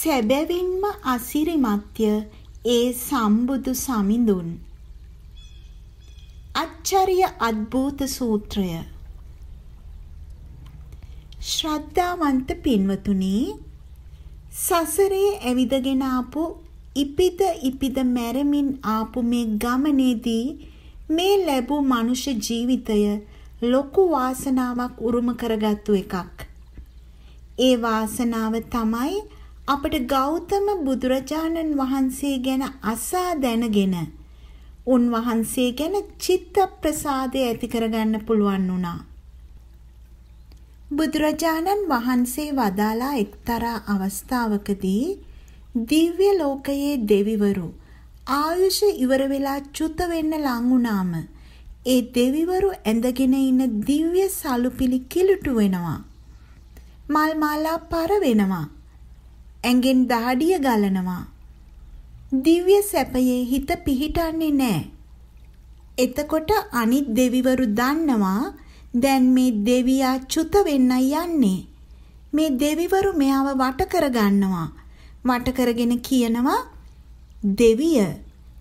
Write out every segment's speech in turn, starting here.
සැබවින්ම අසිරිමත්ය. ඒ සම්බුදු සමිඳුන්. අච්චරිය අද්භූත සූත්‍රය. ශ්‍රද්ධාවන්ත පින්වතුනි සසරේ ඇවිදගෙන ආපු ඉපිද ඉපිද මැරමින් ආපු මේ ගමනේදී මේ ලැබූ මනුෂ්‍ය ජීවිතය ලොකු වාසනාවක් උරුම කරගත්තු එකක්. ඒ වාසනාව තමයි අපට ගෞතම බුදුරජාණන් වහන්සේ ගැන අසා දැනගෙන උන්වහන්සේ ගැන චිත්ත ප්‍රසාදය ඇති කරගන්න පුළුවන් වුණා. බුදුරජාණන් වහන්සේ වදාලා එක්තරා අවස්ථාවකදී දිව්‍ය ලෝකයේ දෙවිවරු ආයුෂ ඉවර වෙලා චුත වෙන්න ලං වුණාම ඒ දෙවිවරු ඇඳගෙන ඉන්න දිව්‍ය සලුපිලි කිලුටු වෙනවා. මල් මාලා පර වෙනවා. ඇඟෙන් දහඩිය ගලනවා. දිව්‍ය සැපයේ හිත පිහිටන්නේ නැහැ. එතකොට අනිත් දෙවිවරු දන්නවා දැන් මේ දෙවියා චුත වෙන්නයි යන්නේ. මේ දෙවිවරු මෙයාව වට කරගන්නවා. වට කරගෙන කියනවා දෙවිය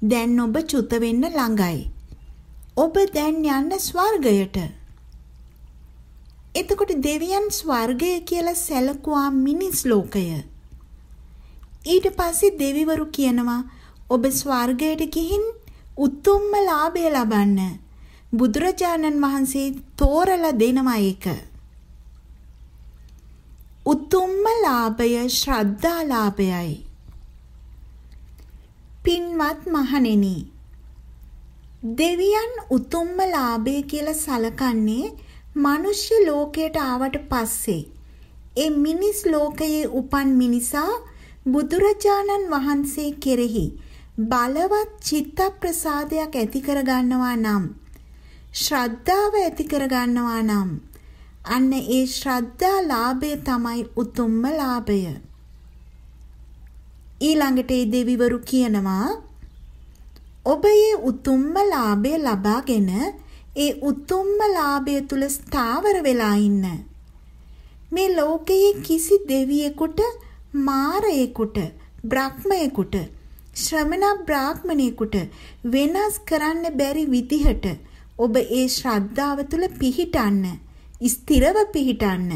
දැන් ඔබ චුත වෙන්න ළඟයි. ඔබ දැන් යන්න ස්වර්ගයට. එතකොට දෙවියන් ස්වර්ගය කියලා සැලකුවා මිනිස් ලෝකය. ඊට පස්සේ දෙවිවරු කියනවා ඔබ ස්වර්ගයට ගිහින් උතුම්ම ලාභය ලබන්න. බුදුරජාණන් වහන්සේ තෝරලා දෙනවා ඒක. උතුම්ම ලාභය ශ්‍රද්ධා ලාභයයි. පින්වත් මහණෙනි දෙවියන් උතුම්ම ලාභය කියලා සලකන්නේ මිනිස්්‍ය ලෝකයට ආවට පස්සේ ඒ මිනිස් ලෝකයේ උපන් මිනිසා බුදුරජාණන් වහන්සේ කෙරෙහි බලවත් චිත්ත ප්‍රසාදයක් ඇති කරගන්නවා නම් ශ්‍රද්ධාව ඇති කරගන්නවා නම් අන්න ඒ ශ්‍රද්ධා ලාභය තමයි උතුම්ම ලාභය. ඊළඟට ඒ දෙවිවරු කියනවා ඔබ ඒ උතුම්ම ලාභය ලබාගෙන ඒ උතුම්ම ලාභය තුල ස්ථාවර වෙලා ඉන්න. මේ ලෝකයේ කිසි දෙවියෙකුට මාරයෙකුට බ්‍රහ්මයෙකුට ශ්‍රමණ බ්‍රාහ්මණයෙකුට වෙනස් කරන්න බැරි විදිහට ඔබ ඒ ශ්‍රද්ධාව තුළ පිහිටන්න ස්ථිරව පිහිටන්න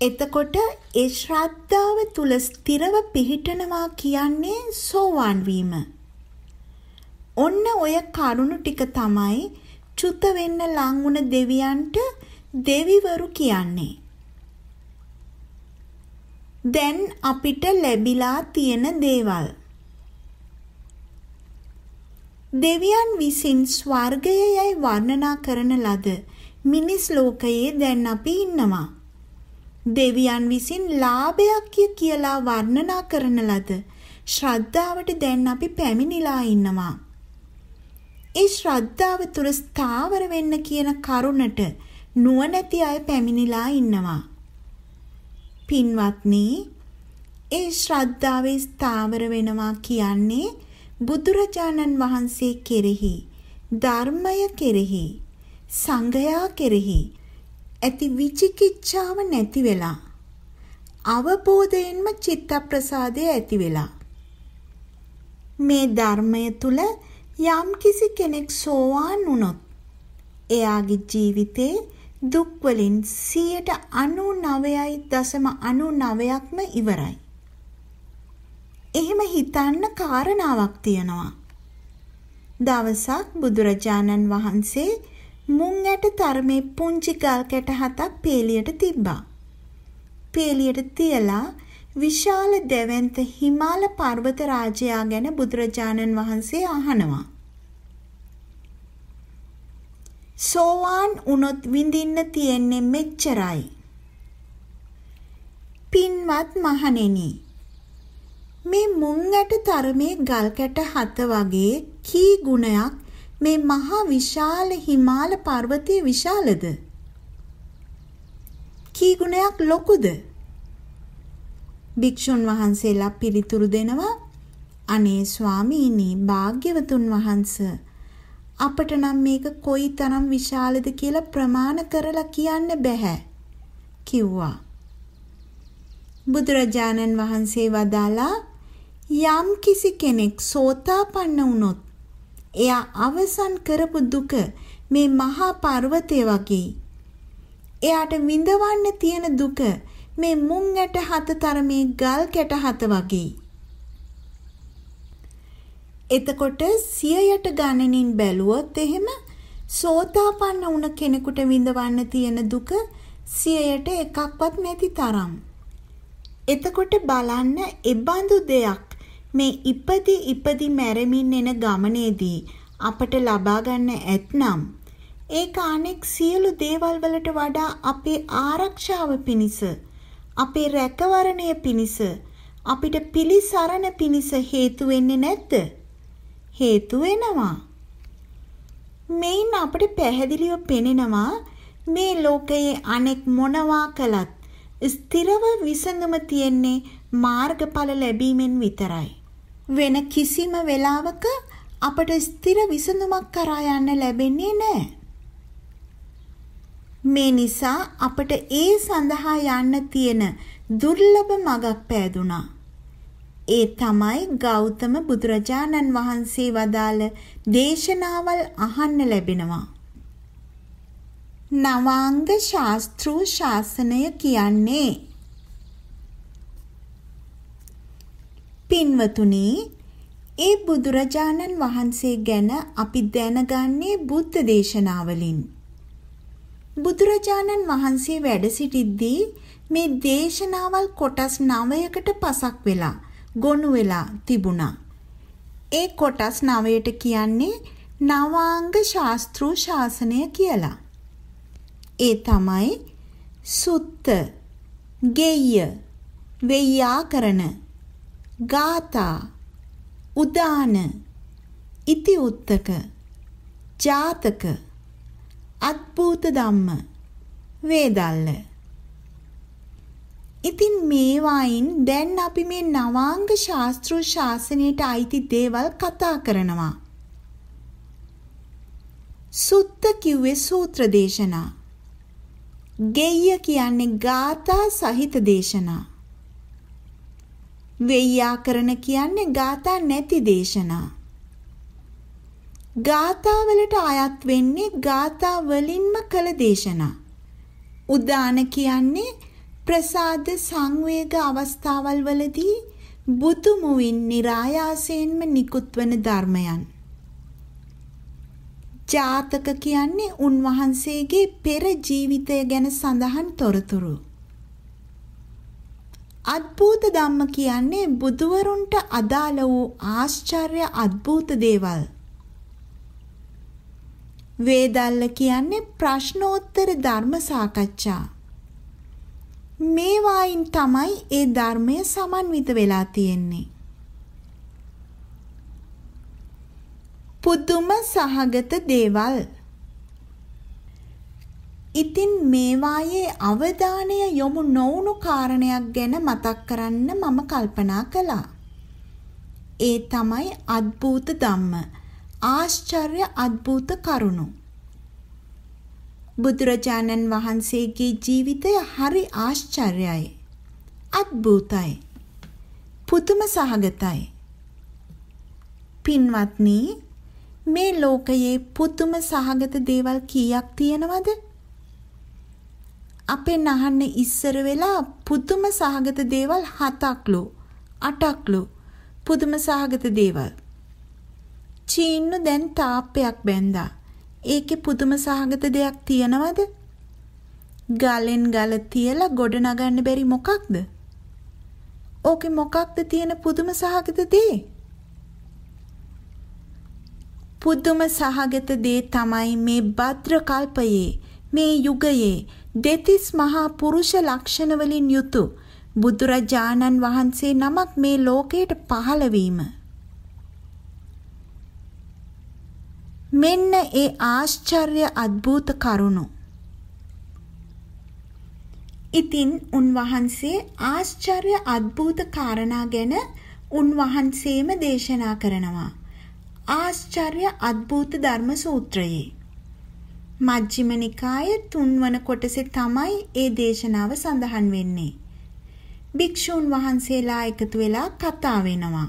එතකොට ඒ ශ්‍රද්ධාව තුළ ස්ථිරව පිහිටනවා කියන්නේ සෝවාන් වීම. ඔන්න ඔය කරුණු ටික තමයි චුත වෙන්න ලං වුණ දෙවියන්ට දෙවිවරු කියන්නේ. දැන් අපිට ලැබිලා තියෙන දේවල් දෙවියන් විසින් ස්වර්ගය යයි වර්ණනා කරන ලද මිනිස් ලෝකයේ දැන් අපි ඉන්නවා. දෙවියන් විසින් ලාභයක් කියලා වර්ණනා කරන ලද ශ්‍රද්ධාවට දැන් අපි පැමිණිලා ඉන්නවා. ඒ ශ්‍රද්ධාව තුළ ස්ථාවර වෙන්න කියන කරුණට නුවණැති අය පැමිණිලා ඉන්නවා. පින්වත්නි ඒ ශ්‍රද්ධාවේ ස්ථාවර වෙනවා කියන්නේ බුදුරජාණන් වහන්සේ කෙරෙහි ධර්මය කෙරෙහි සංඝයා කෙරෙහි ඇති විචිකිච්ඡාව නැති වෙලා අවබෝධයෙන්ම චිත්ත ප්‍රසාදය ඇති වෙලා. මේ ධර්මය තුල යම් කිසි කෙනෙක් සෝවාන් වුණොත් එයාගේ ජීවිතේ දුක් වලින් 99.99%ක්ම ඉවරයි. එහෙම හිතන්න කාරණාවක් තියෙනවා. දවසක් බුදුරජාණන් වහන්සේ මුං ඇට තරමේ පුංචි ගල් කැට හතක් පේලියට තිබ්බා. පේලියට තියලා විශාල දෙවන්ත හිමාල පර්වත රාජයා ගැන බුදුරජාණන් වහන්සේ අහනවා. සෝවාන් වුණොත් විඳින්න තියෙන්නේ මෙච්චරයි. පින්වත් මහණෙනි මේ මුං ඇට තරමේ ගල් කැට හත වගේ කී ගුණයක් මේ මහා විශාල හිමාල පර්වතයේ විශාලද? කී ගුණයක් ලොකුද? භික්ෂුන් වහන්සේලා පිළිතුරු දෙනවා අනේ ස්වාමීනි භාග්‍යවතුන් වහන්සේ අපට නම් මේක කොයි තරම් විශාලද කියලා ප්‍රමාණ කරලා කියන්න බෑ කිව්වා. බුදුරජාණන් වහන්සේ වදාලා යම් කිසි කෙනෙක් සෝතාපන්න වුණොත් එයා අවසන් කරපු දුක මේ මහා පර්වතය වගේ. එයාට විඳවන්න තියෙන දුක මේ මුං ඇට හත තරමේ ගල් කැට හත වගේ. එතකොට සියයට ගණනින් බැලුවොත් එහෙම සෝතාපන්න වුණ කෙනෙකුට විඳවන්න තියෙන දුක සියයට එකක්වත් නැති තරම්. එතකොට බලන්න එබඳු දෙයක් මේ ඉපදි ඉපදි මැරෙමින් එන ගමනේදී අපට ලබා ගන්න ඇතනම් ඒක අනෙක් සියලු දේවල් වලට වඩා අපේ ආරක්ෂාව පිණිස අපේ රැකවරණය පිණිස අපිට පිළිසරණ පිණිස හේතු වෙන්නේ නැද්ද? හේතු වෙනවා. මේන් අපිට පැහැදිලිව පෙනෙනවා මේ ලෝකයේ අනෙක් මොනවා කළත් ස්ථිරව විසඳුම තියෙන්නේ මාර්ගඵල ලැබීමෙන් විතරයි. වෙන කිසිම වෙලාවක අපට ස්ථිර විසඳුමක් කරා යන්න ලැබෙන්නේ නැහැ. මේ නිසා අපට ඒ සඳහා යන්න තියෙන දුර්ලභ මගක් පෑදුනා. ඒ තමයි ගෞතම බුදුරජාණන් වහන්සේ වදාළ දේශනාවල් අහන්න ලැබෙනවා. නවාංග ශාස්ත්‍රූ ශාසනය කියන්නේ පින්වතුනි ඒ බුදුරජාණන් වහන්සේ ගැන අපි දැනගන්නේ බුද්ධ දේශනාවලින්. බුදුරජාණන් වහන්සේ වැඩ සිටිද්දී මේ දේශනාවල් කොටස් 9කට පසක් වෙලා ගොනු වෙලා තිබුණා. ඒ කොටස් 9ට කියන්නේ නවාංග ශාස්ත්‍රූ ශාසනය කියලා. ඒ තමයි සුත්ත, ගෙය්‍ය, වෙය්‍යාකරණ, ගාථා, උදාන, ඉති උත්තක, ජාතක, අද්භූත ධම්ම, වේදල්ල. ඉතින් මේවායින් දැන් අපි මේ නවාංග ශාස්ත්‍රීය ශාසනයට අයිති දේවල් කතා කරනවා. සුත්ත කිව්වේ සූත්‍ර දේශනා. ගෙය්‍ය කියන්නේ ගාථා සහිත දේශනා. වෙය්‍යාකරණ කියන්නේ ගාථා නැති දේශනා. ගාථා වලට අයත් වෙන්නේ ගාථා වලින්ම කළ දේශනා. උදාන කියන්නේ ප්‍රසාද සංවේග අවස්ථාවල් වලදී බුදු මුවින් નિરાයාසයෙන්ම නිකුත් වන ධර්මයන්. ජාතක කියන්නේ උන්වහන්සේගේ පෙර ජීවිතය ගැන සඳහන් තොරතුරු. අද්භූත ධම්ම කියන්නේ බුදුවරුන්ට අදාළ වූ ආශ්චර්ය අද්භූත දේවල්. වේදල්ල කියන්නේ ප්‍රශ්නෝත්තර ධර්ම සාකච්ඡා. මේවායින් තමයි ඒ ධර්මය සමන්විත වෙලා තියෙන්නේ. පුදුම සහගත දේවල්. ඉතින් මේවායේ අවධානය යොමු නොවුණු කාරණයක් ගැන මතක් කරන්න මම කල්පනා කළා. ඒ තමයි අද්භූත ධම්ම. ආශ්චර්ය අද්භූත කරුණු. බුදුරජාණන් වහන්සේගේ ජීවිතය හරි ආශ්චර්යයි. අද්භූතයි. පුදුම සහගතයි. පින්වත්නි මේ ලෝකයේ පුදුම සහගත දේවල් කීයක් තියෙනවද? අපෙන් අහන්න ඉස්සර වෙලා පුදුම සහගත දේවල් හතක්ලු අටක්ලු පුදුම සහගත දේවල්. චීන්නු දැන් තාප්පයක් බැන්දා. ඒකේ පුදුම සහගත දෙයක් තියනවද? ගලෙන් ගල තියලා ගොඩ නගන්න බැරි මොකක්ද? ඕකේ මොකක්ද තියෙන පුදුම සහගත දේ? පුදුම සහගත දේ තමයි මේ භද්‍ර කල්පයේ මේ යුගයේ දෙතිස් මහා පුරුෂ ලක්ෂණ වලින් යුතු බුදුරජාණන් වහන්සේ නමක් මේ ලෝකයට පහළ වීම මෙන්න ඒ ආශ්චර්ය අద్භූත කරුණු. ඉතින් උන්වහන්සේ ආශ්චර්ය අద్භූත කාරණා ගැන උන්වහන්සේම දේශනා කරනවා. ආශ්චර්ය අద్භූත ධර්ම සූත්‍රයේ මජ්ක්‍ධිම නිකායේ තුන්වන කොටසේ තමයි ඒ දේශනාව සඳහන් වෙන්නේ. භික්ෂූන් වහන්සේලා එකතු වෙලා කතා වෙනවා.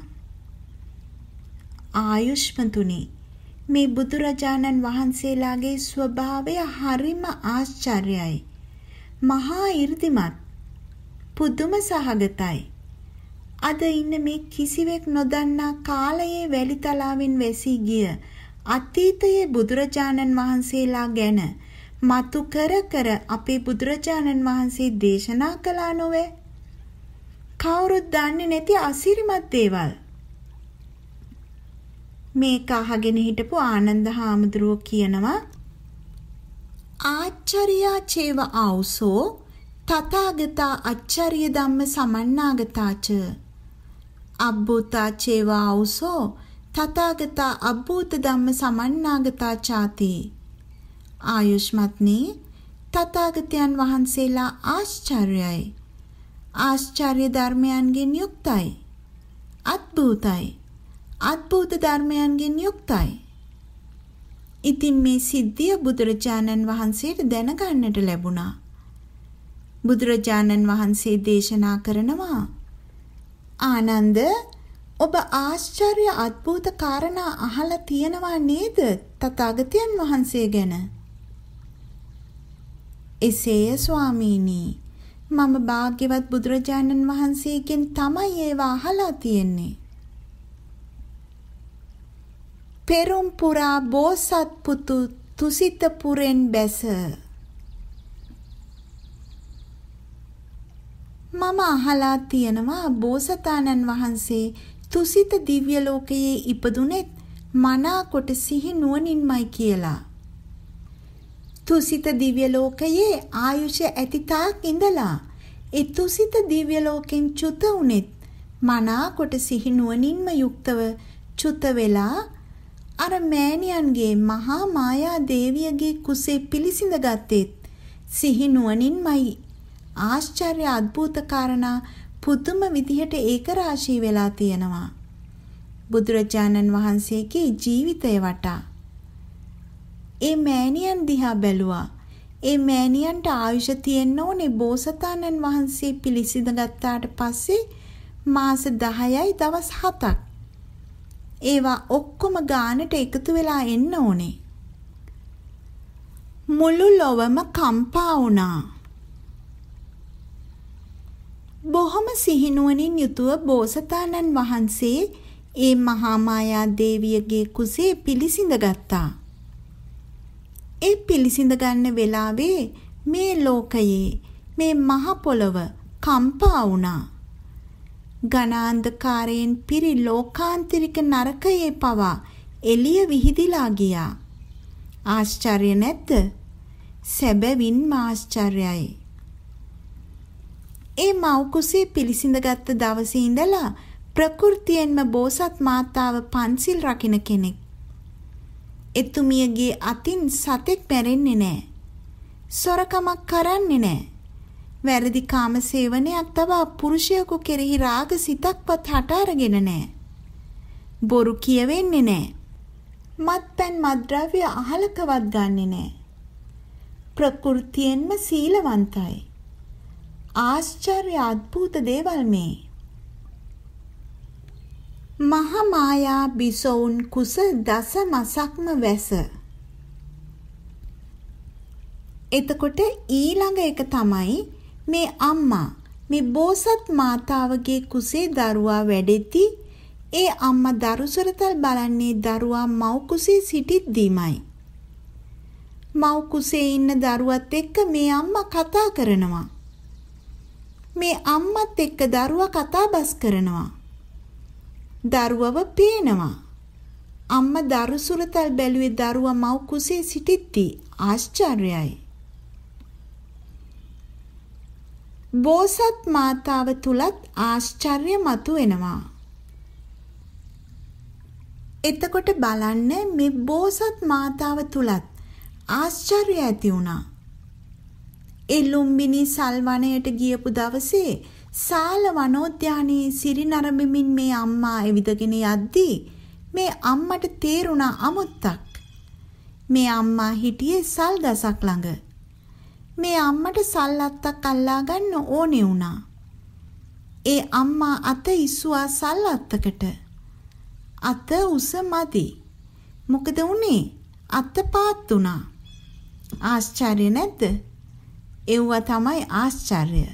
ආයුෂ්මතුනි මේ බුදුරජාණන් වහන්සේලාගේ ස්වභාවය හරිම ආශ්චර්යයි. මහා 이르දිමත් පුදුම සහගතයි. අද ඉන්න මේ කිසිවෙක් නොදන්නා කාලයේ වැලිතලාවෙන් වැසී ගිය අතීතයේ බුදුරජාණන් වහන්සේලා ගැන මතු කර කර අපේ බුදුරජාණන් වහන්සේ දේශනා කළා නොවේ කවුරුත් දන්නේ නැති අසිරිමත් දේවල් මේක අහගෙන හිටපු ආනන්ද හාමුදුරුවෝ කියනවා ආච්චරියා චේව ආවුසෝ තථාගතා අච්චරිය ධම්ම සමන්නාගතාච. අබ්බූතා චේවා ආවුසෝ තථාගතා අබ්බූත ධම්ම සමන්නාගතා ചാති ආයුෂ්මත්නි තථාගතයන් වහන්සේලා ආශ්චර්යයි. ආශ්චර්ය ධර්මයන්ගෙන් යුක්තයි. අද්භූතයි අද්භූත ධර්මයන්ගෙන් යුක්තයි ඉතින් මේ සිද්ධිය බුදුරජාණන් වහන්සේට දැනගන්නට ලැබුණා බුදුරජාණන් වහන්සේ දේශනා කරනවා ආනන්ද ඔබ ආශ්චර්ය අద్భుත කාරණා අහලා තියෙනවා නේද තථාගතයන් වහන්සේ ගැන? එසේය ස්වාමීනි මම භාග්‍යවත් බුදුරජාණන් වහන්සේගෙන් තමයි ඒවා අහලා තියෙන්නේ. පෙරම් පුරා බෝසත් පුතු තුසිත පුරෙන් බැස මම අහලා තියෙනවා බෝසතාණන් වහන්සේ තුසිත දිව්‍ය ලෝකයේ ඉපදුනෙත් මනාකොට සිහි නුවණින්මයි කියලා. තුසිත දිව්‍ය ලෝකයේ ආයුෂ ඇති තාක් ඉඳලා ඒ තුසිත දිව්‍ය ලෝකෙන් චුත උනේත් මනාකොට සිහි නුවණින්ම යුක්තව චුත වෙලා අර මෑණියන්ගේ මහා මායා දේවියගේ කුසේ පිළිසිඳ ගත්තේත් සිහි නුවණින්මයි ආශ්චර්ය අద్భుත කාරණා පුදුම විදිහට ඒක රාශී වෙලා තියෙනවා. බුදුරජාණන් වහන්සේගේ ජීවිතය වටා. ඒ මෑණියන් දිහා බැලුවා. ඒ මෑණියන්ට ආයුෂ තියෙන්න ඕනේ බෝසතාණන් වහන්සේ පිළිසිඳ ගත්තාට පස්සේ මාස 10යි දවස් 7ක්. ඒවා ඔක්කොම ගානට එකතු වෙලා එන්න ඕනේ. මුළු ලොවම කම්පා වුණා. බොහොම සිහිනුවණින් යුතුව බෝසතාණන් වහන්සේ ඒ මහා මායා දේවියගේ කුසේ පිළිසිඳ ගත්තා. ඒ පිළිසිඳ ගන්න වෙලාවේ මේ ලෝකයේ මේ මහ පොළව කම්පා වුණා. ඝනාන්ධකාරයෙන් පිරි ලෝකාන්තරික නරකයේ පවා එළිය විහිදිලා ගියා. ආශ්චර්ය නැද්ද? සැබවින්ම ආශ්චර්යයි. ඒ මව්කුසේ පිළිසිඳගත්ත දවසේ ඉඳලා ප්‍රകൃතියෙන්ම බෝසත් මාතාව පන්සිල් රකින්න කෙනෙක්. එතුමියගේ අතින් සතෙක් මැරෙන්නේ නැහැ. සොරකමක් කරන්නේ නැහැ. වැරදි කාම සේවනයක් තව පුරුෂයෙකු කෙරෙහි රාග සිතක්වත් හට අරගෙන නැහැ. බොරු කියවෙන්නේ නැහැ. මත්පැන් මත්ද්‍රව්‍ය අහලකවත් ගන්නෙ නැහැ. ප්‍රകൃතියෙන්ම සීලවන්තයි. ආශ්චර්ය අద్భుත දේවල් මේ. මහා මායා බිසෝන් කුස දස මසක්ම වැස. එතකොට ඊළඟ එක තමයි මේ අම්මා මේ බෝසත් මාතාවගේ කුසේ දරුවා වැඩෙති ඒ අම්මා දරුසරතල් බලන්නේ දරුවා මව් කුසේ සිටිද්දීමයි. මව් කුසේ ඉන්න දරුවත් එක්ක මේ අම්මා කතා කරනවා. මේ අම්මත් එක්ක දරුවා කතා බස් කරනවා. දරුවව පේනවා. අම්මා දරු සුරතල් බැලුවේ දරුවා මව් කුසේ සිටිද්දී ආශ්චර්යයි. බෝසත් මාතාව තුලත් ආශ්චර්ය මතුවෙනවා. එතකොට බලන්න මේ බෝසත් මාතාව තුලත් ආශ්චර්ය ඇති වුණා. ඒ ලුම්බිනි සල් වනයට ගියපු දවසේ සාල වනෝද්‍යානයේ සිරි නරඹමින් මේ අම්මා එවිදගෙන යද්දී මේ අම්මට තේරුණා අමුත්තක්. මේ අම්මා හිටියේ සල් ගසක් ළඟ. මේ අම්මට සල් අත්තක් අල්ලා ගන්න ඕනේ වුණා. ඒ අම්මා අත ඉස්සුවා සල් අත්තකට. අත උස මදි. මොකද උනේ? අත පාත් වුණා. ආශ්චර්ය නැද්ද? එව්ව තමයි ආශ්චර්ය.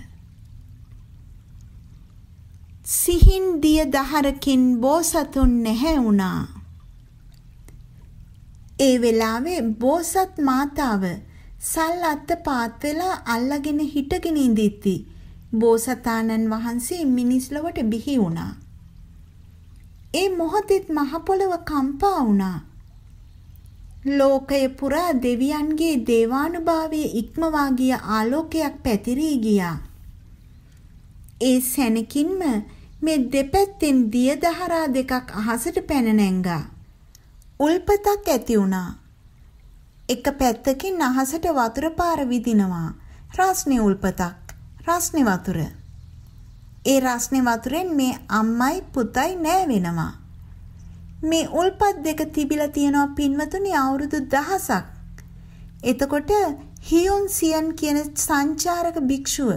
සිහින් දිය දහරකින් බෝසතුන් නැහැ වුණා. ඒ වෙලාවේ බෝසත් මාතාව සල් අත්ත පාත් වෙලා අල්ලගෙන හිටගෙන ඉඳිද්දි බෝසතාණන් වහන්සේ මිනිස් ලොවට බිහි වුණා. ඒ මොහොතෙත් මහ පොළව කම්පා වුණා. ලෝකය පුරා දෙවියන්ගේ දේවානුභාවයේ ඉක්මවා ගිය ආලෝකයක් පැතිරී ගියා. ඒ සැනකින්ම මේ දෙපැත්තෙන් දියදහරා දෙකක් අහසට පැන නැංගා. උල්පතක් ඇති වුණා. එක පැත්තකින් අහසට වතුර පාර විදිනවා. රස්නේ උල්පතක්. රස්නේ වතුර. ඒ රස්නේ වතුරෙන් මේ අම්මයි පුතයි නෑවෙනවා. මේ උල්පත් දෙක තිබිලා තියෙනවා පින්වතුනි අවුරුදු දහසක්. එතකොට හියොන් සියන් කියන සංචාරක භික්ෂුව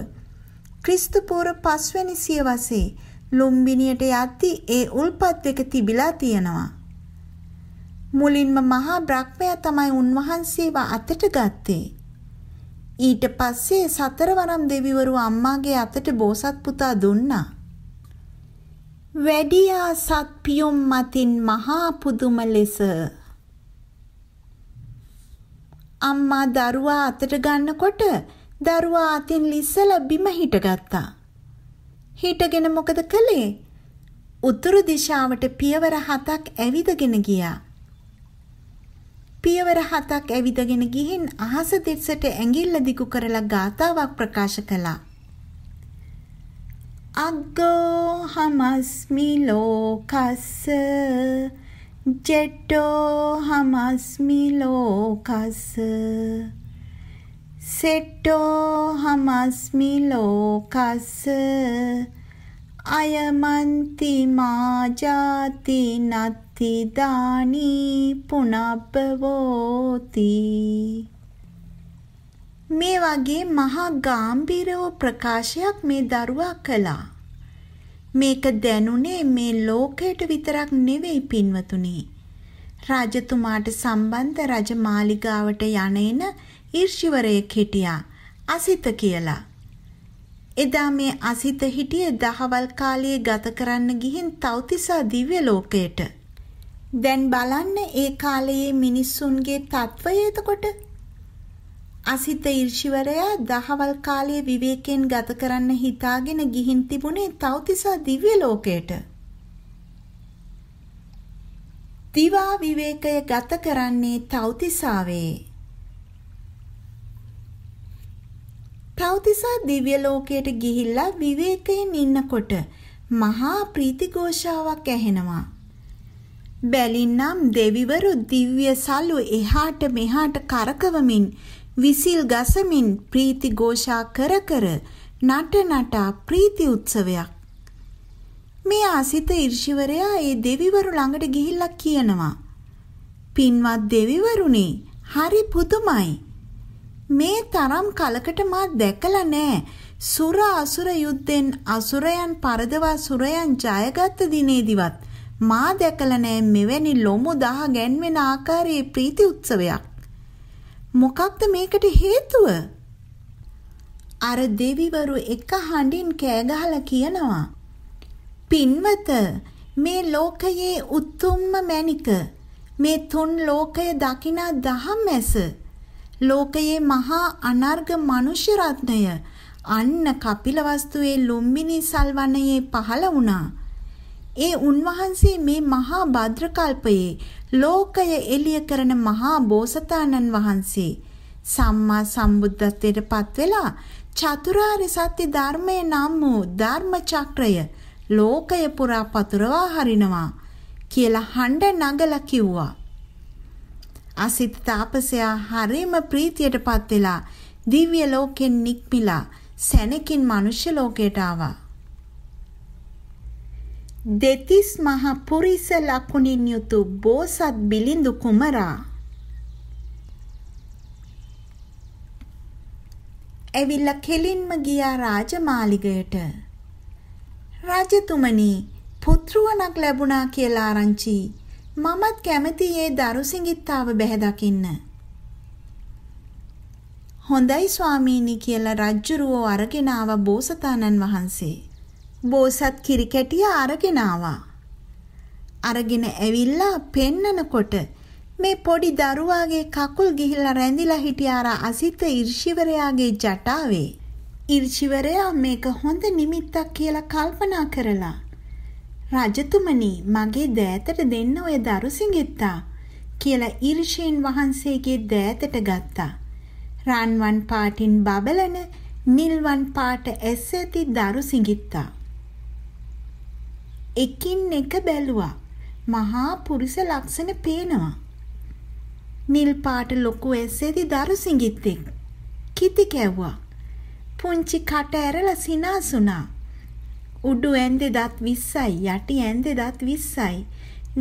ක්‍රිස්තු පූර්ව පස්වැනි සියවසේ ලුම්බිනියට යද්දී ඒ උල්පත් දෙක තිබිලා තියෙනවා. මුලින්ම මහා බ්‍රහ්මයා තමයි උන්වහන්සේව අතට ගත්තේ. ඊට පස්සේ සතරවරම් දෙවිවරු අම්මාගේ අතට බෝසත් පුතා දුන්නා. වැඩියා සත් පියොම් මතින් මහා පුදුම ලෙස අම්මා දරුවා අතට ගන්නකොට දරුවා අතින් ලිස්සලා බිම හිටගත්තා. හිටගෙන මොකද කළේ? උතුරු දිශාවට පියවර හතක් ඇවිදගෙන ගියා. පියවර හතක් ඇවිදගෙන ගිහින් අහස දෙස්සට ඇඟිල්ල දිගු කරලා ගාතාවක් ප්‍රකාශ කළා. අග්ගෝ හමස්මි ලෝකස්ස ජෙට්ටෝ හමස්මි ලෝකස්ස සෙට්ටෝ හමස්මි ලෝකස්ස අයමන්ති මාජාති නත්ති දානී පුනබ්බවෝති මේ වගේ මහා ගාම්භීරව ප්‍රකාශයක් මේ දරුවා කළා. මේක දැනුනේ මේ ලෝකයට විතරක් නෙවෙයි පින්වතුනි. රාජතුමාට සම්බන්ධ රජ මාලිගාවට යන එන ඊර්ෂිවරයෙක් හිටියා අසිත කියලා. එදා මේ අසිත හිටියේ දහවල් කාලයේ ගත කරන්න ගිහින් තවතිසා දිව්‍ය ලෝකයට. දැන් බලන්න ඒ කාලයේ මිනිස්සුන්ගේ තත්වය එතකොට. අසිත ඍෂිවරයා දහවල් කාලයේ විවේකයෙන් ගත කරන්න හිතාගෙන ගිහින් තිබුණේ තවතිසා දිව්‍ය ලෝකයට. දිවා විවේකය ගත කරන්නේ තවතිසාවේ. තවතිසා දිව්‍ය ලෝකයට ගිහිල්ලා විවේකයෙන් ඉන්නකොට මහා ප්‍රීතිഘോഷාවක් ඇහෙනවා. බැලින්නම් දෙවිවරු දිව්‍ය සල්ලු එහාට මෙහාට කරකවමින් විසිල් ගසමින් ප්‍රීතිഘോഷා කර කර නට නටා ප්‍රීති උත්සවයක්. මේ ආසිත ඍෂිවරයා ඒ දෙවිවරු ළඟට ගිහිල්ලා කියනවා. පින්වත් දෙවිවරුනි, හරි පුදුමයි. මේ තරම් කලකට මා දැකලා නෑ. සුර අසුර යුද්ධෙන් අසුරයන් පරදවා සුරයන් ජයගත් දිනේදිවත් මා දැකලා නෑ මෙවැනි ලොමු දහ ගැන්වෙන ආකාරයේ ප්‍රීති උත්සවයක්. මොකක්ද මේකට හේතුව? අර දෙවිවරු එක හඬින් කෑ ගහලා කියනවා. පින්වත මේ ලෝකයේ උතුම්ම මැණික මේ තුන් ලෝකය දකිනා දහම් ඇස ලෝකයේ මහා අනර්ග මනුෂ්‍ය රත්නය අන්න කපිලවස්තුවේ ලුම්බිනි සල්වනයේ පහළ වුණා. ඒ උන්වහන්සේ මේ මහා භද්‍රකල්පයේ ලෝකය එළිය කරන මහා බෝසතාණන් වහන්සේ සම්මා සම්බුද්ධත්වයට පත් වෙලා චතුරාර්ය සත්‍ය ධර්මයේ නම් වූ ධර්ම චක්‍රය ලෝකය පුරා පතුරවා හරිනවා කියලා හඬ නගලා කිව්වා. අසිත තාපසයා හරිම ප්‍රීතියටපත් වෙලා දිව්‍ය ලෝකෙන් නික්මිලා සැනකින් මනුෂ්‍ය ලෝකයට ආවා. දෙතිස් මහ පුරිස ලකුණින් යුතු බෝසත් බිලිඳු කුමරා ඇවිල්ලා කෙලින්ම ගියා රාජමාලිගයට. රජතුමනි පුත්රුවණක් ලැබුණා කියලා ආරංචි. මමත් කැමති ඒ දරු සිඟිත්තාව බැහැ දකින්න. හොඳයි ස්වාමීනි කියලා රජ්ජුරුවෝ අරගෙන ආව බෝසතාණන් වහන්සේ. බෝසත් කිරිකැටිය අරගෙන ආවා. අරගෙන ඇවිල්ලා පෙන්නනකොට මේ පොඩි දරුවාගේ කකුල් ගිහිල්ලා රැඳිලා හිටිය අර අසිත ඉර්ෂිවරයාගේ ජටාවේ. ඉර්ෂිවරයා මේක හොඳ නිමිත්තක් කියලා කල්පනා කරලා රජතුමනි මගේ දෑතට දෙන්න ඔය දරු සිඟිත්තා කියලා ඉර්ෂීන් වහන්සේගේ දෑතට ගත්තා. රන්වන් පාටින් බබලන නිල්වන් පාට ඇස් ඇති දරු සිඟිත්තා. එකින් එක බැලුවා. මහා පුරුෂ ලක්ෂණ පේනවා. නිල් පාට ලොකු ඇස් ඇති දරු සිඟිත්තෙක්. කිති කැව්වා. පුංචි කට ඇරලා සිනාසුනා. උඩු ඇන්දේ දත් 20යි යටි ඇන්දේ දත් 20යි.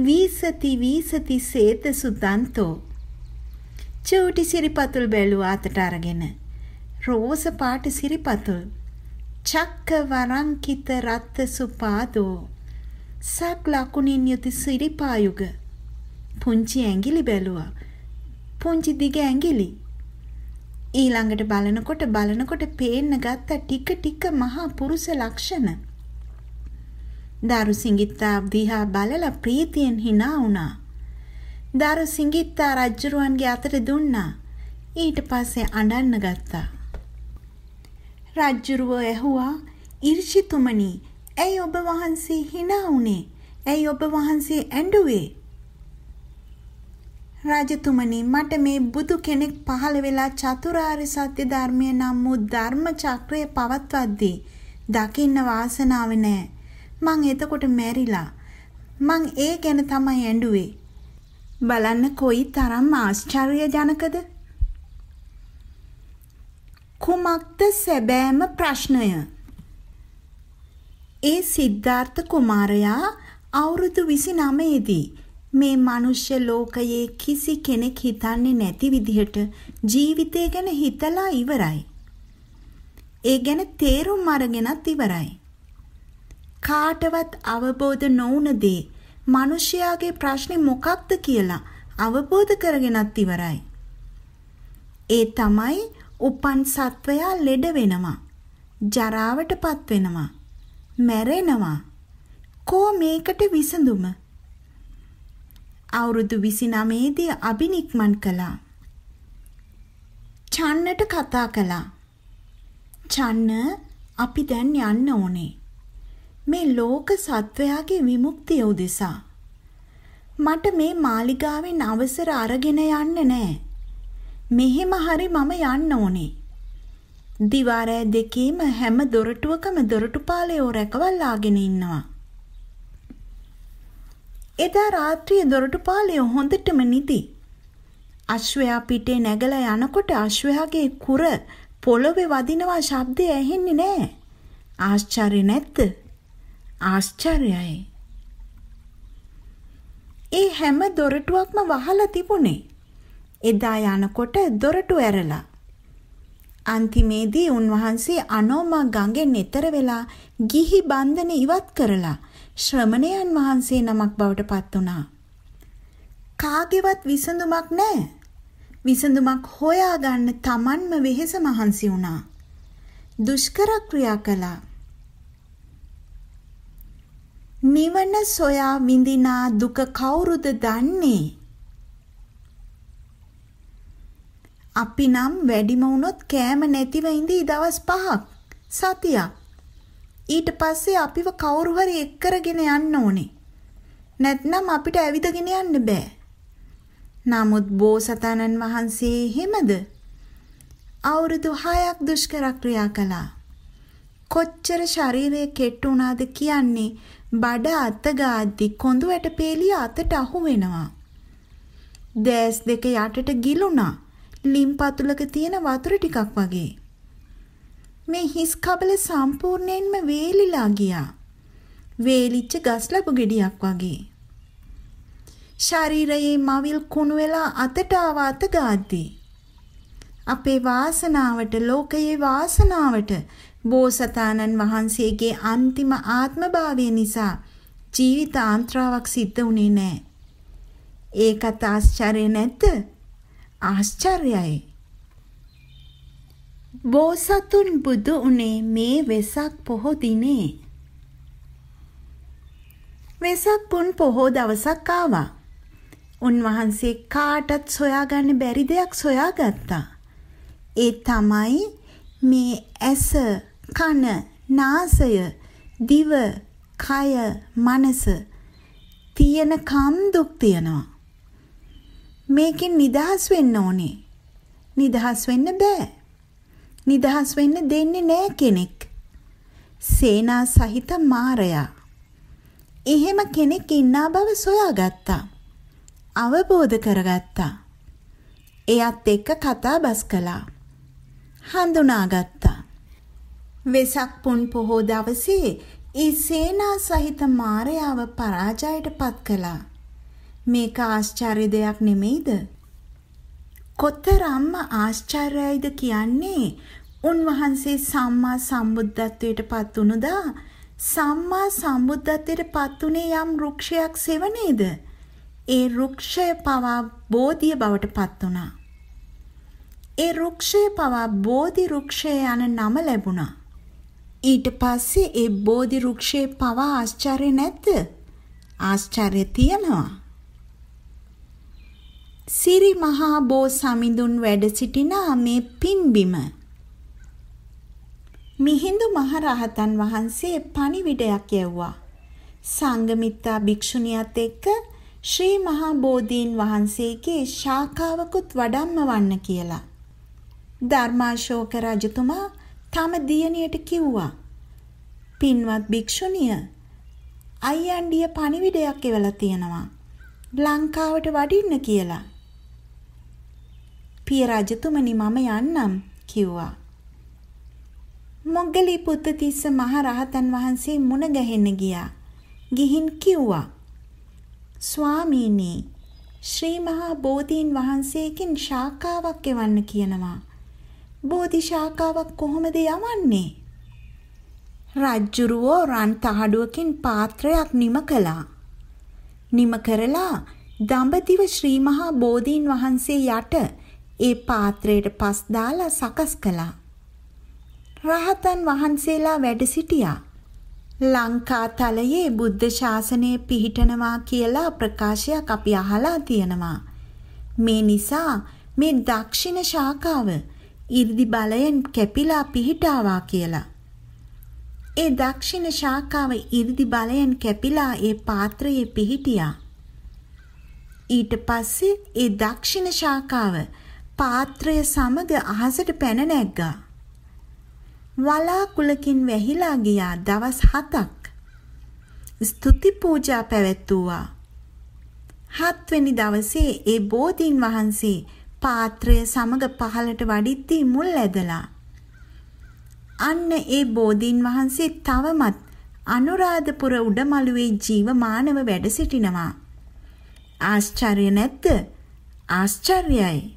වීසති වීසති සේත සුදන්තෝ චූටි සිරිපතුල් බැලුවා අතට අරගෙන. රෝස පාට සිරිපතුල්. චක්ක වරංකිත රත්ත සුපාදෝ. සක් ලකුණින් යුති සිරිපායුග. පුංචි ඇඟිලි බැලුවා. පුංචි දිග ඇඟිලි. ඊළඟට බලනකොට බලනකොට පේන්න ගත්ත ටික ටික මහා පුරුෂ ලක්ෂණ. දරු සිඟිත්තා දිහා බලලා ප්‍රීතියෙන් hina වුණා. දරු සිඟිත්තා රජ්ජුරුවන්ගේ අතට දුන්නා. ඊට පස්සේ අඬන්න ගත්තා. රජ්ජුරුව ඇහුවා ඉර්ෂිතුමනි ඇයි ඔබ වහන්සේ hina වුනේ? ඇයි ඔබ වහන්සේ ඇඬුවේ? රජතුමනි මට මේ බුදු කෙනෙක් පහළ වෙලා චතුරාර්ය සත්‍ය ධර්මය නම් වූ ධර්ම චක්‍රය පවත්වද්දී දකින්න වාසනාව නැහැ. මං එතකොට මැරිලා. මං ඒ ගැන තමයි ඇඬුවේ. බලන්න කොයි තරම් ආශ්චර්යජනකද? කුමක්ද සැබෑම ප්‍රශ්නය? ඒ සිද්ධාර්ථ කුමාරයා අවුරුදු 29 දී මේ මිනිස්්‍ය ලෝකයේ කිසි කෙනෙක් හිතන්නේ නැති විදිහට ජීවිතය ගැන හිතලා ඉවරයි. ඒ ගැන තේරුම් අරගෙනත් ඉවරයි. කාටවත් අවබෝධ නොවුන දේ මිනිසයාගේ ප්‍රශ්නේ මොකක්ද කියලා අවබෝධ කරගෙනත් ඉවරයි. ඒ තමයි උපන් සත්වයා ලෙඩ වෙනවා. ජරාවටපත් වෙනවා. මැරෙනවා. කෝ මේකට විසඳුම? අවුරුදු 29 දී අබිනික්මන් කළා. චන්නට කතා කළා. චන්න අපි දැන් යන්න ඕනේ. මේ ලෝක සත්වයාගේ විමුක්තිය උදෙසා. මට මේ මාලිගාවෙන් අවසර අරගෙන යන්න නෑ. මෙහෙම හරි මම යන්න ඕනේ. දිවාරෑ දෙකේම හැම දොරටුවකම දොරටුපාලයෝ රැකවල්ලාගෙන ඉන්නවා. එදා රාත්‍රියේ දොරටුපාලයෝ හොඳටම නිදි. අශ්වයා පිටේ නැගලා යනකොට අශ්වයාගේ කුර පොළොවේ වදිනවා ශබ්දය ඇහෙන්නේ නැහැ. ආශ්චර්ය නැත්ද? ආශ්චර්යයි. ඒ හැම දොරටුවක්ම වහලා තිබුණේ. එදා යනකොට දොරටු ඇරලා. අන්තිමේදී උන්වහන්සේ අනෝමා ගඟෙන් එතර වෙලා ගිහි බන්ධන ඉවත් කරලා ශ්‍රමණයන් වහන්සේ නමක් බවට පත් වුණා. කාගේවත් විසඳුමක් නැහැ. විසඳුමක් හොයාගන්න Tamanම වෙහෙස මහන්සි වුණා. දුෂ්කර ක්‍රියා කළා. නිවන සොයා විඳිනා දුක කවුරුද දන්නේ? අපි නම් වැඩිම වුණොත් කෑම නැතිව ඉඳී දවස් 5ක් සතියක්. ඊට පස්සේ අපිව කවුරු හරි එක් කරගෙන යන්න ඕනේ. නැත්නම් අපිට ඇවිදගෙන යන්න බෑ. නමුත් බෝසතාණන් වහන්සේ එහෙමද? අවුරුදු 6ක් දුෂ්කර ක්‍රියා කළා. කොච්චර ශරීරය කෙට්ටු වුණාද කියන්නේ බඩ අත ගාද්දි කොඳු වැට පේලිය අතට අහු වෙනවා. දෑස් දෙක යටට ගිලුණා. ලිම් පතුලක තියෙන වතුර ටිකක් වගේ. මේ හිස් කබල සම්පූර්ණයෙන්ම වේලිලා ගියා. වේලිච්ච ගස් ලැබු ගෙඩියක් වගේ. ශරීරයේ මවිල් කුණු වෙලා අතට ආව අත ගාද්දී අපේ වාසනාවට ලෝකයේ වාසනාවට බෝසතාණන් වහන්සේගේ අන්තිම ආත්මභාවය නිසා ජීවිත ආන්ත්‍රාවක් සිද්ධ වුණේ නැහැ. ඒකත් ආශ්චර්ය නැද්ද? ආශ්චර්යයි. බෝසතුන් බුදු උනේ මේ වෙසක් පොහො දිනේ. වෙසක් පුන් පොහෝ දවසක් ආවා. උන්වහන්සේ කාටත් සොයාගන්න බැරි දෙයක් සොයාගත්තා. ඒ තමයි මේ ඇස, කන, නාසය, දිව, කය, මනස තියෙන කම් දුක් තියනවා. මේකෙන් නිදහස් වෙන්න ඕනේ. නිදහස් වෙන්න බෑ. නිදහස් වෙන්න දෙන්නේ නෑ කෙනෙක්. සේනා සහිත මාරයා. එහෙම කෙනෙක් ඉන්නා බව සොයාගත්තා. අවබෝධ කරගත්තා. එයත් එක්ක කතා බස් කළා. හඳුනාගත්තා. වෙසක් පුන් පොහෝ දවසේ ඒ සේනා සහිත මාරයාව පරාජයට පත් කළා. මේක ආශ්චර්ය දෙයක් නෙමෙයිද? කොතරම්ම ආශ්චර්යයිද කියන්නේ උන්වහන්සේ සම්මා සම්බුද්ධත්වයට පත් වුණුදා සම්මා සම්බුද්ධත්වයට පත් උනේ යම් වෘක්ෂයක් සෙවණේද? ඒ වෘක්ෂය පවා බෝධිය බවට පත් වුණා. ඒ වෘක්ෂය පවා බෝධි වෘක්ෂය යන නම ලැබුණා. ඊට පස්සේ ඒ බෝධි වෘක්ෂයේ පවා ආශ්චර්ය නැද්ද? ආශ්චර්ය තියනවා. සිරි මහා බෝ සමිඳුන් වැඩ සිටින මේ පින්බිම මිහිඳු මහ රහතන් වහන්සේ පණිවිඩයක් යවුවා. සංඝමිත්තා භික්ෂුණියත් එක්ක ශ්‍රී මහා බෝධීන් වහන්සේගේ ශාඛාවකුත් වඩම්මවන්න කියලා. ධර්මාශෝක රජතුමා තම දියණියට කිව්වා. පින්වත් භික්ෂුණිය අයියන්ඩිය පණිවිඩයක් එවලා තියෙනවා. ලංකාවට වඩින්න කියලා. පිය රජතුමනි මම යන්නම් කිව්වා. මොග්ගලී පුත්තිස්ස මහ රහතන් වහන්සේ මුණ ගැහෙන්න ගියා. ගිහින් කිව්වා. ස්වාමීනි ශ්‍රී මහා බෝධීන් වහන්සේකින් ශාඛාවක් එවන්න කියනවා. බෝධි ශාඛාවක් කොහොමද යවන්නේ? රජ්ජුරුවෝ රන් තහඩුවකින් පාත්‍රයක් නිම කළා. නිම කරලා දඹදිව ශ්‍රී මහා බෝධීන් වහන්සේ යට ඒ පාත්‍රයට පස් දාලා සකස් කළා. රහතන් වහන්සේලා වැඩ සිටියා. ලංකාතලයේ බුද්ධ ශාසනය පිහිටනවා කියලා ප්‍රකාශයක් අපි අහලා තියෙනවා. මේ නිසා මේ දක්ෂින ශාඛාව 이르දි බලයෙන් කැපිලා පිහිටාවා කියලා. ඒ දක්ෂින ශාඛාව 이르දි බලයෙන් කැපිලා ඒ පාත්‍රයේ පිහිටියා. ඊට පස්සේ ඒ දක්ෂින ශාඛාව පාත්‍රය සමග අහසට පැන නැග්ගා. වලාකුලකින් වැහිලා ගියා දවස් 7ක්. ස්තුති පූජා පැවැත්වුවා. හත්වෙනි දවසේ ඒ බෝධීන් වහන්සේ පාත්‍රය සමග පහලට වඩිද්දී මුල් ඇදලා. අන්න ඒ බෝධීන් වහන්සේ තවමත් අනුරාධපුර උඩමළුවේ ජීවමානව වැඩ සිටිනවා. ආශ්චර්ය නැද්ද? ආශ්චර්යයි.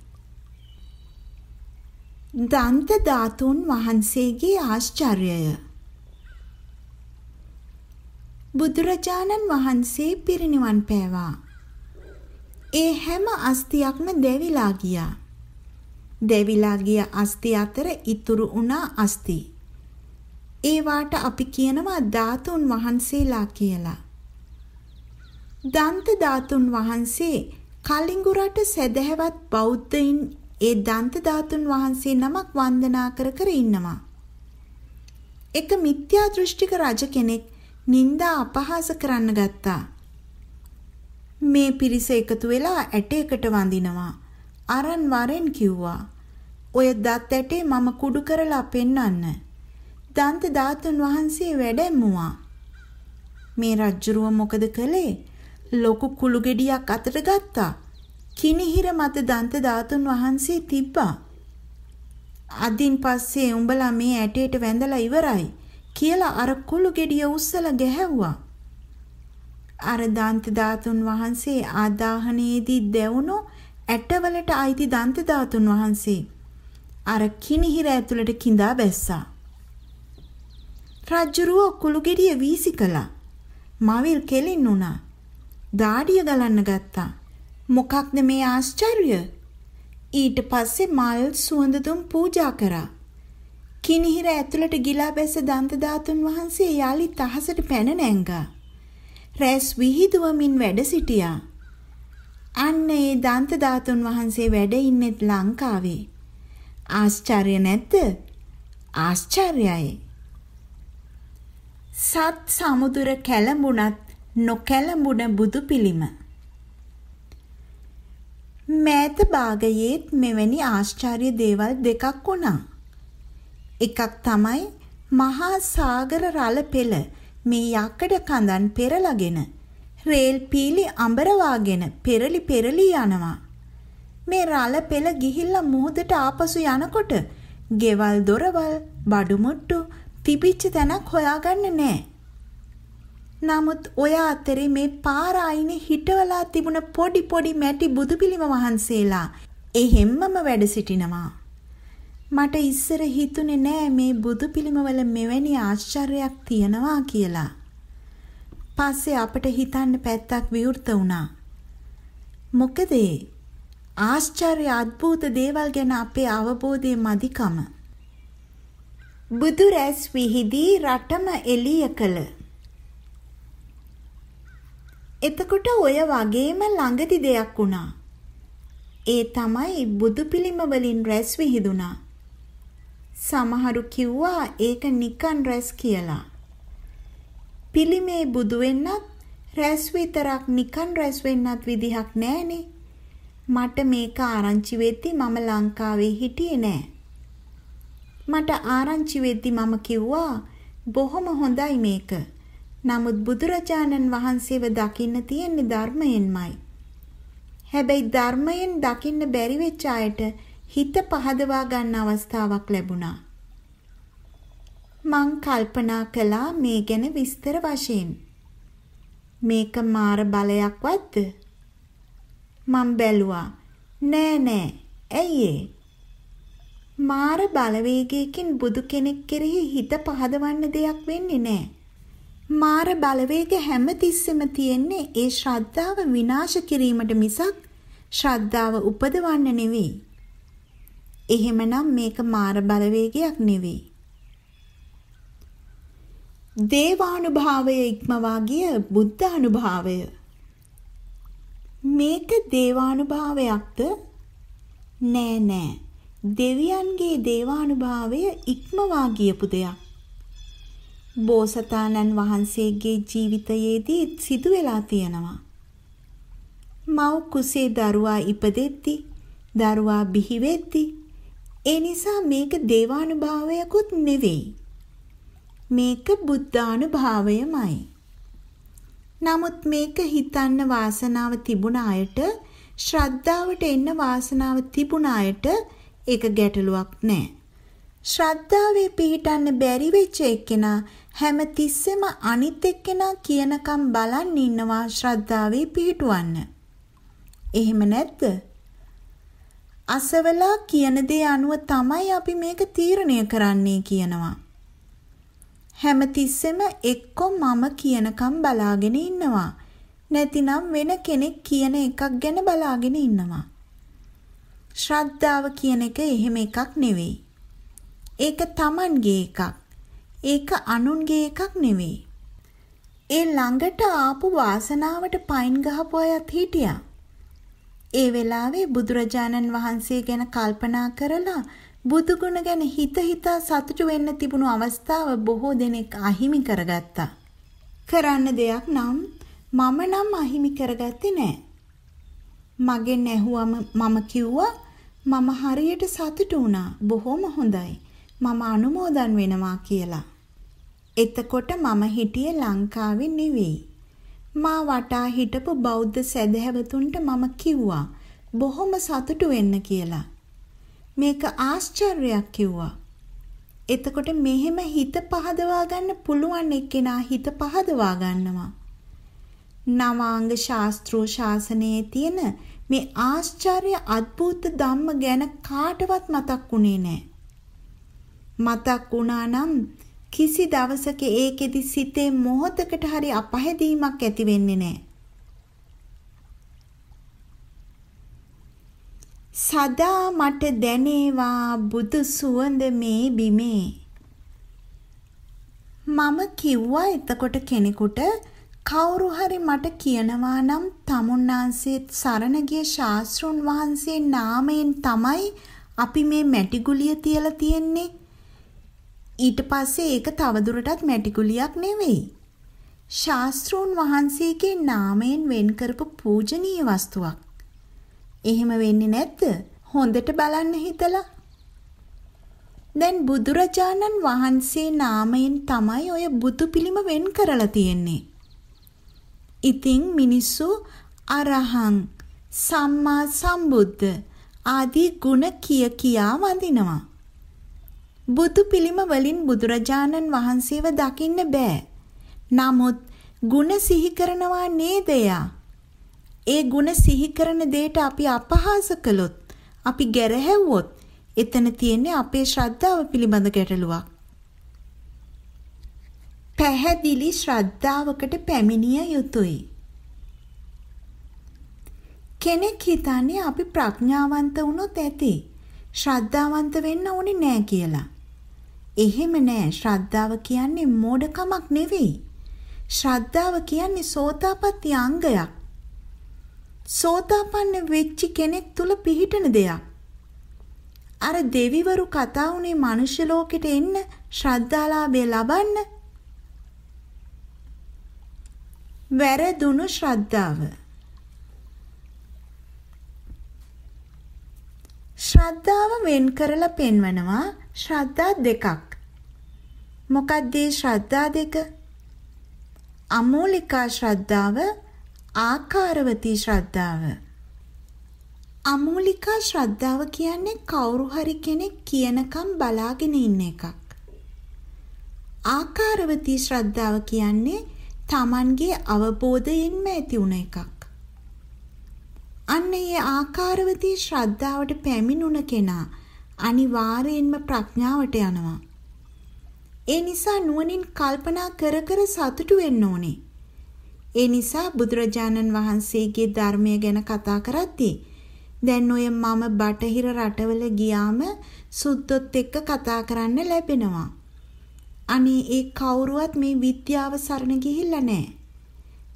දන්ත ධාතුන් වහන්සේගේ ආශ්චර්යය බුදුරජාණන් වහන්සේ පිරිනිවන් පෑවා. ඒ හැම අස්තියක්ම දැවිලා ගියා. දැවිලා ගිය අස්ති අතර ඉතුරු වුණා අස්ති. ඒවාට අපි කියනවා ධාතුන් වහන්සේලා කියලා. දන්ත ධාතුන් වහන්සේ කලිඟු රට සැදැහැවත් බෞද්ධයින් ඒ දන්ත ධාතුන් වහන්සේ නමක් වන්දනා කර කර ඉන්නවා. එක මිත්‍යා දෘෂ්ටික රජ කෙනෙක් නිന്ദා අපහාස කරන්න ගත්තා. මේ පිරිස එකතු වෙලා ඇටයකට වඳිනවා. අරන් වරෙන් කිව්වා. ඔය දත් ඇටේ මම කුඩු කරලා පෙන්නන්න. දන්ත ධාතුන් වහන්සේ වැඩැම්මුවා. මේ රජ්ජුරුව මොකද කළේ? ලොකු කුළු ගෙඩියක් අතට ගත්තා. කිනිහිර මත දන්ත ධාතුන් වහන්සේ තිබ්බා. අදින් පස්සේ උඹලා මේ ඇටේට වැඳලා ඉවරයි කියලා අර කුළු ගෙඩිය උස්සලා ගැහැව්වා. අර දන්ත ධාතුන් වහන්සේ ආදාහනයේදී දැවුණු ඇටවලට අයිති දන්ත ධාතුන් වහන්සේ අර කිනිහිර ඇතුළට கிඳා බැස්සා. රජ්ජුරුව කුළුගෙඩිය වීසි කළා. මවිල් කෙලින් වුණා. දාඩිය ගලන්න ගත්තා. මොකක්ද මේ ආශ්චර්ය? ඊට පස්සේ මල් සුවඳ දුම් පූජා කරා. කිනිහිර ඇතුළට ගිලා බැස දන්ත ධාතුන් වහන්සේ යාලි තහසට පැන නැංගා. රැස් විහිදුවමින් වැඩ සිටියා. අන්න ඒ දන්ත ධාතුන් වහන්සේ වැඩ ඉන්නෙත් ලංකාවේ. ආශ්චර්ය නැද්ද? ආශ්චර්යයි. සත් සමුදුර කැළඹුණත් නොකැළඹුණ බුදු පිළිම. මෑත භාගයේත් මෙවැනි ආශ්චර්ය දේවල් දෙකක් වුණා. එකක් තමයි මහා සාගර රළ පෙළ මේ යකඩ කඳන් පෙරලගෙන රේල් පීලි අඹරවාගෙන පෙරලි පෙරලි යනවා. මේ රළ පෙළ ගිහිල්ලා මුහුදට ආපසු යනකොට ගෙවල් දොරවල් බඩු මුට්ටු තිබිච්ච තැනක් හොයාගන්න නෑ. නමුත් ඔය අතරේ මේ පාර අයිනේ හිටවලා තිබුණ පොඩි පොඩි මැටි බුදුපිළිම වහන්සේලා එහෙම්මම වැඩ සිටිනවා. මට ඉස්සර හිතුනේ නෑ මේ බුදුපිළිමවල මෙවැනි ආශ්චර්යයක් තියනවා කියලා. පස්සේ අපට හිතන්න පැත්තක් විවෘත වුණා. මොකද ආශ්චර්ය අద్భుත දේවල් ගැන අපේ අවබෝධය මදිකම. බුදු රැස් විහිදී රටම එළිය කළ එතකොට ඔය වගේම ළඟදි දෙයක් වුණා. ඒ තමයි බුදු පිළිම වලින් රැස් විහිදුණා. සමහරු කිව්වා ඒක නිකන් රැස් කියලා. පිළිමේ බුදු වෙන්නත් රැස් විතරක් නිකන් රැස් වෙන්නත් විදිහක් නැහනේ. මට මේක ආරංචි වෙද්දි මම ලංකාවේ හිටියේ නෑ. මට ආරංචි වෙද්දි මම කිව්වා බොහොම හොඳයි මේක. නමුත් බුදුරජාණන් වහන්සේව දකින්න තියෙන්නේ ධර්මයෙන්මයි. හැබැයි ධර්මයෙන් දකින්න බැරි වෙච්ච අයට හිත පහදවා ගන්න අවස්ථාවක් ලැබුණා. මං කල්පනා කළා මේ ගැන විස්තර වශයෙන්. මේක මාර බලයක්වත්ද? මං බැලුවා. නෑ නෑ. ඇයි ඒ? මාර බලවේගයකින් බුදු කෙනෙක් කෙරෙහි හිත පහදවන්න දෙයක් වෙන්නේ නෑ. මාර බලවේග හැම තිස්සෙම තියෙන්නේ ඒ ශ්‍රද්ධාව විනාශ කිරීමට මිසක් ශ්‍රද්ධාව උපදවන්න නෙවෙයි. එහෙමනම් මේක මාර බලවේගයක් නෙවෙයි. දේවානුභාවය ඉක්මවා ගිය බුද්ධ අනුභාවය. මේක දේවානුභාවයක්ද? නෑ නෑ. දෙවියන්ගේ දේවානුභාවය ඉක්මවා ගියපු දෙයක්. බෝසතාණන් වහන්සේගේ ජීවිතයේදී සිදු වෙලා තියෙනවා. මව් කුසේ දරුවා ඉපදෙද්දි දරුවා බිහි වෙද්දි ඒ නිසා මේක දේවානුභාවයකුත් නෙවෙයි. මේක බුද්ධානුභාවයමයි. නමුත් මේක හිතන්න වාසනාව තිබුණ අයට ශ්‍රද්ධාවට එන්න වාසනාව තිබුණ අයට ඒක ගැටලුවක් නෑ. ශ්‍රද්ධාවේ පිහිටන්න බැරි වෙච්ච එක්කෙනා හැම තිස්සෙම අනිත් එක්කෙනා කියනකම් බලන් ඉන්නවා ශ්‍රද්ධාවේ පිහිටුවන්න. එහෙම නැද්ද? අසවලා කියන දේ අනුව තමයි අපි මේක තීරණය කරන්නේ කියනවා. හැම තිස්සෙම එක්කෝ මම කියනකම් බලාගෙන ඉන්නවා. නැතිනම් වෙන කෙනෙක් කියන එකක් ගැන බලාගෙන ඉන්නවා. ශ්‍රද්ධාව කියන එක එහෙම එකක් නෙවෙයි. ඒක Tamanගේ එකක්. ඒක අනුන්ගේ එකක් නෙවෙයි. ඒ ළඟට ආපු වාසනාවට පයින් ගහපු අයත් හිටියා. ඒ වෙලාවේ බුදුරජාණන් වහන්සේ ගැන කල්පනා කරලා බුදුගුණ ගැන හිත හිතා සතුටු වෙන්න තිබුණු අවස්ථාව බොහෝ දෙනෙක් අහිමි කරගත්තා. කරන්න දෙයක් නම් මම නම් අහිමි කරගත්තේ නෑ. මගෙන් ඇහුවම මම කිව්වා මම හරියට සතුටු වුණා. බොහොම හොඳයි. මම අනුමෝදන් වෙනවා කියලා. එතකොට මම හිටියේ ලංකාවේ නෙවෙයි. මා වටා හිටපු බෞද්ධ සැදැහැවතුන්ට මම කිව්වා බොහොම සතුටු වෙන්න කියලා. මේක ආශ්චර්යයක් කිව්වා. එතකොට මෙහෙම හිත පහදවා ගන්න පුළුවන් එක්කෙනා හිත පහදවා ගන්නවා. නවාංග ශාස්ත්‍රෝ ශාසනයේ තියෙන මේ ආශ්චර්ය අద్భుත ධම්ම ගැන කාටවත් මතක් වුණේ නැහැ. මතක් වුණා නම් කිසි දවසක ඒකෙදි සිතේ මොහොතකට හරි අපහැදීමක් ඇති වෙන්නේ නැහැ. සදා මට දැනේවා බුදු සුවඳ මේ බිමේ මම කිව්වා එතකොට කෙනෙකුට කවුරු හරි මට කියනවා නම් තමුන්නාන්සේත් සරණ ගිය ශාස්ත්‍රුන් වහන්සේ නාමයෙන් තමයි අපි මේ මැටිගුලිය තියලා තියෙන්නේ. ඊට පස්සේ ඒක තවදුරටත් මැටිගුලියක් නෙවෙයි. ශාස්ත්‍රූන් වහන්සේගේ නාමයෙන් වෙන් කරපු පූජනීය වස්තුවක්. එහෙම වෙන්නේ නැද්ද? හොඳට බලන්න හිතලා. දැන් බුදුරජාණන් වහන්සේ නාමයෙන් තමයි ඔය බුදු පිළිම වෙන් කරලා තියෙන්නේ. ඉතින් මිනිස්සු අරහං සම්මා සම්බුද්ධ ආදී ගුණ කිය කියා වඳිනවා. බුදු පිළිම වලින් බුදුරජාණන් වහන්සේව දකින්න බෑ. නමුත් ගුණ සිහි කරනවා නේද ඒ ගුණ සිහි කරන දෙයට අපි අපහාස කළොත්, අපි ගැරහැව්වොත්, එතන තියෙන්නේ අපේ ශ්‍රද්ධාව පිළිබඳ ගැටලුවක්. පැහැදිලි ශ්‍රද්ධාවකට පැමිණිය යුතුයි. කෙනෙක් හිතන්නේ අපි ප්‍රඥාවන්ත වුණොත් ඇති. ශ්‍රද්ධාවන්ත වෙන්න ඕනේ නෑ කියලා. එහෙම නෑ. ශ්‍රද්ධාව කියන්නේ මෝඩකමක් නෙවෙයි. ශ්‍රද්ධාව කියන්නේ සෝතාපට්ටි අංගයක්. සෝතාපන්න වෙච්ච කෙනෙක් තුල පිහිටන දෙයක්. අර දෙවිවරු කතා වුණේ මනුෂ්‍ය ලෝකෙට එන්න ශ්‍රද්ධාලාභය ලබන්න. වැරදුණු ශ්‍රද්ධාව. ශ්‍රද්ධාව වෙන් කරලා පෙන්වනවා ශ්‍රද්ධා දෙකක්. මොකක්ද ශ්‍රද්ධා දෙක? අමූලිකා ශ්‍රද්ධාව ආකාරවතී ශ්‍රද්ධාව. අමූලිකා ශ්‍රද්ධාව කියන්නේ කවුරු හරි කෙනෙක් කියනකම් බලාගෙන ඉන්න එකක්. ආකාරවතී ශ්‍රද්ධාව කියන්නේ Tamanගේ අවබෝධයෙන්ම ඇති වුණ එකක්. අන්න ඒ ආකාරවතී ශ්‍රද්ධාවට පැමිණුණ කෙනා අනිවාර්යයෙන්ම ප්‍රඥාවට යනවා. ඒ නිසා නුවණින් කල්පනා කර කර සතුටු වෙන්න ඕනේ. ඒ නිසා බුදුරජාණන් වහන්සේගේ ධර්මය ගැන කතා කරද්දී දැන් ඔය මම බටහිර රටවල ගියාම සුද්දොත් එක්ක කතා කරන්න ලැබෙනවා. අනේ ඒ කවුරුවත් මේ විද්‍යාව සරණ ගිහිල්ලා නැහැ.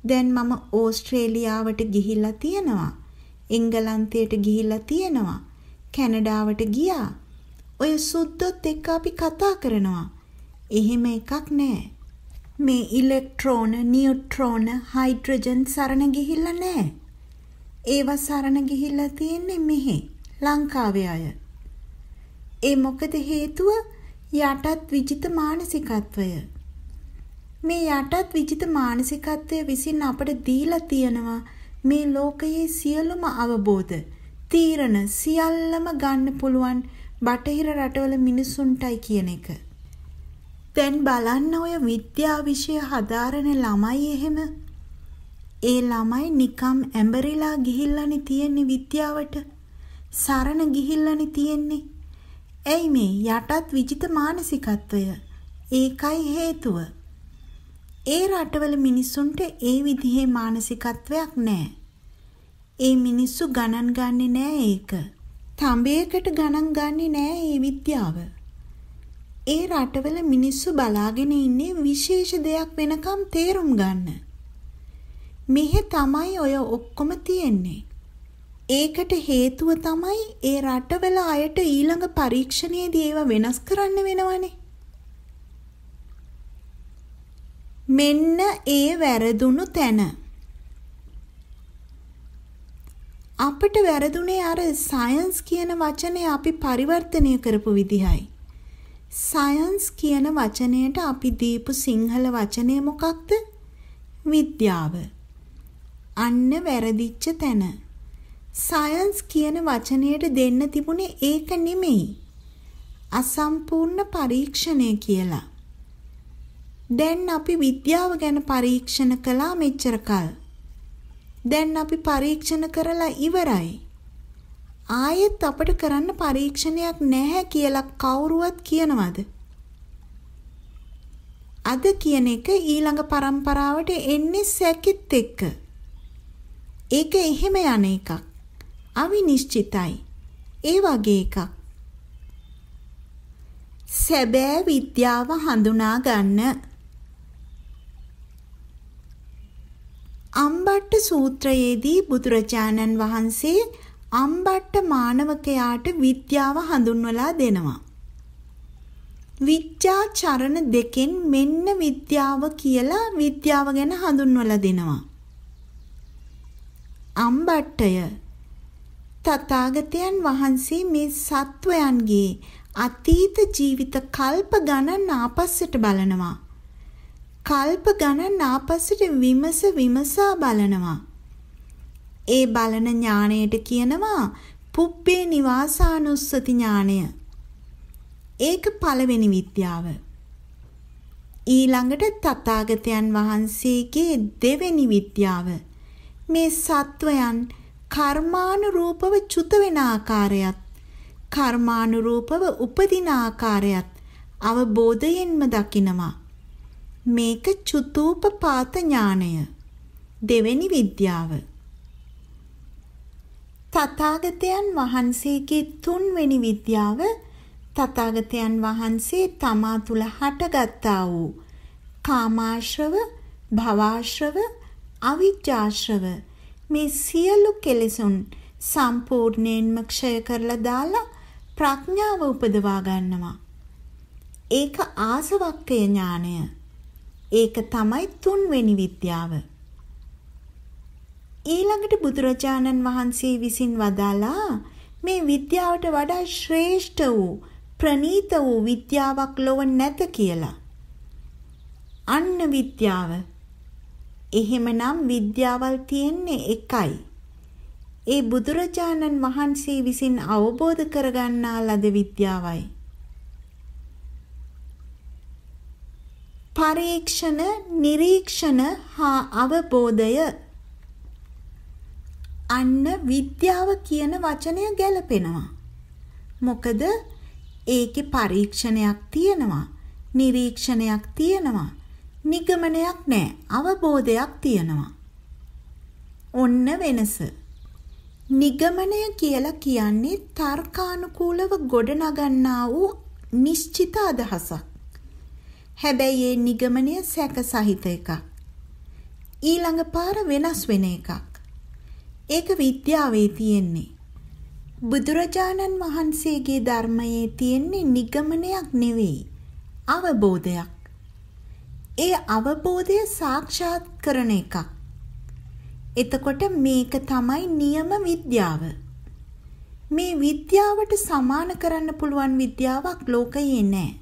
දැන් මම ඕස්ට්‍රේලියාවට ගිහිල්ලා තියෙනවා. එංගලන්තයට ගිහිල්ලා තියෙනවා. කැනඩාවට ගියා. ඔය සුද්දොත් එක්ක අපි කතා කරනවා. එහෙම එකක් නැහැ. මේ ඉලෙක්ට්‍රෝන, නියුට්‍රෝන, හයිඩ්‍රජන් සරණ ගිහිල්ලා නැහැ. ඒවා සරණ ගිහිල්ලා තියෙන්නේ මෙහි ලංකාවේ අය. ඒ මොකද හේතුව යටත් විජිත මානසිකත්වය. මේ යටත් විජිත මානසිකත්වය විසින් අපට දීලා තියෙනවා මේ ලෝකයේ සියලුම අවබෝධ තීරණ සියල්ලම ගන්න පුළුවන් බටහිර රටවල මිනිසුන්ටයි කියන එක. දැන් බලන්න ඔය විද්‍යා විෂය හදාරන ළමයි එහෙම ඒ ළමයි නිකම් ඇඹරිලා ගිහිල්ලානේ තියෙන්නේ විද්‍යාවට. සරණ ගිහිල්ලානේ තියෙන්නේ. ඇයි මේ යටත් විජිත මානසිකත්වය? ඒකයි හේතුව. ඒ රටවල මිනිස්සුන්ට ඒ විදිහේ මානසිකත්වයක් නැහැ. ඒ මිනිස්සු ගණන් ගන්නේ නැහැ ඒක. තඹයකට ගණන් ගන්නේ නැහැ මේ විද්‍යාව. ඒ රටවල මිනිස්සු බලාගෙන ඉන්නේ විශේෂ දෙයක් වෙනකම් තේරුම් ගන්න. මෙහෙ තමයි ඔය ඔක්කොම තියෙන්නේ. ඒකට හේතුව තමයි ඒ රටවල අයට ඊළඟ පරීක්ෂණයේදී ඒව වෙනස් කරන්න වෙනවනේ. මෙන්න ඒ වැරදුණු තැන. අපිට වැරදුනේ අර සයන්ස් කියන වචනේ අපි පරිවර්තනය කරපු විදිහයි. සයන්ස් කියන වචනයට අපි දීපු සිංහල වචනය මොකක්ද? විද්‍යාව. අන්න වැරදිච්ච තැන. සයන්ස් කියන වචනයට දෙන්න තිබුණේ ඒක නෙමෙයි. අසම්පූර්ණ පරීක්ෂණය කියලා. දැන් අපි විද්‍යාව ගැන පරීක්ෂණ කළා මෙච්චර කල්. දැන් අපි පරීක්ෂණ කරලා ඉවරයි. ආයෙත් අපිට කරන්න පරීක්ෂණයක් නැහැ කියලා කවුරුවත් කියනවද? අද කියන එක ඊළඟ પરම්පරාවට එන්නේ සැකෙත් එක්ක. ඒක එහෙම යන එකක්. අවිනිශ්චිතයි. ඒ වගේ එකක්. සැබෑ විද්‍යාව හඳුනා ගන්න. අම්බට්ට සූත්‍රයේදී බුදුරජාණන් වහන්සේ අම්බට්ට මානවකයාට විද්‍යාව හඳුන්වලා දෙනවා. විද්‍යා චරණ දෙකෙන් මෙන්න විද්‍යාව කියලා විද්‍යාව ගැන හඳුන්වලා දෙනවා. අම්බට්ටය තථාගතයන් වහන්සේ මේ සත්වයන්ගේ අතීත ජීවිත කල්ප ගණන් ආපස්සට බලනවා. කල්ප ගණන් ආපස්සට විමස විමසා බලනවා. ඒ බලන ඥාණයට කියනවා පුබ්බේ නිවාසානුස්සති ඥාණය. ඒක පළවෙනි විද්‍යාව. ඊළඟට තථාගතයන් වහන්සේගේ දෙවෙනි විද්‍යාව. මේ සත්වයන් කර්මානුරූපව චුත වෙන ආකාරයත් කර්මානුරූපව උපදින ආකාරයත් අවබෝධයෙන්ම දකිනවා. මේක චුතූපපාත ඥානය. දෙවෙනි විද්‍යාව. තථාගතයන් වහන්සේගේ තුන්වෙනි විද්‍යාව තථාගතයන් වහන්සේ තමා තුල හටගත්තා වූ කාමාශ්‍රව, භවආශ්‍රව, අවිජ්ජාශ්‍රව මේ සියලු කෙලෙසුන් සම්පූර්ණයෙන්ම ක්ෂය කරලා දාලා ප්‍රඥාව උපදවා ගන්නවා. ඒක ආසවක්කය ඥානය. ඒක තමයි තුන්වෙනි විද්‍යාව. ඊළඟට බුදුරජාණන් වහන්සේ විසින් වදාලා මේ විද්‍යාවට වඩා ශ්‍රේෂ්ඨ වූ ප්‍රනීත වූ විද්‍යාවක් ලොව නැත කියලා. අන්න විද්‍යාව එහෙමනම් විද්‍යාවල් තියෙන්නේ එකයි. ඒ බුදුරජාණන් වහන්සේ විසින් අවබෝධ කරගන්නා ලද විද්‍යාවයි. පරීක්ෂණ, නිරීක්ෂණ හා අවබෝධය අන්න විද්‍යාව කියන වචනය ගැලපෙනවා. මොකද ඒකේ පරීක්ෂණයක් තියෙනවා, නිරීක්ෂණයක් තියෙනවා. නිගමනයක් නැහැ. අවබෝධයක් තියෙනවා. ඔන්න වෙනස. නිගමනය කියලා කියන්නේ තර්කානුකූලව ගොඩනගන්නා වූ නිශ්චිත අදහසක්. හැබැයි ඒ නිගමනය සැක සහිත එකක්. ඊළඟ පාර වෙනස් වෙන එකක්. ඒක විද්‍යාවේ තියෙන්නේ. බුදුරජාණන් වහන්සේගේ ධර්මයේ තියෙන්නේ නිගමනයක් නෙවෙයි අවබෝධයක්. ඒ අවබෝධය සාක්ෂාත් කරන එකක්. එතකොට මේක තමයි නියම විද්‍යාව. මේ විද්‍යාවට සමාන කරන්න පුළුවන් විද්‍යාවක් ලෝකයේ නැහැ.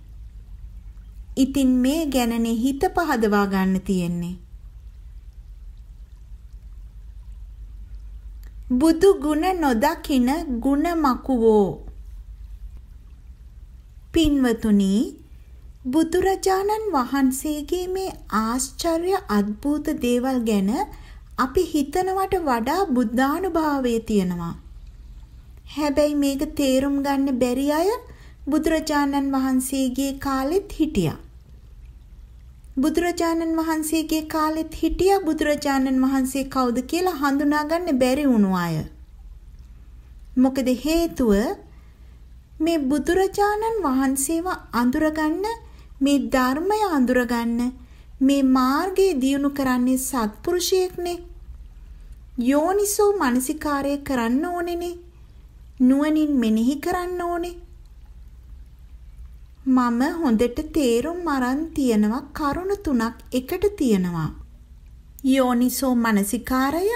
ඉතින් මේ ගැනනේ හිත පහදවා ගන්න තියෙන්නේ. බුදු ගුණ නොදකින ගුණ මකුවෝ පින්වතුනි බුදුරජාණන් වහන්සේගේ මේ ආශ්චර්ය අద్భుත දේවල් ගැන අපි හිතනවට වඩා බුද්ධානුභාවය තියෙනවා. හැබැයි මේක තේරුම් ගන්න බැරි අය බුදුරජාණන් වහන්සේගේ කාලෙත් හිටියා. බුදුරජාණන් වහන්සේගේ කාලෙත් හිටියා බුදුරජාණන් වහන්සේ කවුද කියලා හඳුනා ගන්න බැරි වුණු අය. මොකද හේතුව මේ බුදුරජාණන් වහන්සේව අඳුරගන්න මේ ධර්මය අඳුරගන්න මේ මාර්ගය දියුණු කරන්නේ සත්පුරුෂයෙක්නේ. යෝනිසෝ මනසිකාරය කරන්න ඕනේනේ. නුවණින් මෙනෙහි කරන්න ඕනේ. මම හොඳට තේරුම් අරන් තියනවා කරුණ තුනක් එකට තියනවා. යෝනිසෝ මනසිකාරය,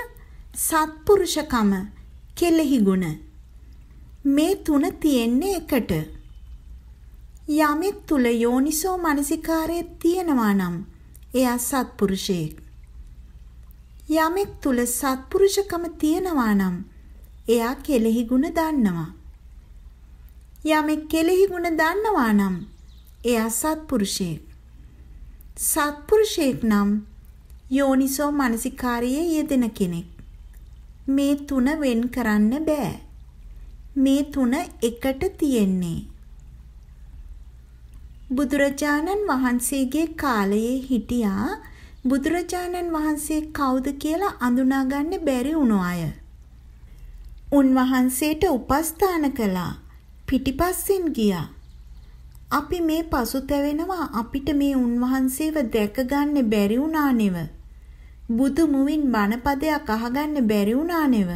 සත්පුරුෂකම, කෙලෙහි ගුණ. මේ තුන තියෙන්නේ එකට. යමෙක් තුල යෝනිසෝ මනසිකාරය තියෙනවා නම් එයා සත්පුරුෂයෙක්. යමෙක් තුල සත්පුරුෂකම තියෙනවා නම් එයා කෙලෙහි ගුණ දන්නවා. යමෙක් කෙලෙහි ගුණ දන්නවා නම් එයා සත්පුරුෂයෙක්. සත්පුරුෂයෙක් නම් යෝනිසෝ මනසිකාරයේ යෙදෙන කෙනෙක්. මේ තුන වෙන් කරන්න බෑ. මේ තුන එකට තියෙන්නේ. බුදුරජාණන් වහන්සේගේ කාලයේ හිටියා බුදුරජාණන් වහන්සේ කවුද කියලා අඳුනාගන්න බැරි වුණු අය. උන්වහන්සේට උපස්ථාන කළා. පිටිපස්සෙන් ගියා. අපි මේ පසුතැවෙනවා අපිට මේ උන්වහන්සේව දැක ගන්න බැරි වුණා නෙව. බුදු මුවින් බණපදයක් අහගන්න බැරි වුණා නෙව.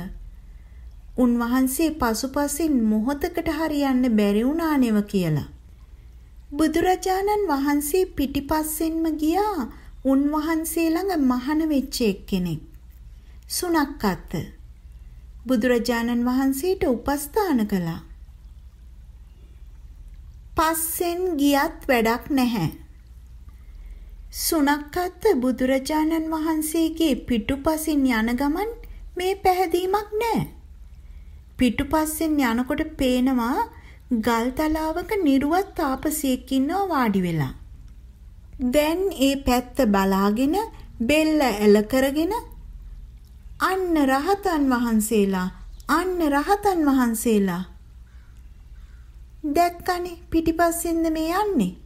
උන්වහන්සේ පසුපසින් මොහොතකට හරි යන්න බැරි වුණා නෙව කියලා. බුදුරජාණන් වහන්සේ පිටිපස්සෙන්ම ගියා උන්වහන්සේ ළඟ මහාන වෙච්ච එක්කෙනෙක්. සුණක්කත් බුදුරජාණන් වහන්සේට උපස්ථාන කළා. පස්සෙන් ගියත් වැඩක් නැහැ. සුණක්කත් බුදුරජාණන් වහන්සේගේ පිටුපසින් යන ගමන් මේ පැහැදීමක් නැහැ. පිටුපස්සෙන් යනකොට පේනවා ගල් තලාවක නිරුවත් තාපසයෙක් ඉන්නවා වාඩි වෙලා. දැන් ඒ පැත්ත බලාගෙන බෙල්ල එල කරගෙන අන්න රහතන් වහන්සේලා අන්න රහතන් වහන්සේලා දැක්කනේ පිටිපස්සෙන්ද මේ යන්නේ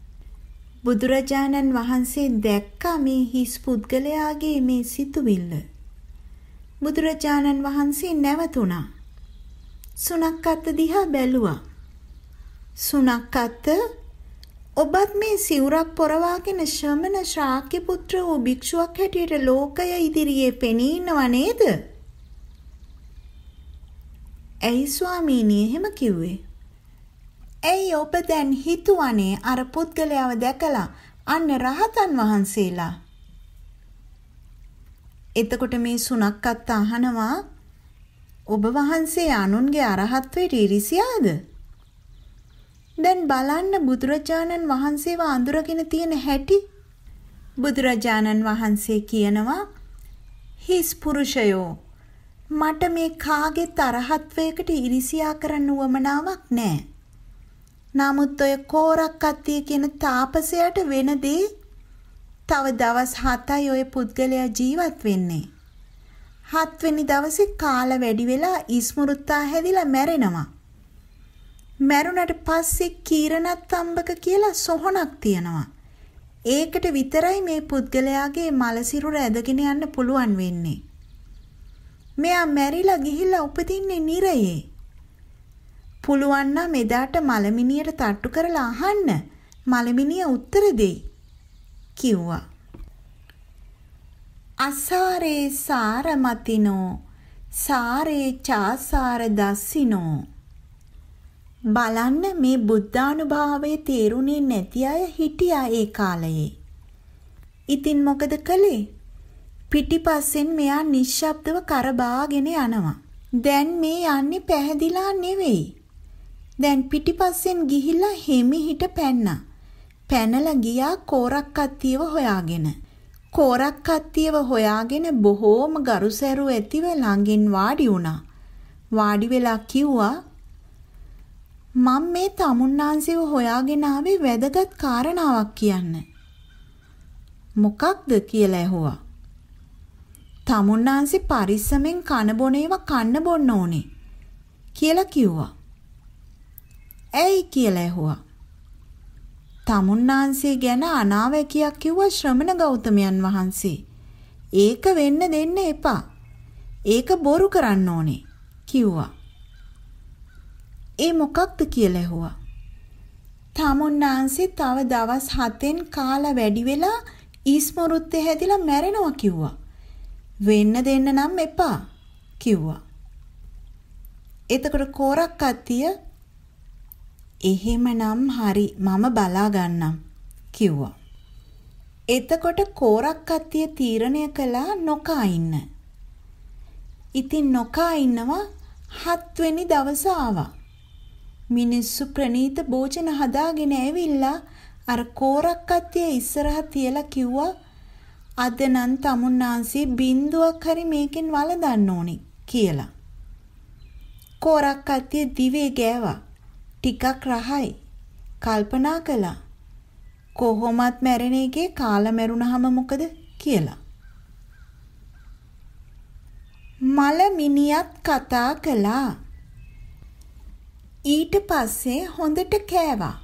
බුදුරජාණන් වහන්සේ දැක්කා මේ හිස් පුද්ගලයාගේ මේ සිතුවිල්ල බුදුරජාණන් වහන්සේ නැවතුණා සුනක්කත් දිහා බැලුවා සුනක් අත ඔබත් මේ සිවුරක් පොරවාගෙන ශ්‍රමණ ශ්‍රාක්‍ය පුත්‍ර වූ භික්ෂුවක් හැටියට ලෝකය ඉදිරියේ පෙනී ඉන්නව නේද? ඇයි ස්වාමීනි එහෙම කිව්වේ? ඇයි ඔබ දැන් හිතුවනේ අර පුද්ගලයාව දැකලා අන්න රහතන් වහන්සේලා? එතකොට මේ සුනක්කත් අහනවා ඔබ වහන්සේ අනුන්ගේ අරහත්වයට ඉරිසියාද? දැන් බලන්න බුදුරජාණන් වහන්සේව අඳුරගෙන තියෙන හැටි. බුදුරජාණන් වහන්සේ කියනවා හිස් පුරුෂයෝ මට මේ කාගේ තරහත්වයකට ඉරිසියා කරන්න උවමනාවක් නැහැ. නමුත් ඔය කෝරක් කත්තිය කියන තාපසයට වෙන දේ තව දවස් 7යි ඔය පුද්ගලයා ජීවත් වෙන්නේ. හත්වෙනි දවසේ කාල වැඩි වෙලා ඉස්මුරුත්තා හැදිලා මැරෙනවා. මැරුණට පස්සේ කීරණත් අම්බක කියලා සොහනක් තියෙනවා. ඒකට විතරයි මේ පුද්ගලයාගේ මලසිරුර ඇදගෙන යන්න පුළුවන් වෙන්නේ. මෙයා මැරිලා ගිහිල්ලා උපදින්නේ නිරයේ. පුළුවන් නම් එදාට මලමිනියට තට්ටු කරලා අහන්න මලමිනිය උත්තර දෙයි කිව්වා. අසාරේ සාරමතිනෝ සාරේ චාසාර දස්සිනෝ බලන්න මේ බුද්ධානුභාවයේ තේරුණේ නැති අය හිටියා ඒ කාලයේ. ඉතින් මොකද කළේ? පිටිපස්සෙන් මෙයා නිශ්ශබ්දව කරබාගෙන යනවා. දැන් මේ යන්නේ පැහැදිලා නෙවෙයි. දැන් පිටිපස්සෙන් ගිහිල්ලා හිමිහිට පැන්නා. පැනලා ගියා කෝරක් කත්තියව හොයාගෙන. කෝරක් කත්තියව හොයාගෙන බොහෝම ගරුසැරු ඇතිව ළඟින් වාඩි වුණා. වාඩි වෙලා කිව්වා මම මේ තමුන්නාන්සේව හොයාගෙන ආවේ වැදගත් කාරණාවක් කියන්න. මොකක්ද කියලා ඇහුවා. තමුන්නාන්සේ පරිස්සමෙන් කන බොන ඒවා කන්න බොන්න ඕනේ කියලා කිව්වා. ඇයි කියලා ඇහුවා. තමුන්නාන්සේ ගැන අනාවැකියක් කිව්වා ශ්‍රමණ ගෞතමයන් වහන්සේ. ඒක වෙන්න දෙන්න එපා. ඒක බොරු කරන්න ඕනේ කිව්වා. ඒ මොකක්ද කියලා ඇහුවා. tamunnaanse තව දවස් 7න් කාලා වැඩි වෙලා ඊස්මරුත්තේ හැදිලා මැරෙනවා කිව්වා. වෙන්න දෙන්න නම් එපා කිව්වා. එතකොට කෝරක් කත්තිය එහෙමනම් හරි මම බලා ගන්නම් කිව්වා. එතකොට කෝරක් කත්තිය තීරණය කළා නොකා ඉන්න. ඉතින් නොකා ඉන්නවා හත්වෙනි දවස ආවා. මිනිස්සු ප්‍රනීත භෝජන හදාගෙන ඇවිල්ලා අර කෝරක් කත්තිය ඉස්සරහ තියලා කිව්වා අද නම් තමුන්නාන්සේ බින්දුවක් හරි මේකෙන් වළඳන්න ඕනි කියලා. කෝරක් කත්තිය දිවේ ගෑවා. ටිකක් රහයි. කල්පනා කළා. කොහොමත් මැරෙන එකේ කාලා මැරුණාම මොකද කියලා. මල මිනිහත් කතා කළා. ඊට පස්සේ හොඳට කෑවා.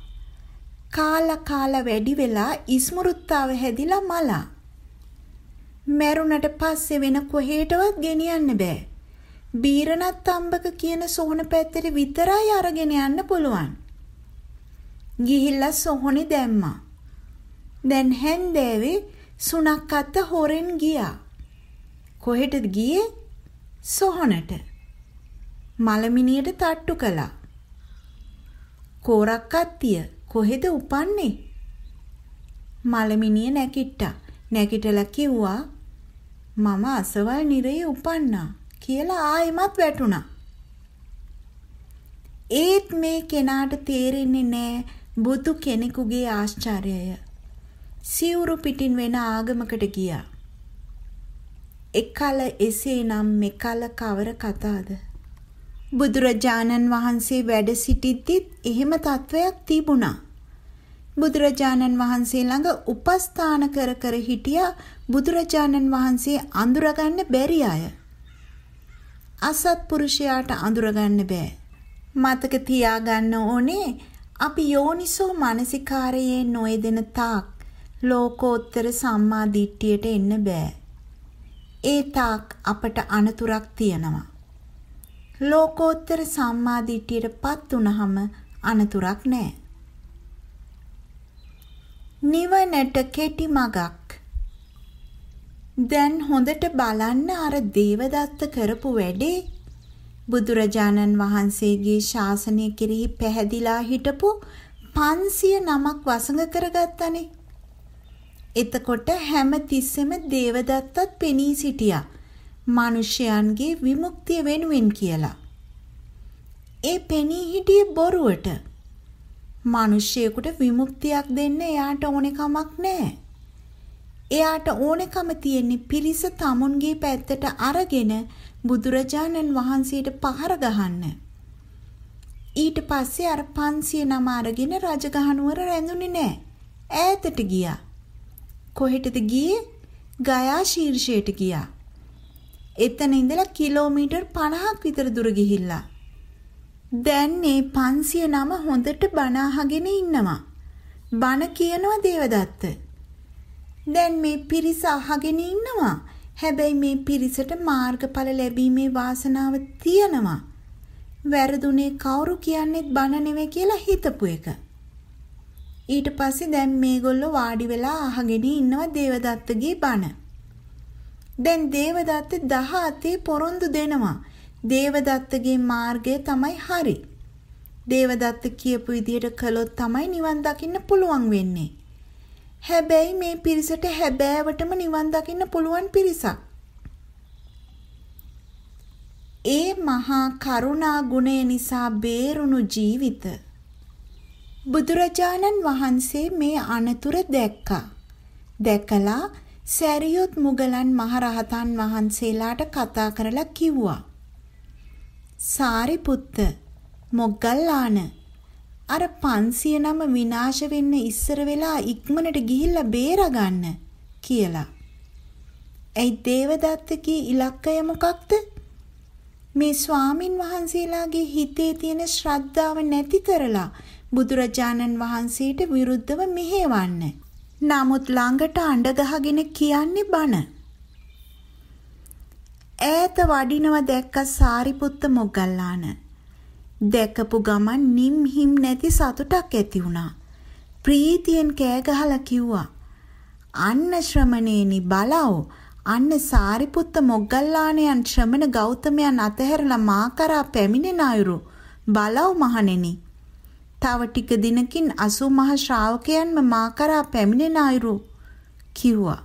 කාලා කාලා වැඩි වෙලා ඉස්මෘත්තාව හැදිලා මලා. මැරුණට පස්සේ වෙන කොහෙටවත් ගෙනියන්න බෑ. බීරණත් අම්බක කියන සොහන පැත්තට විතරයි අරගෙන යන්න පුළුවන්. ගිහිල්ලා සොහොනේ දැම්මා. දැන් හැන්දෑවේ සුනක් අත්ත හොරෙන් ගියා. කොහෙටද ගියේ? සොහොනට. මලමිනියට තට්ටු කළා. කෝරක් කත්තිය කොහෙද උපන්නේ? මලමිනිය නැකිට්ටා. නැකිටලා කිව්වා මම අසවල් නිරයේ උපන්නා කියලා ආයෙමත් වැටුණා. ඒත් මේ කෙනාට තේරෙන්නේ නෑ බුදු කෙනෙකුගේ ආශ්චර්යය. සිවුරු පිටින් වෙන ආගමකට ගියා. එකල එසේනම් මෙකල කවර කතාද? බුදුරජාණන් වහන්සේ වැඩ සිටිද්දිත් එහෙම තත්වයක් තිබුණා. බුදුරජාණන් වහන්සේ ළඟ උපස්ථාන කර කර හිටියා බුදුරජාණන් වහන්සේ අඳුරගන්න බැරි අය. අසත්පුරුෂයාට අඳුරගන්න බෑ. මතක තියාගන්න ඕනේ අපි යෝනිසෝ මානසිකාරයේ නොයෙදෙන තාක් ලෝකෝත්තර සම්මා දිට්ඨියට එන්න බෑ. ඒ තාක් අපට අනතුරක් තියෙනවා. ලෝකෝත්තර සම්මා දිට්ඨියටපත් වුනහම අනතුරක් නෑ. නිවනට කෙටි මගක් දැන් හොඳට බලන්න අර දේවදත්ත කරපු වැඩේ බුදුරජාණන් වහන්සේගේ ශාසනය කෙරෙහි පැහැදිලා හිටපු 500 නමක් වසඟ කරගත්තනේ. එතකොට හැම තිස්සෙම දේවදත්තත් පෙනී සිටියා. මිනිසයන්ගේ විමුක්තිය වෙනුවෙන් කියලා. ඒ පෙනී හිටියේ බොරුවට. මිනිසෙකුට විමුක්තියක් දෙන්න එයාට ඕනේ කමක් නැහැ. එයාට ඕනෙකම තියෙන්නේ පිරිස tamunගේ පැත්තට අරගෙන බුදුරජාණන් වහන්සේට පහර ගහන්න. ඊට පස්සේ අර 500 නම අරගෙන රජගහනුවර රැඳුනේ නෑ. ඈතට ගියා. කොහෙටද ගියේ? ගයා ශීර්ෂයට ගියා. එතන ඉඳලා කිලෝමීටර් 50ක් විතර දුර ගිහිල්ලා. දැන් මේ 500 නම හොඳට බණ අහගෙන ඉන්නවා. බණ කියනවා දේවදත්ත. දැන් මේ පිරිස අහගෙන ඉන්නවා. හැබැයි මේ පිරිසට මාර්ගඵල ලැබීමේ වාසනාව තියෙනවා. වැරදුනේ කවුරු කියන්නේත් බන නෙවෙයි කියලා හිතපු එක. ඊට පස්සේ දැන් මේගොල්ලෝ වාඩි වෙලා අහගෙන ඉන්නවා දේවදත්තගේ බන. දැන් දේවදත්ත 17 පොරොන්දු දෙනවා. දේවදත්තගේ මාර්ගය තමයි හරි. දේවදත්ත කියපු විදිහට කළොත් තමයි නිවන් දකින්න පුළුවන් වෙන්නේ. හැබැයි මේ පිරිසට හැබෑවටම නිවන් දකින්න පුළුවන් පිරිසක්. ඒ මහා කරුණා ගුණය නිසා බේරුණු ජීවිත. බුදුරජාණන් වහන්සේ මේ අනතුර දැක්කා. දැකලා සැරියොත් මුගලන් මහරහතන් වහන්සේලාට කතා කරලා කිව්වා. සාරිපුත්ත මොග්ගල්ලාන අර 500 නම විනාශ වෙන්න ඉස්සර වෙලා ඉක්මනට ගිහිල්ලා බේරගන්න කියලා. ඇයි දේවදත්තගේ ඉලක්කය මොකක්ද? මේ ස්වාමින් වහන්සේලාගේ හිතේ තියෙන ශ්‍රද්ධාව නැති කරලා බුදුරජාණන් වහන්සේට විරුද්ධව මෙහෙවන්න. නමුත් ළඟට අඬ ගහගෙන කියන්නේ බන. ඈත වඩිනව දැක්ක සාරිපුත්ත මොග්ගල්ලාන දැකපු ගමන් නිම් හිම් නැති සතුටක් ඇති වුණා. ප්‍රීතියෙන් කෑ ගහලා කිව්වා අන්න ශ්‍රමණේනි බලව. අන්න සාරිපුත්ත මොග්ගල්ලාණයන් ශ්‍රමණ ගෞතමයන් අතහැරලා මා කරා පැමිණෙන අයුරු. බලව මහණෙනි. තව ටික දිනකින් 80 මහ ශ්‍රාවකයන්ම මා කරා පැමිණෙන අයුරු කිව්වා.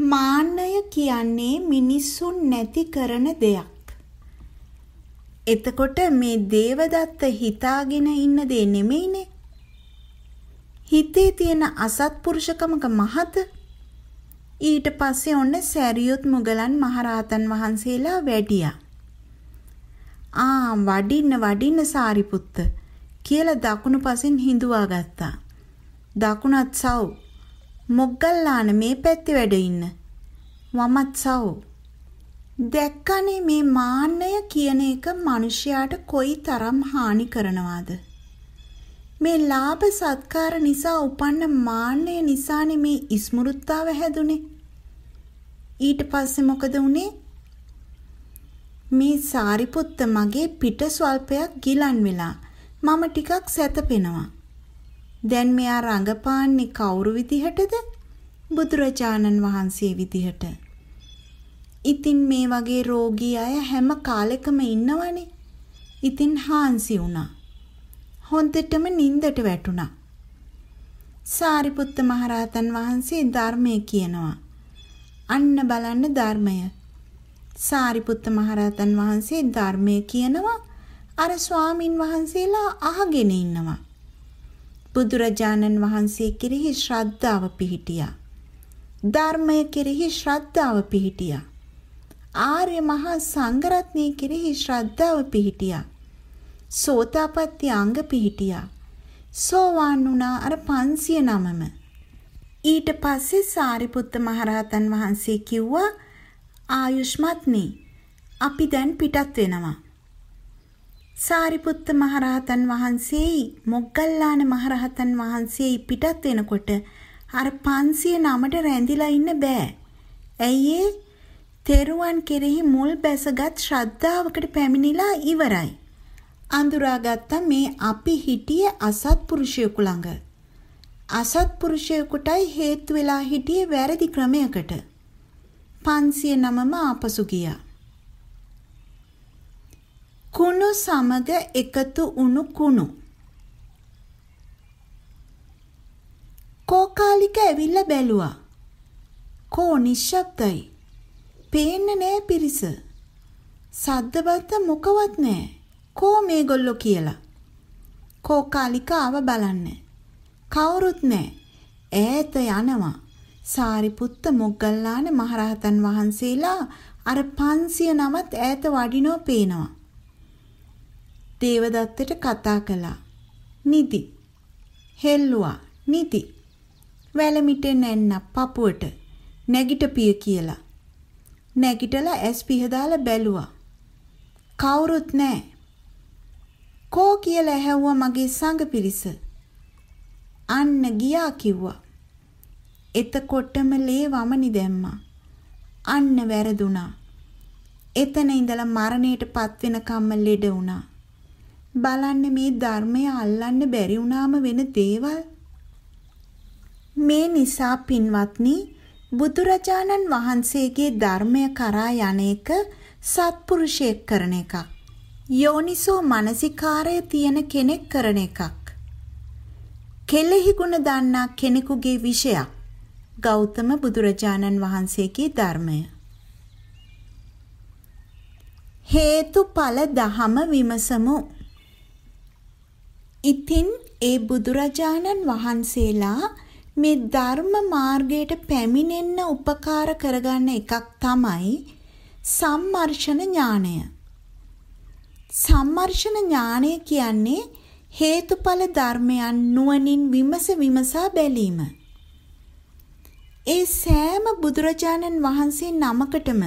මාන්නය කියන්නේ මිනිසුන් නැති කරන දෙයක්. එතකොට මේ දේවදත්ත හිතාගෙන ඉන්න දේ නෙමෙයිනේ. හිතේ තියෙන අසත්පුරුෂකමක මහත ඊට පස්සේ ඔන්න සැරියොත් මුගලන් මහරහතන් වහන්සේලා වැඩියා. ආ වඩින්න වඩින්න සාරිපුත්ත කියලා දකුණු පසින් හිඳුවා ගත්තා. දකුණත් සව් මොග්ගල්ලාන මේ පැත්තේ වැඩ ඉන්න. වමත් සව් දැක්කනේ මේ මාන්නය කියන එක මිනිසයාට කොයි තරම් හානි කරනවාද මේ ලාභ සත්කාර නිසා උපන්න මාන්නය නිසානේ මේ ඉස්මෘත්තාව හැදුනේ. ඊට පස්සේ මොකද වුනේ? මේ සාරිපුත්ත මගේ පිට ස්වල්පයක් ගිලන් වෙලා මම ටිකක් සැතපෙනවා. දැන් මෙයා රඟපාන්නේ කවුරු විදිහටද? බුදුරජාණන් වහන්සේ විදිහට. ඉතින් මේ වගේ රෝගී අය හැම කාලෙකම ඉන්නවනේ. ඉතින් හාන්සි වුණා. හොඳටම නින්දට වැටුණා. සාරිපුත්ත මහරහතන් වහන්සේ ධර්මය කියනවා. අන්න බලන්න ධර්මය. සාරිපුත්ත මහරහතන් වහන්සේ ධර්මය කියනවා අර ස්වාමින් වහන්සේලා අහගෙන ඉන්නවා. බුදුරජාණන් වහන්සේ කෙරෙහි ශ්‍රද්ධාව පිහිටියා. ධර්මය කෙරෙහි ශ්‍රද්ධාව පිහිටියා. ආර්ය මහා සංඝරත්නය කෙරෙහි ශ්‍රද්ධාව පිහිටියා. සෝතාපට්ටි අංග පිහිටියා. සෝවාන් වුණා අර 509ම. ඊට පස්සේ සාරිපුත්ත මහරහතන් වහන්සේ කිව්වා ආයුෂ්මත්නි අපි දැන් පිටත් වෙනවා. සාරිපුත්ත මහරහතන් වහන්සේයි මොග්ගල්ලාන මහරහතන් වහන්සේයි පිටත් වෙනකොට අර 509ට රැඳිලා ඉන්න බෑ. ඇයි ඒ? තෙරුවන් කෙරෙහි මුල් බැසගත් ශ්‍රද්ධාවකට පැමිණිලා ඉවරයි. අඳුරාගත්ත මේ අපි හිටියේ අසත්පුරුෂයෙකු ළඟ. අසත්පුරුෂයෙකුටයි හේතු වෙලා හිටියේ වැරදි ක්‍රමයකට. 509ම ආපසු ගියා. කුණු සමග එකතු වුණු කුණු. කෝකාලික ඇවිල්ලා බැලුවා. කෝ නිශ්ශබ්දයි. පේන්නේ නෑ පිරිස. සද්දබද්ද මොකවත් නෑ. කෝ මේගොල්ලෝ කියලා. කෝකාලිකාව බලන්න. කවුරුත් නෑ. ඈත යනවා. සාරිපුත්ත මොග්ගල්ලාන මහරහතන් වහන්සේලා අර 509ත් ඈත වඩිනෝ පේනවා. දේවදත්තට කතා කළා. නිදි. හෙල්ලුවා. නිදි. වැලමිටෙන් එන්න පපුවට නැගිටපිය කියලා. නැගිටලා ඇස් පිහදාලා බැලුවා. කවුරුත් නැහැ. කෝ කියලා ඇහැව්වා මගේ සංඝ පිරිස. අන්න ගියා කිව්වා. එතකොටම ලේ වමනි දැම්මා. අන්න වැරදුනා. එතන ඉඳලා මරණයට පත් වෙනකම්ම ලෙඩ වුණා. බලන්න මේ ධර්මය අල්ලන්න බැරි වුණාම වෙන දේවල්. මේ නිසා පින්වත්නි බුදුරජාණන් වහන්සේගේ ධර්මය කරා යන එක සත්පුරුෂයෙක් කරන එකක්. යෝනිසෝ මනසිකාරය තියෙන කෙනෙක් කරන එකක්. කෙලෙහි ගුණ දන්නා කෙනෙකුගේ විෂයක්. ගෞතම බුදුරජාණන් වහන්සේගේ ධර්මය. හේතුඵල දහම විමසමු. ඉතින් ඒ බුදුරජාණන් වහන්සේලා මේ ධර්ම මාර්ගයට පැමිණෙන්න උපකාර කරගන්න එකක් තමයි සම්මර්ෂණ ඥානය. සම්මර්ෂණ ඥානය කියන්නේ හේතුඵල ධර්මයන් නුවණින් විමස විමසා බැලීම. ඒ සෑම බුදුරජාණන් වහන්සේ නමකටම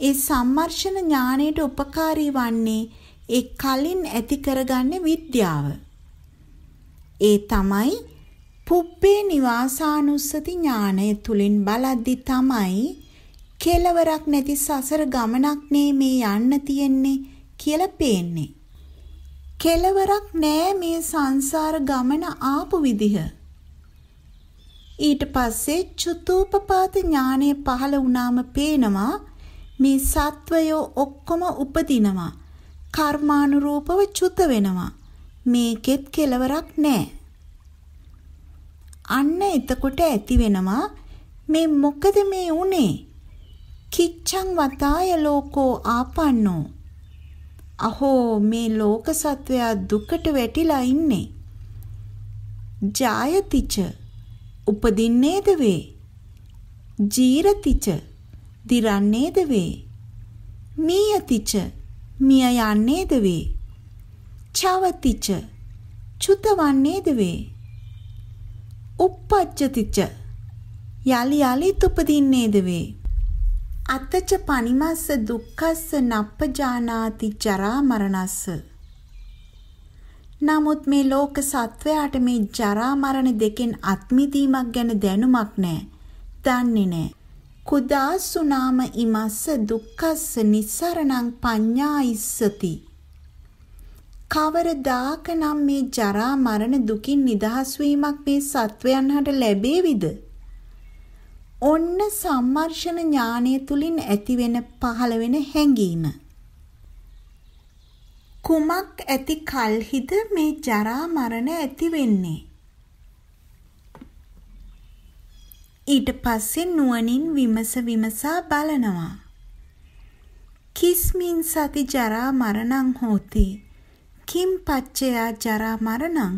ඒ සම්මර්ෂණ ඥානයට උපකාරී වන්නේ ඒ කලින් ඇති කරගන්න විද්‍යාව. ඒ තමයි පුබ්බේ නිවාසානුස්සති ඥානය තුලින් බලද්දි තමයි කෙලවරක් නැති සසර ගමනක් මේ යන්න තියෙන්නේ කියලා පේන්නේ. කෙලවරක් නෑ මේ සංසාර ගමන ආපු විදිහ. ඊට පස්සේ චුතූපපාත ඥානය පහළ වුණාම පේනවා මේ සත්වයෝ ඔක්කොම උපදිනවා. කර්මානුරූපව චුත වෙනවා. මේකෙත් කෙලවරක් නෑ. අන්න එතකොට ඇති වෙනවා මේ මොකද මේ උනේ? කිච්ඡං වතාය ලෝකෝ ආපන්නෝ අහෝ මේ ලෝක සත්වයා දුකට වැටිලා ඉන්නේ. ජායතිච උපදින්නේද වේ. ජීරතිච දිරන්නේද වේ. මීයතිච මිය යන්නේද වේ. චවතිච චුතවන්නේද වේ. Uppajjatiච යලි යලිත් උපදින්නේද වේ. අතච පනිමස්ස දුක්ඛස්ස නප්පජානාති ජරා මරණස්ස නමුත් මේ ලෝක සත්වයාට මේ ජරා මරණ දෙකෙන් අත්මිදීමක් ගැන දැනුමක් නැහැ. දන්නේ නැහැ. කුදාසු නාම ඉමස්ස දුක්ඛස්ස නිස්සරණං පඤ්ඤායිස්සති. කවරදාකනම් මේ ජරා මරණ දුකින් නිදහස් වීමක් මේ සත්වයන් හට ලැබේවිද? ඔන්න සම්මර්ෂණ ඥානය තුලින් ඇතිවෙන පහළ වෙන හැඟීම. කුමක් ඇති කල්හිද මේ ජරා මරණ ඇති වෙන්නේ? ඊට පස්සේ නුවණින් විමස විමසා බලනවා. කිස්මින් සති ජරා මරණං හෝති. කිම් පච්චයා ජරා මරණං.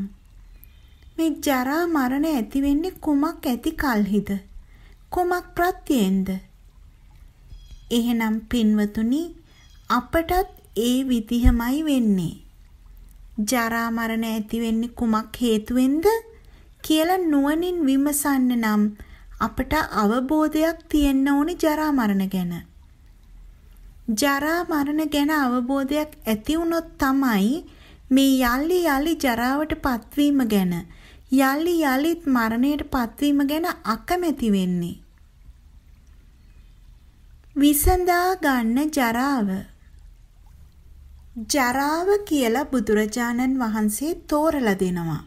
මේ ජරා මරණ ඇති වෙන්නේ කුමක් ඇති කල්හිද? කුමක් ප්‍රත්‍යෙන්ද? එහෙනම් පින්වතුනි අපටත් ඒ විදිහමයි වෙන්නේ. ජරා මරණ ඇති වෙන්නේ කුමක් හේතුවෙන්ද කියලා නුවණින් විමසන්න නම් අපට අවබෝධයක් තියෙන්න ඕනි ජරා මරණ ගැන. ජරා මරණ ගැන අවබෝධයක් ඇති වුණොත් තමයි මේ යලි යලි ජරාවට පත්වීම ගැන යලි යලිත් මරණයට පත්වීම ගැන අකමැති වෙන්නේ. විසඳා ගන්න ජරාව ජරාව කියලා බුදුරජාණන් වහන්සේ තෝරලා දෙනවා.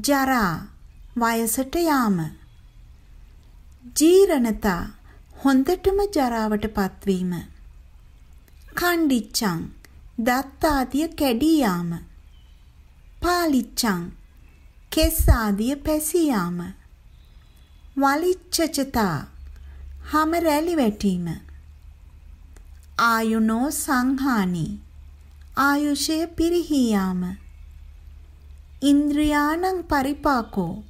ජරා වයසට යාම. ජීරණතා හොඳටම ජරාවට පත්වීම. කණ්ඩිච්චං දත් ආදිය කැඩී යාම. පාලිච්චං. කෙස් ආදිය පැසී යාම. වලිච්ඡචතා. හැම රැලි වැටීම. ආයුනෝ සංහානී. ආයුෂය පිරිහී යාම. ඉන්ද්‍රියාණං පරිපාකෝ.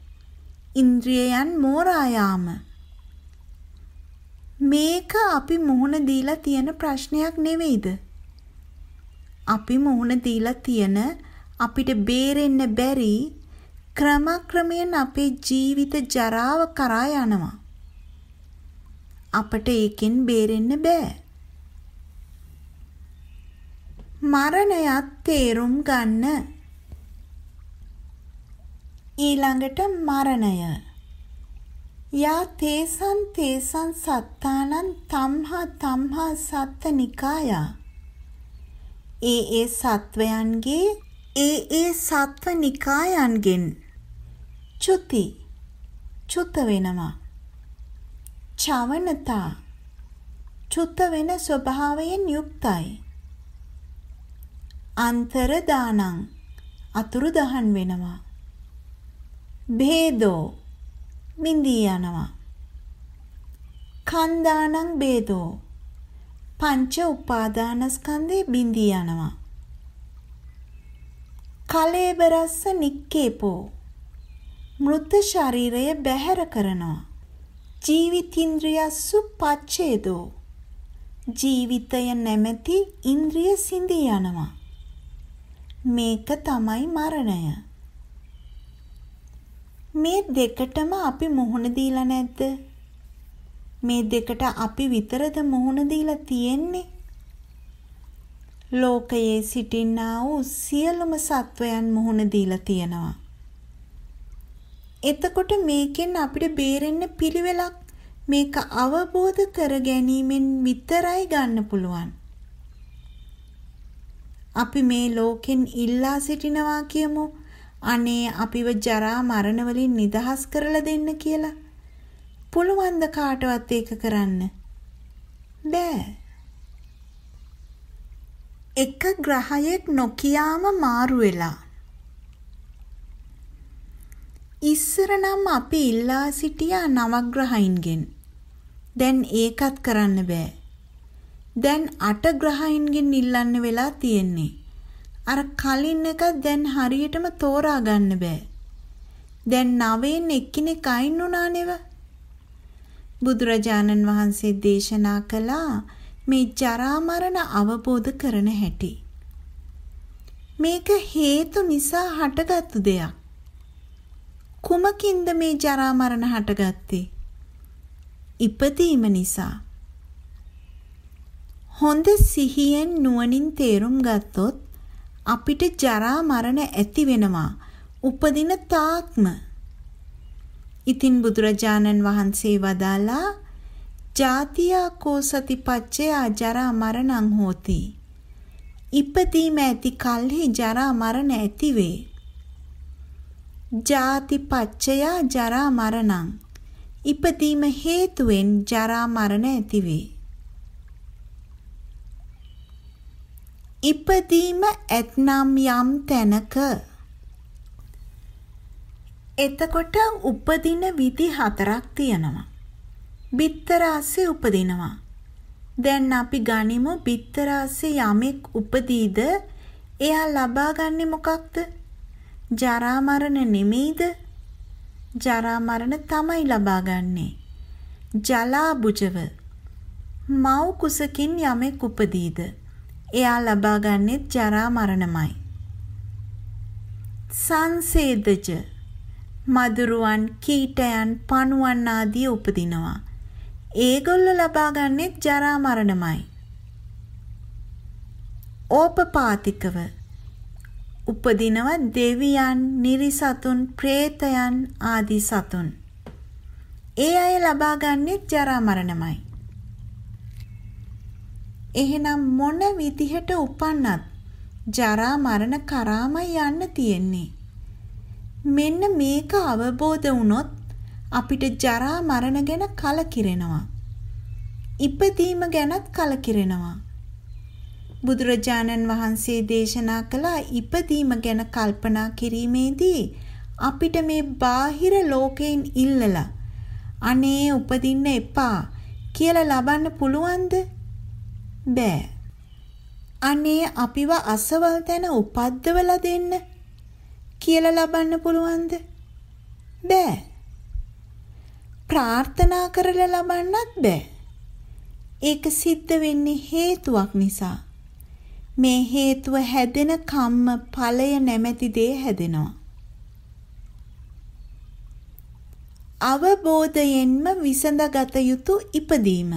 ඉන්ද්‍රියයන් මෝරා යාම. මේක අපි මුහුණ දීලා තියෙන ප්‍රශ්නයක් නෙවෙයිද? අපි මුහුණ දීලා තියෙන අපිට බේරෙන්න බැරි ක්‍රමක්‍රමයෙන් අපේ ජීවිත ජරාව කරා යනවා අපට ඒකෙන් බේරෙන්න බෑ මරණයත් තේරුම් ගන්න. ඊළඟට මරණය. යා තේසන් තේසන් සත්තානං තම්හා තම්හා සත්තනිකායා. ඒ ඒ සත්වයන්ගේ ඒ ඒ සත්ව නිකායන්ගෙන් චුති චුත වෙනවා. චවනතා චුත වෙන ස්වභාවයෙන් යුක්තයි. අන්තර දානං අතුරු දහන් වෙනවා. භේදෝ මින්දී යනවා. කන්දානං භේදෝ පංච උපාදානස්කන්ධේ බින්දී යනවා. කලේබරස්ස නික්කේපෝ මෘත ශරීරය බැහැර කරනවා. ජීවිතින්ද්‍රියස්සු පච්ඡේදෝ ජීවිතය නැමැති ඉන්ද්‍රිය සිඳී යනවා. මේක තමයි මරණය. මේ දෙකටම අපි මුහුණ දීලා නැද්ද? මේ දෙකට අපි විතරද මුහුණ දීලා තියෙන්නේ? ලෝකයේ සිටින්නා වූ සියලුම සත්වයන් මුහුණ දීලා තියෙනවා. එතකොට මේකෙන් අපිට බේරෙන්න පිළිවෙලක් මේක අවබෝධ කර ගැනීමෙන් විතරයි ගන්න පුළුවන්. අපි මේ ලෝකෙන් ඉල්ලා සිටිනවා කියමු. අනේ අපිව ජරා මරණ වලින් නිදහස් කරලා දෙන්න කියලා. පුළුවන් ද කාටවත් ඒක කරන්න? බෑ. එක ග්‍රහයෙක් නොකියාම මාරු වෙලා. ඉස්සර නම් අපි ඉල්ලා සිටියා නවග්‍රහයින්ගෙන්. දැන් ඒකත් කරන්න බෑ. දැන් අට ග්‍රහයින්ගෙන් ඉල්ලන්න වෙලා තියෙන්නේ. අර කලින් එක දැන් හරියටම තෝරා ගන්න බෑ. දැන් නවයෙන් එක්කෙනෙක් අයින් වුණා නෙව. බුදුරජාණන් වහන්සේ දේශනා කළා මේ ජරා මරණ අවබෝධ කරන හැටි. මේක හේතු නිසා හටගත්තු දෙයක්. කුමකින්ද මේ ජරා මරණ හටගත්තේ? ඉපදීම නිසා. හොඳ සිහියෙන් නුවණින් තේරුම් ගත්තොත් අපිට ජරා මරණ ඇති වෙනවා උපදින තාක්ම. ඉතින් බුදුරජාණන් වහන්සේ වදාලා ජාතියා කෝ සතිපච්චයා ජරා මරණං හෝති. ඉපදීම ඇති කල්හි ජරා මරණ ඇතිවේ. ජාති පච්චයා ජරා මරණං ඉපදීම හේතුවෙන් ජරා මරණ ඇතිවේ. ඉපදීම ඇත්නම් යම් තැනක එතකොට උපදින විදි හතරක් තියෙනවා. බිත්තර ASCII උපදිනවා. දැන් අපි ගනිමු බිත්තර ASCII යමෙක් උපදීද එයා ලබා ගන්නේ මොකක්ද? ජරා මරණ නෙමෙයිද? ජරා මරණ තමයි ලබා ගන්නේ. ජලා බුජව මව් කුසකින් යමෙක් උපදීද එයා ලබා ගන්නේ ජරා මරණමයි. සංසේදජ මදුරුවන් කීටයන් පණුවන් ආදී උපදිනවා. ඒගොල්ලෝ ලබා ගන්නේ ජරා මරණමයි. ඕපපාතිකව උපදිනව දෙවියන්, නිරිසතුන්, പ്രേතයන් ආදී සතුන්. ඒ අය ලබා ගන්නේ ජරා මරණමයි. එහෙනම් මොන විදිහට උපන්නත් ජරා මරණ කරාමයි යන්න තියෙන්නේ. මෙන්න මේක අවබෝධ වුණොත් අපිට ජරා මරණ ගැන කලකිරෙනවා. ඉපදීම ගැනත් කලකිරෙනවා. බුදුරජාණන් වහන්සේ දේශනා කළ ඉපදීම ගැන කල්පනා කිරීමේදී අපිට මේ බාහිර ලෝකයෙන් ඉල්ලලා අනේ උපදින්න එපා කියලා ලබන්න පුළුවන්ද? බෑ. අනේ අපිව අසවල් තැන උපද්දවලා දෙන්න කියලා ලබන්න පුළුවන්ද? බෑ. ප්‍රාර්ථනා කරලා ලබන්නත් බෑ. ඒක සිද්ධ වෙන්නේ හේතුවක් නිසා. මේ හේතුව හැදෙන කම්ම ඵලය නැමැති දේ හැදෙනවා. අවබෝධයෙන්ම විසඳගත යුතු ඉපදීම.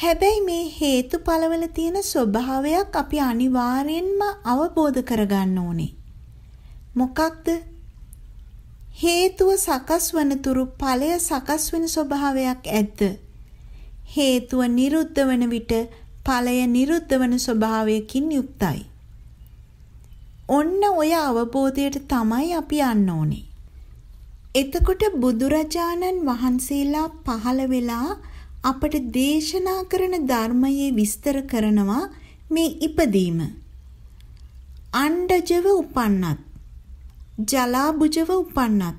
හැබැයි මේ හේතුඵලවල තියෙන ස්වභාවයක් අපි අනිවාර්යෙන්ම අවබෝධ කරගන්න ඕනේ. මොකක්ද? හේතුව සකස් වන තුරු ඵලය සකස් වෙන ස්වභාවයක් ඇද්ද? හේතුව නිරුද්ධ වන විට ඵලය නිරුද්ධ වන ස්වභාවයකින් යුක්තයි. ඔන්න ඔය අවබෝධයට තමයි අපි යන්න ඕනේ. එතකොට බුදුරජාණන් වහන්සේලා පහළ වෙලා අපට දේශනා කරන ධර්මයේ විස්තර කරනවා මේ ඉපදීම. අණ්ඩජව උපන්නත්, ජලාබුජව උපන්නත්,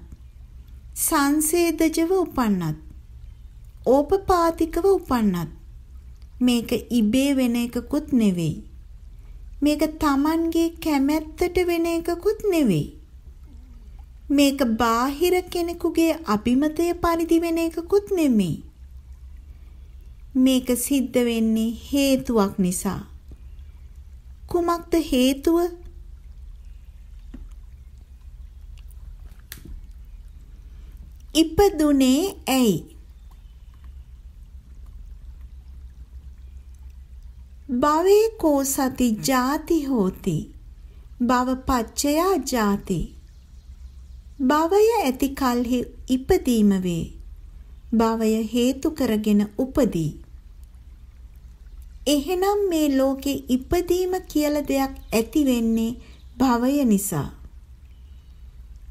සංසේදජව උපන්නත් ඕපපාතිකව උපන්නත් මේක ඉබේ වෙන එකකුත් නෙවෙයි. මේක Tamanගේ කැමැත්තට වෙන එකකුත් නෙවෙයි. මේක බාහිර කෙනෙකුගේ අභිමතය පරිදි වෙන එකකුත් නෙමෙයි. මේක සිද්ධ වෙන්නේ හේතුවක් නිසා. කුමක්ද හේතුව? ඉපදුනේ ඇයි? භවේ කෝ සති ජාති හෝති භව පච්චයා ජාති භවය ඇති කල්හි ඉපදීම වේ භවය හේතු කරගෙන උපදී එහෙනම් මේ ලෝකේ ඉපදීම කියලා දෙයක් ඇති වෙන්නේ භවය නිසා.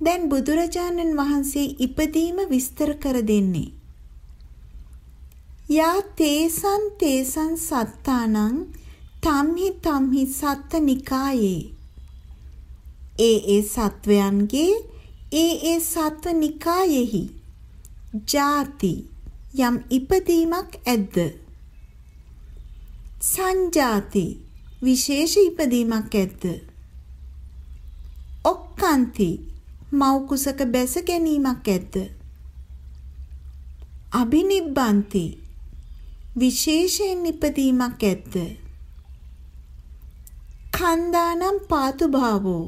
දැන් බුදුරජාණන් වහන්සේ ඉපදීම විස්තර කර දෙන්නේ. යා තේසන් තේසන් සත්තානං තම්හි තම්හි සත්ත නිකායේ. ඒ ඒ සත්වයන්ගේ ඒ ඒ සත්ව නිකායෙහි ಜಾති යම් ඉපදීමක් ඇද්ද? සංජාති විශේෂ ඉපදීමක් ඇද්ද ඔක්කාන්ති මව් කුසක බැස ගැනීමක් ඇද්ද අබිනිබ්බන්ති විශේෂයෙන් ඉපදීමක් ඇද්ද? කන්දානම් පාතු භාවෝ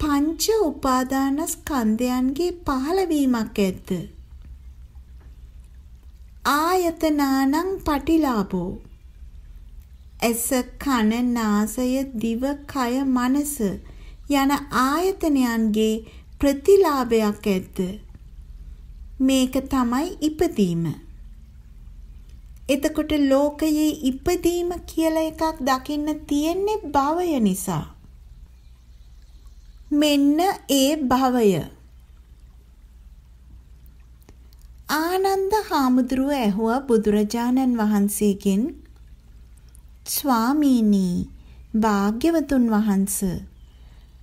පංච උපාදානස්කන්ධයන්ගේ පහළවීමක් ඇද්ද? ආයතනානං පටිලාභෝ ඇස කන නාසය දිව කය මනස යන ආයතනයන්ගේ ප්‍රතිලාභයක් ඇද්ද? මේක තමයි ඉපදීම. එතකොට ලෝකයේ ඉපදීම කියලා එකක් දකින්න තියෙන්නේ භවය නිසා. මෙන්න ඒ භවය. ආනන්ද හාමුදුරුව ඇහුවා බුදුරජාණන් වහන්සේගෙන් ස්වාමීනි භාග්‍යවතුන් වහන්ස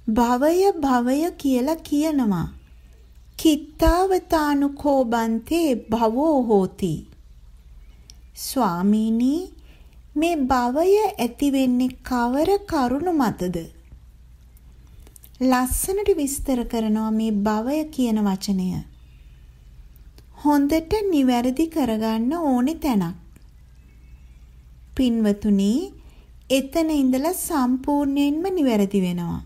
භවය භවය කියලා කියනවා. කිත්තාවතානුකෝබන්තේ භවෝ හෝති. ස්වාමීනි මේ භවය ඇති වෙන්නේ කවර කරුණ මතද? ලස්සනට විස්තර කරනවා මේ භවය කියන වචනය. හොඳට නිවැරදි කරගන්න ඕනේ තැනක්. පින්වතුනි, එතන ඉඳලා සම්පූර්ණයෙන්ම නිවැරදි වෙනවා.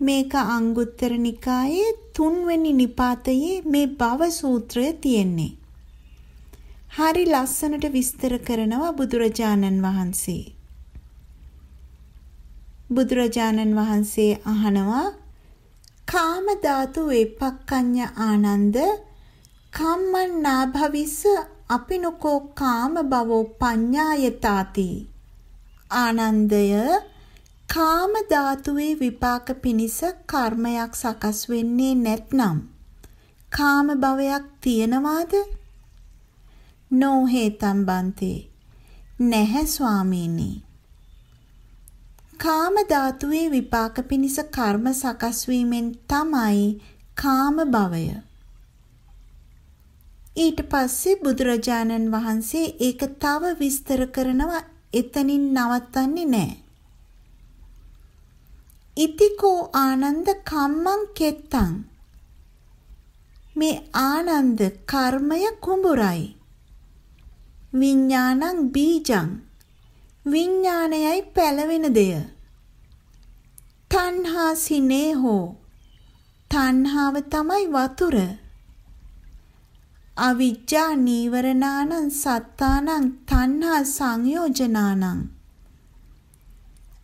මේක අංගුත්තර නිකායේ තුන්වෙනි නිපාතයේ මේ භව සූත්‍රය තියෙන්නේ. හරි ලස්සනට විස්තර කරනවා බුදුරජාණන් වහන්සේ. බුදුරජාණන් වහන්සේ අහනවා කාම ධාතු වේපක්කඤ්ඤ ආනන්ද කම්මං නාභවිස්ස අපිනකෝ කාම භවෝ පඤ්ඤායතාති. ආනන්දය කාම ධාතුවේ විපාක පිනිස කර්මයක් සකස් වෙන්නේ නැත්නම් කාම භවයක් තියනවාද? නොහේතම් බන්තේ නැහැ ස්වාමීනි. කාම ධාතුවේ විපාක පිනිස කර්ම සකස් වීමෙන් තමයි කාම භවය. ඊට පස්සේ බුදුරජාණන් වහන්සේ ඒක තව විස්තර කරනවා. එතනින් නවත්තන්නේ නැහැ. ඉතිකෝ ආනන්ද කම්මං කෙත්තං? මේ ආනන්ද කර්මය කුඹුරයි. විඥානං බීජං? විඥානයයි පැලවෙන දෙය. තණ්හා සිනේහෝ තණ්හාව තමයි වතුර. අවිජ්ජා නීවරණානං සත්තානං තණ්හා සංයෝජනානං.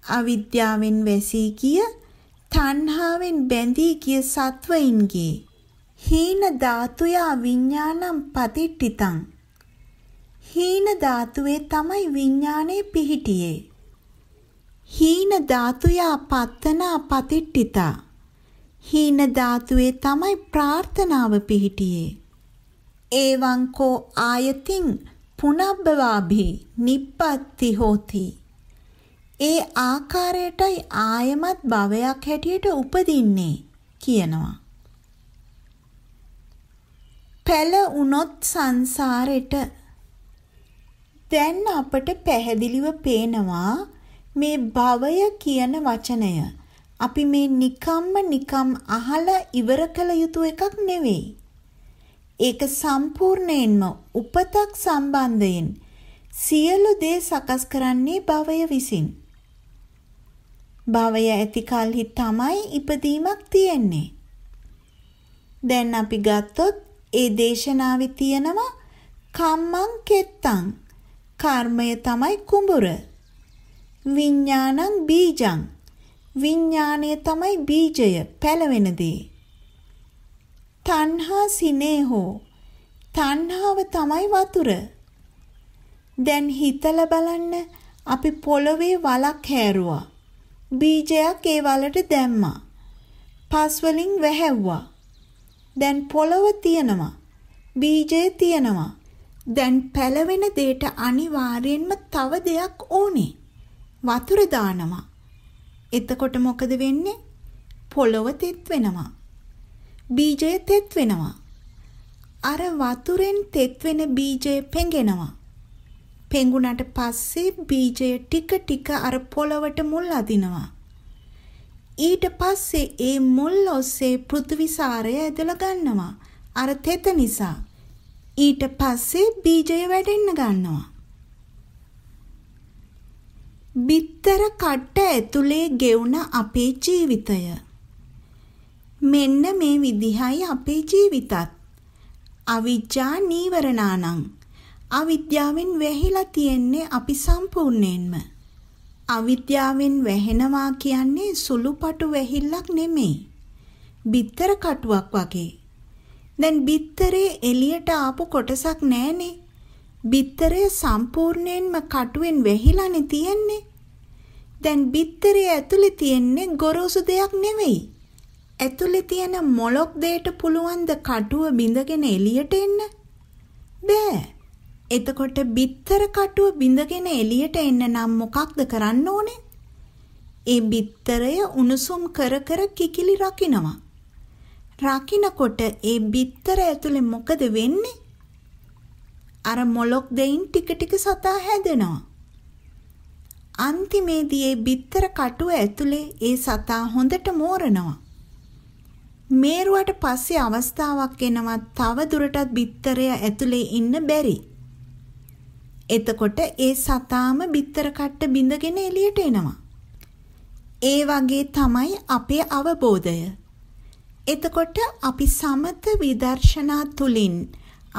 අවිද්‍යාවෙන් වැසී ගිය තණ්හාවෙන් බැඳී ගිය සත්වයින්ගේ හීන ධාතුයා විඥානම් පතිට්ඨිතං. හීන ධාතුවේ තමයි විඥානේ පිහිටියේ. හීන ධාතුයා පත්තනා පතිට්ඨිතා. හීන ධාතුවේ තමයි ප්‍රාර්ථනාව පිහිටියේ. ඒවං කෝ ආයතින් පුනබ්බවාභි නිප්පත්ති හෝති. ඒ ආකාරයටයි ආයමත් භවයක් හැටියට උපදින්නේ කියනවා. පෙළ උනොත් සංසාරෙට දැන් අපට පැහැදිලිව පේනවා මේ භවය කියන වචනය. අපි මේ නිකම්ම නිකම් අහලා ඉවර කළ යුතු එකක් නෙවෙයි. ඒක සම්පූර්ණයෙන්ම උපතක් සම්බන්ධයෙන් සියලු දේ සකස් කරන්නේ භවය විසින්. භවය ඇති කලෙහි තමයි ඉපදීමක් තියෙන්නේ. දැන් අපි ගත්තොත් ඒ දේශනාවේ තියෙනවා කම්මං කෙත්තං කර්මය තමයි කුඹුර. විඥානං බීජං විඥාණය තමයි බීජය පැලවෙන දේ. තණ්හා සිනේහෝ තණ්හාව තමයි වතුර. දැන් හිතලා බලන්න අපි පොළවේ වලක් හැරුවා. බීජයක් ඒ වලට දැම්මා. පස් වලින් වැහැව්වා. දැන් පොළව තියෙනවා. බීජය තියෙනවා. දැන් පැලවෙන දෙයට අනිවාර්යෙන්ම තව දෙයක් ඕනේ. වතුර දානවා. එතකොට මොකද වෙන්නේ? පොළව තෙත් වෙනවා. බීජය තෙත් වෙනවා. අර වතුරෙන් තෙත් වෙන බීජය පෙඟෙනවා. පෙඟුනට පස්සේ බීජය ටික ටික අර පොළවට මුල් අදිනවා. ඊට පස්සේ ඒ මුල් ඔස්සේ පෘථිවි සාරය ඇදලා ගන්නවා. අර තෙත නිසා. ඊට පස්සේ බීජය වැඩෙන්න ගන්නවා. බිත්තර කට්ට ඇතුලේ ගෙවුන අපේ ජීවිතය මෙන්න මේ විදිහයි අපේ ජීවිතත්. අවිජ්ජා නීවරණානං. අවිද්‍යාවෙන් වැහිලා තියෙන්නේ අපි සම්පූර්ණයෙන්ම. අවිද්‍යාවෙන් වැහෙනවා කියන්නේ සුළුපටු වැහිල්ලක් නෙමෙයි. බිත්තර කටුවක් වගේ. දැන් බිත්තරේ එළියට ආපු කොටසක් නැහනේ. බිත්තරය සම්පූර්ණයෙන්ම කටුවෙන් වැහිලානේ තියෙන්නේ. දැන් බිත්තරේ ඇතුලේ තියෙන්නේ ගොරෝසු දෙයක් නෙවෙයි. ඇතුලේ තියෙන මොලොක් දෙයට පුළුවන් ද කටුව බිඳගෙන එළියට එන්න? බෑ. එතකොට බිත්තර කටුව බිඳගෙන එළියට එන්න නම් මොකක්ද කරන්න ඕනේ? ඒ බිත්තරය උණුසුම් කර කර කිකිලි රකින්නවා. රකින්නකොට ඒ බිත්තර ඇතුලේ මොකද වෙන්නේ? අර මොලොක් දෙයින් ටික ටික සතා හැදෙනවා. අන්තිමේදී ඒ බිත්තර කටුව ඇතුලේ ඒ සතා හොඳට මෝරනවා. මේරුවට පස්සේ අවස්ථාවක් එනවා තව දුරටත් බිත්තරය ඇතුලේ ඉන්න බැරි. එතකොට ඒ සතාම බිත්තර කට්ට බිඳගෙන එළියට එනවා. ඒ වගේ තමයි අපේ අවබෝධය. එතකොට අපි සමත විදර්ශනා තුලින්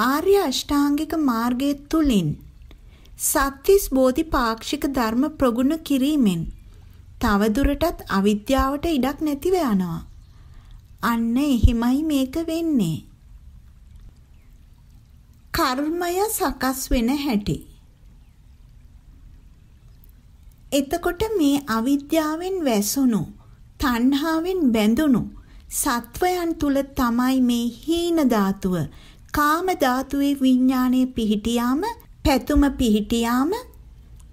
ආර්ය අෂ්ටාංගික මාර්ගය තුලින් සත්‍තිස් බෝධිපාක්ෂික ධර්ම ප්‍රගුණ කිරීමෙන් තවදුරටත් අවිද්‍යාවට ඉඩක් නැතිව යනවා. අන්න එහිමයි මේක වෙන්නේ. කර්මය සකස් වෙන හැටි. එතකොට මේ අවිද්‍යාවෙන් වැසුණු, තණ්හාවෙන් බැඳුණු සත්වයන් තුල තමයි මේ හීන ධාතුව, කාම ධාතුවේ විඥාණය පිහිටියාම පැතුම පිහිටියාම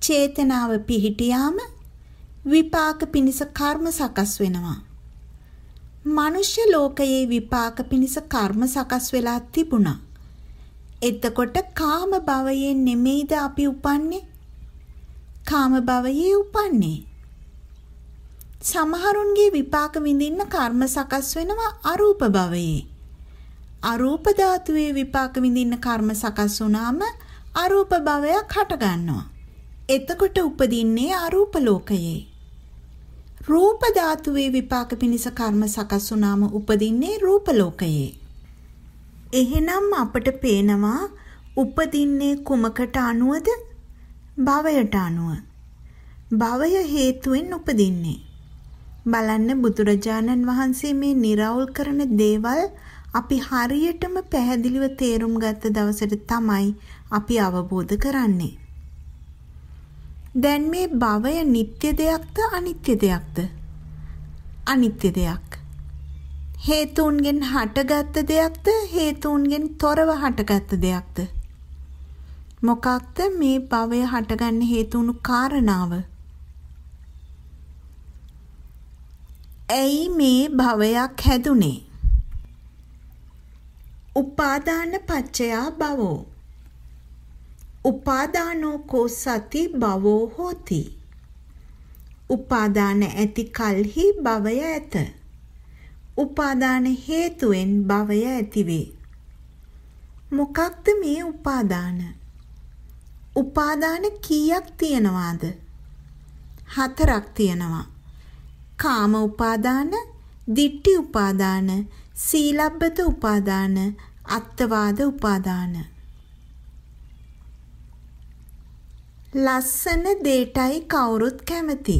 චේතනාව පිහිටියාම විපාක පිනිස කර්ම සකස් වෙනවා. මනුෂ්‍ය ලෝකයේ විපාක පිනිස කර්ම සකස් වෙලා තිබුණා. එතකොට කාම භවයෙන් නෙමෙයිද අපි උපන්නේ? කාම භවයේ උපන්නේ. සමහරුන්ගේ විපාක විඳින්න කර්ම සකස් වෙනවා අරූප භවයේ. අරූප ධාතුවේ විපාක විඳින්න කර්ම සකස් වුණාම අරූප භවයක් හටගන්නවා. එතකොට උපදින්නේ අරූප ලෝකයේ. රූප ධාතුවේ විපාක පිණිස කර්ම සකස් වුණාම උපදින්නේ රූප ලෝකයේ. එහෙනම් අපට පේනවා උපදින්නේ කුමකට අනුවද? භවයට අනුව. භවය හේතුවෙන් උපදින්නේ. බලන්න බුදුරජාණන් වහන්සේ මේ निराවුල් කරන දේවල් අපි හරියටම පැහැදිලිව තේරුම් ගත්ත දවසට තමයි අපි අවබෝධ කරන්නේ. දැන් මේ භවය නিত্য දෙයක්ද අනිත්‍ය දෙයක්ද? අනිත්‍ය දෙයක්. හේතුන්ගෙන් හටගත්ත දෙයක්ද හේතුන්ගෙන් තොරව හටගත්ත දෙයක්ද? මොකක්ද මේ භවය හටගන්න හේතුණු කාරණාව? ඇයි මේ භවයක් හැදුනේ? උපාදාන පච්චයා භවෝ උපාදානෝ කෝ සති භවෝ හෝති. උපාදාන ඇති කල්හි භවය ඇත. උපාදාන හේතුවෙන් භවය ඇතිවේ. මොකක්ද මේ උපාදාන? උපාදාන කීයක් තියනවාද? හතරක් තියනවා. කාම උපාදාන දිට්ටි උපාදාන සීලබ්බත උපාදාන අත්තවාද උපාදාන. ලස්සන දේටයි කවුරුත් කැමති.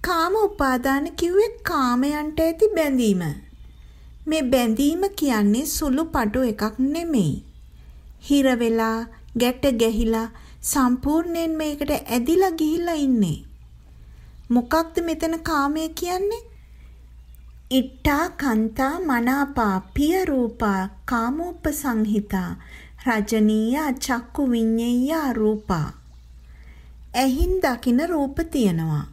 කාම උපාදාන කිව්වේ කාමයන්ට ඇති බැඳීම. මේ බැඳීම කියන්නේ සුළු පටු එකක් නෙමෙයි. හිර වෙලා, ගැට ගැහිලා සම්පූර්ණයෙන් මේකට ඇදිලා ගිහිල්ලා ඉන්නේ. මොකක්ද මෙතන කාමය කියන්නේ? ඉට්ටා කන්තා මනාපා පිය රූපා කාමෝප සංහිතා රජනීය චක්කු විඤ්ඤේය රූපා. ඇහින් දකින රූප තියෙනවා.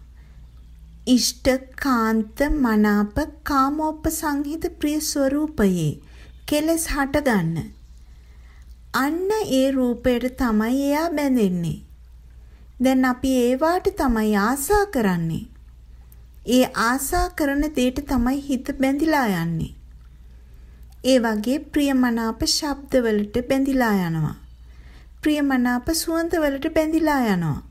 ඉෂ්ට කාන්ත මනාප කාමෝප සංහිත ප්‍රිය ස්වરૂපයේ කෙලස් හටගන්න. අන්න ඒ රූපයට තමයි එයා බැඳෙන්නේ. දැන් අපි ඒවාට තමයි ආසා කරන්නේ. ඒ ආසා කරන දෙයට තමයි හිත බැඳිලා යන්නේ. ඒ වගේ ප්‍රියමනාප ශබ්දවලට බැඳිලා යනවා. ප්‍රියමනාප සුවඳවලට බැඳිලා යනවා.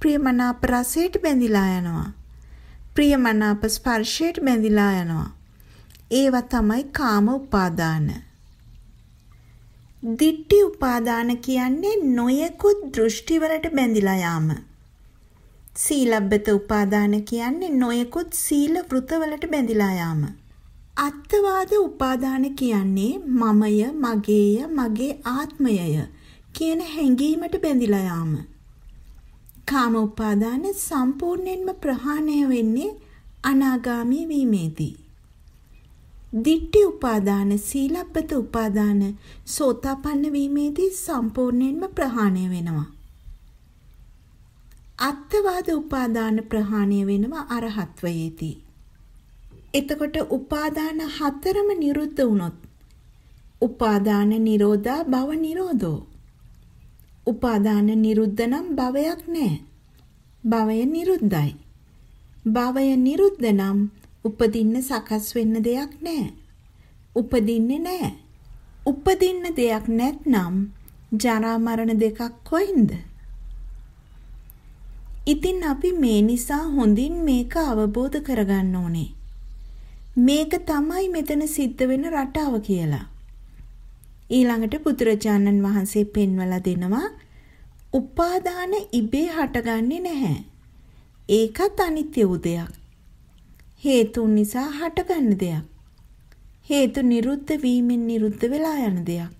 ප්‍රියමනාප රසයට බැඳිලා යනවා. ප්‍රියමනාප ස්පර්ශයට බැඳිලා යනවා. ඒවා තමයි කාම උපාදාන. දිට්ටි උපාදාන කියන්නේ නොයෙකුත් දෘෂ්ටිවලට බැඳිලා යාම. සීලබ්බත උපාදාන කියන්නේ නොයෙකුත් සීල වෘතවලට බැඳිලා යාම. අත්වාද උපාදාන කියන්නේ මමය, මගේය, මගේ ආත්මයය කියන හැඟීමට බැඳිලා යාම. කාම උපාදාන සම්පූර්ණයෙන්ම ප්‍රහාණය වෙන්නේ අනාගාමී වීමේදී. දිට්ඨි උපාදාන සීලබ්බත උපාදාන සෝතාපන්න වීමේදී සම්පූර්ණයෙන්ම ප්‍රහාණය වෙනවා. අත්වාද උපාදාන ප්‍රහාණය වෙනවා අරහත්වයේදී. එතකොට උපාදාන හතරම නිරුද්ධ වුණොත් උපාදාන නිරෝධා භව නිරෝධෝ උපාදාන නිරුද්ධ නම් භවයක් නැහැ. භවය නිරුද්ධයි. භවය නිරුද්ධ නම් උපදින්න සකස් වෙන්න දෙයක් නැහැ. උපදින්නේ නැහැ. උපදින්න දෙයක් නැත්නම් ජරා මරණ දෙකක් කොයින්ද? ඉතින් අපි මේ නිසා හොඳින් මේක අවබෝධ කරගන්න ඕනේ. මේක තමයි මෙතන සිද්ධ වෙන රටාව කියලා. ඊළඟට බුදුරජාණන් වහන්සේ පෙන්වලා දෙනවා උපාදාන ඉබේ හටගන්නේ නැහැ. ඒකත් අනිත්‍ය වූ දෙයක්. හේතුන් නිසා හටගන්න දෙයක්. හේතු නිරුද්ධ වීමෙන් නිරුද්ධ වෙලා යන දෙයක්.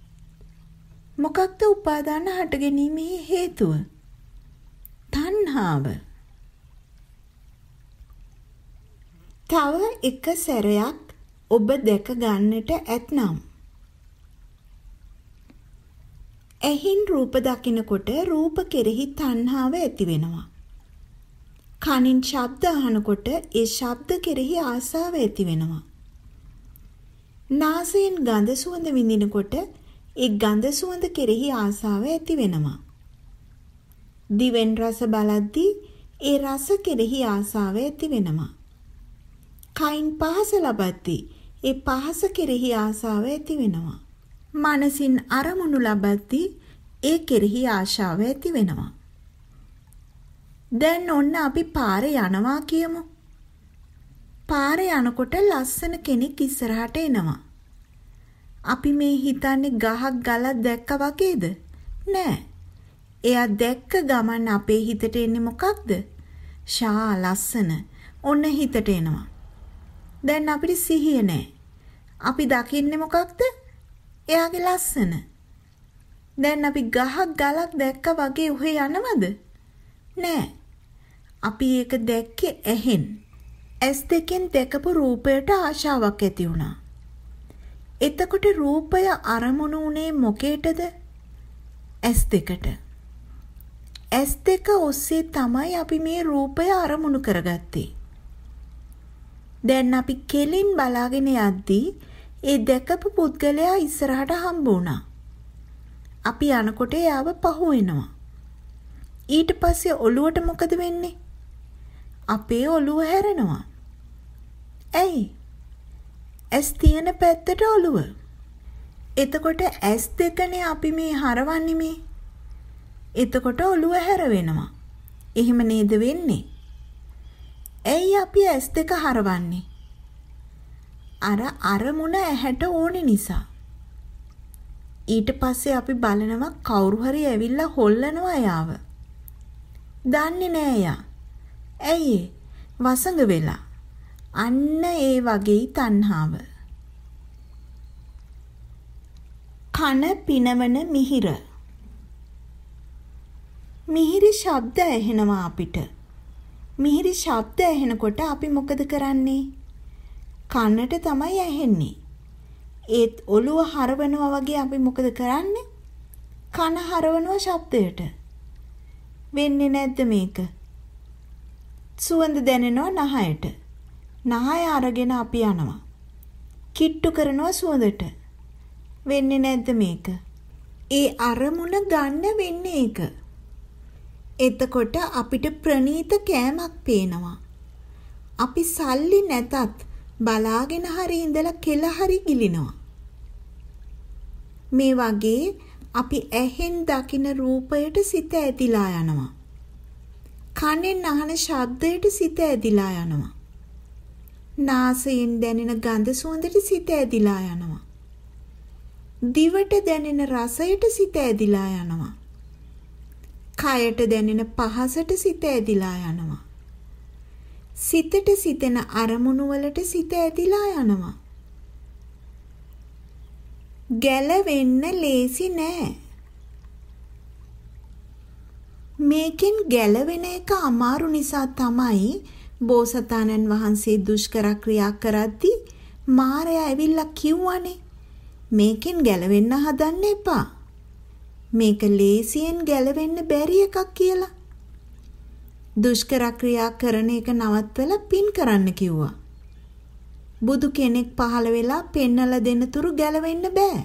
මොකක්ද උපාදාන හට ගැනීමේ හේතුව? තණ්හාව. තව එක සැරයක් ඔබ දැක ගන්නට ඇතනම් ඇහින් රූප දකිනකොට රූප කෙරෙහි තණ්හාව ඇති වෙනවා. කනින් ශබ්ද අහනකොට ඒ ශබ්ද කෙරෙහි ආසාව ඇති වෙනවා. නාසයෙන් ගඳ සුවඳ විඳිනකොට ඒ ගඳ සුවඳ කෙරෙහි ආසාව ඇති වෙනවා. දිවෙන් රස බලද්දී ඒ රස කෙරෙහි ආසාව ඇති වෙනවා. කයින් පහස ලබද්දී ඒ පහස කෙරෙහි ආසාව ඇති වෙනවා. මනසින් අරමුණු ලබද්දී ඒ කෙරෙහි ආශාව ඇති වෙනවා. දැන් ඔන්න අපි පාරේ යනවා කියමු. පාරේ යනකොට ලස්සන කෙනෙක් ඉස්සරහට එනවා. අපි මේ හිතන්නේ ගහක් ගලක් දැක්ක වගේද? නෑ. එයා දැක්ක ගමන් අපේ හිතට එන්නේ මොකක්ද? ෂා ලස්සන. ඔන්න හිතට එනවා. දැන් අපිට සිහිය නැහැ. අපි දකින්නේ මොකක්ද? එයාගේ ලස්සන. දැන් අපි ගහක් ගලක් දැක්ක වගේ උහෙ යනවද? නෑ. අපි ඒක දැක්කේ ඇහෙන්. ඇස් දෙකෙන් දැකපු රූපයට ආශාවක් ඇති වුණා. එතකොට රූපය අරමුණු උනේ මොකේටද? ඇස් දෙකට. ඇස් දෙක ඔස්සේ තමයි අපි මේ රූපය අරමුණු කරගත්තේ. දැන් අපි කෙලින් බලාගෙන යද්දී ඒ දැකපු පුද්ගලයා ඉස්සරහට හම්බ වුණා. අපි යනකොට එයාව පහු වෙනවා. ඊට පස්සේ ඔළුවට මොකද වෙන්නේ? අපේ ඔළුව හැරෙනවා. ඇයි? ඇස් තියෙන පැත්තට ඔළුව. එතකොට ඇස් දෙකනේ අපි මේ හරවන්නේ මේ. එතකොට ඔළුව හැරවෙනවා. එහෙම නේද වෙන්නේ? ඇයි අපි ඇස් දෙක හරවන්නේ? අර අරමුණ ඇහැට ඕනේ නිසා. ඊට පස්සේ අපි බලනවා කවුරු හරි ඇවිල්ලා හොල්ලනවා යාව. දන්නේ නෑ යා. ඇයි වසඟ වෙලා. අන්න ඒ වගේ තණ්හාව. කන පිනවන මිහිර මිහිරි ශබ්ද ඇහෙනවා අපිට. මිහිරි ශබ්ද ඇහෙනකොට අපි මොකද කරන්නේ? කනට තමයි ඇහෙන්නේ. ඒත් ඔළුව හරවනවා වගේ අපි මොකද කරන්නේ? කන හරවනවා ශබ්දයට. වෙන්නේ නැද්ද මේක? සුවඳ දැනෙනවා නහයට. නහය අරගෙන අපි යනවා. කිට්ටු කරනවා සුවඳට. වෙන්නේ නැද්ද මේක? ඒ අරමුණ ගන්න වෙන්නේ ඒක. එතකොට අපිට ප්‍රනීත කෑමක් පේනවා. අපි සල්ලි නැතත් බලාගෙන හරි ඉඳලා කෙල හරි ගිලිනවා. මේ වගේ අපි ඇහෙන් දකින රූපයට සිත ඇදිලා යනවා. කනෙන් අහන ශබ්දයට සිත ඇදිලා යනවා. නාසයෙන් දැනෙන ගඳ සුවඳට සිත ඇදිලා යනවා. දිවට දැනෙන රසයට සිත ඇදිලා යනවා. කයට දැනෙන පහසට සිත ඇදිලා යනවා. සිතට සිතෙන අරමුණු වලට සිත ඇදිලා යනවා. ගැලවෙන්න ලේසි නෑ. මේකෙන් ගැලවෙන එක අමාරු නිසා තමයි බෝසතාණන් වහන්සේ දුෂ්කර ක්‍රියා කරද්දී මාරයා ඇවිල්ලා කිව්වනේ මේකෙන් ගැලවෙන්න හදන්න එපා. මේක ලේසියෙන් ගැලවෙන්න බැරි එකක් කියලා. දුෂ්කර ක්‍රියා කරන එක නවත්වලා පින් කරන්න කිව්වා. බුදු කෙනෙක් පහළ වෙලා පෙන්නලා දෙන තුරු ගැලවෙන්න බෑ.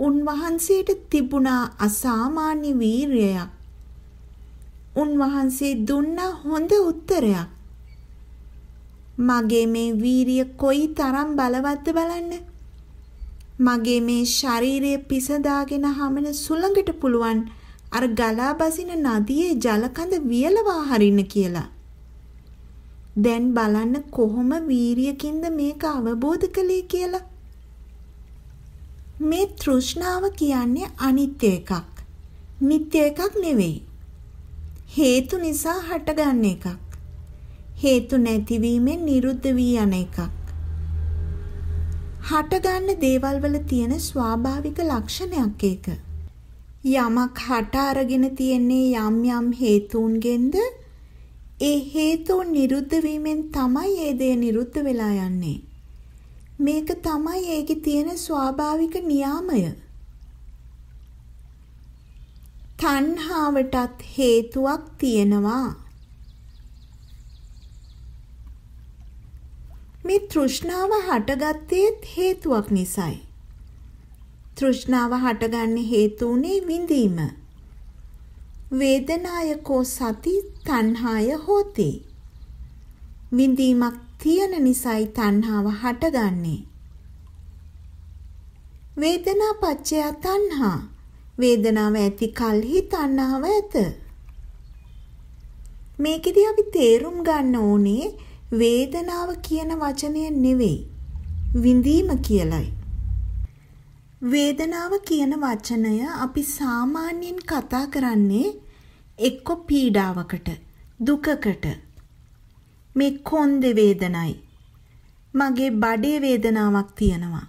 උන්වහන්සේට තිබුණා අසාමාන්‍ය වීරියක්. උන්වහන්සේ දුන්නා හොඳ උත්තරයක්. මගේ මේ වීරිය කොයි තරම් බලවත්ද බලන්න. මගේ මේ ශරීරය පිසදාගෙන හමන සුළඟට පුළුවන් අර ගලා බසින නදියේ ජලකඳ වියලවා හරින්න කියලා. දැන් බලන්න කොහොම වීරියකින්ද මේක අවබෝධ කළේ කියලා. මේ තෘෂ්ණාව කියන්නේ අනිත්‍ය එකක්. නිට්ටය එකක් නෙවෙයි. හේතු නිසා හටගන්න එකක්. හේතු නැතිවීමෙන් නිරුද්ධ වී යන එකක්. හටගන්න දේවල් වල තියෙන ස්වාභාවික ලක්ෂණයක් ඒක. යමක් හට අරගෙන තියෙන්නේ යම් යම් හේතුන්ගෙන්ද ඒ හේතුන් නිරුද්ධ වීමෙන් තමයි ඒ දේ නිරුද්ධ වෙලා යන්නේ. මේක තමයි ඒකේ තියෙන ස්වාභාවික නියාමය. තණ්හාවටත් හේතුවක් තියෙනවා. මේ තෘෂ්ණාව හටගත්තේත් හේතුවක් නිසායි. තෘෂ්ණාව හටගන්නේ හේතු උනේ විඳීම. වේදනායකෝ සති තණ්හාය හෝති. විඳීමක් තියෙන නිසායි තණ්හාව හටගන්නේ. වේදනා පච්චය තණ්හා. වේදනාව ඇති කල්හි තණ්හාව ඇත. මේකෙදි අපි තේරුම් ගන්න ඕනේ වේදනාව කියන වචනය නෙවෙයි. විඳීම කියලයි. වේදනාව කියන වචනය අපි සාමාන්‍යයෙන් කතා කරන්නේ එක්ක පීඩාවකට දුකකට. මේ කොන්ද වේදනයි. මගේ බඩේ වේදනාවක් තියෙනවා.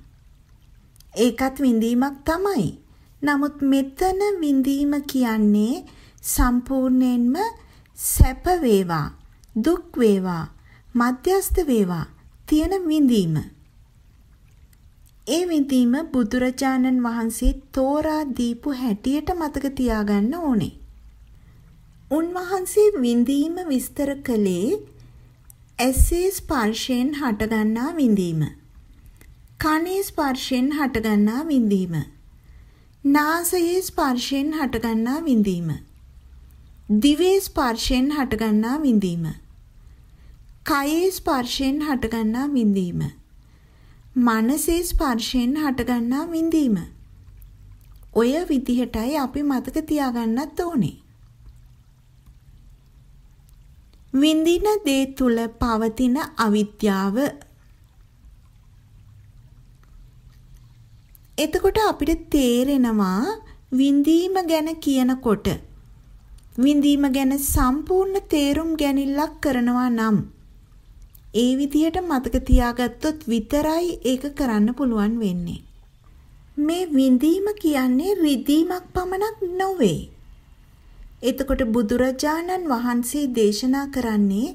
ඒකත් විඳීමක් තමයි. නමුත් මෙතන විඳීම කියන්නේ සම්පූර්ණයෙන්ම සැප වේවා දුක් වේවා මධ්‍යස්ත වේවා තියෙන විඳීම. ඒ විඳීම බුදුරජාණන් වහන්සේ තෝරා දීපු හැටියට මතක තියාගන්න ඕනේ. උන්වහන්සේ විඳීම විස්තර කළේ ඇසේ ස්පර්ශයෙන් හටගන්නා විඳීම. කනේ ස්පර්ශයෙන් හටගන්නා විඳීම. නාසයේ ස්පර්ශයෙන් හටගන්නා විඳීම. දිවේ ස්පර්ශයෙන් හටගන්නා විඳීම. කයේ ස්පර්ශයෙන් හටගන්නා විඳීම. මනසේ ස්පර්ශයෙන් හටගන්නා විඳීම. ඔය විදිහටයි අපි මතක තියාගන්නත් ඕනේ. විඳින දේ තුල පවතින අවිද්‍යාව එතකොට අපිට තේරෙනවා විඳීම ගැන කියනකොට විඳීම ගැන සම්පූර්ණ තේරුම් ගැනීමක් කරනවා නම් ඒ විදිහට මතක තියාගත්තොත් විතරයි ඒක කරන්න පුළුවන් වෙන්නේ. මේ විඳීම කියන්නේ රිදීමක් පමණක් නොවේ. එතකොට බුදුරජාණන් වහන්සේ දේශනා කරන්නේ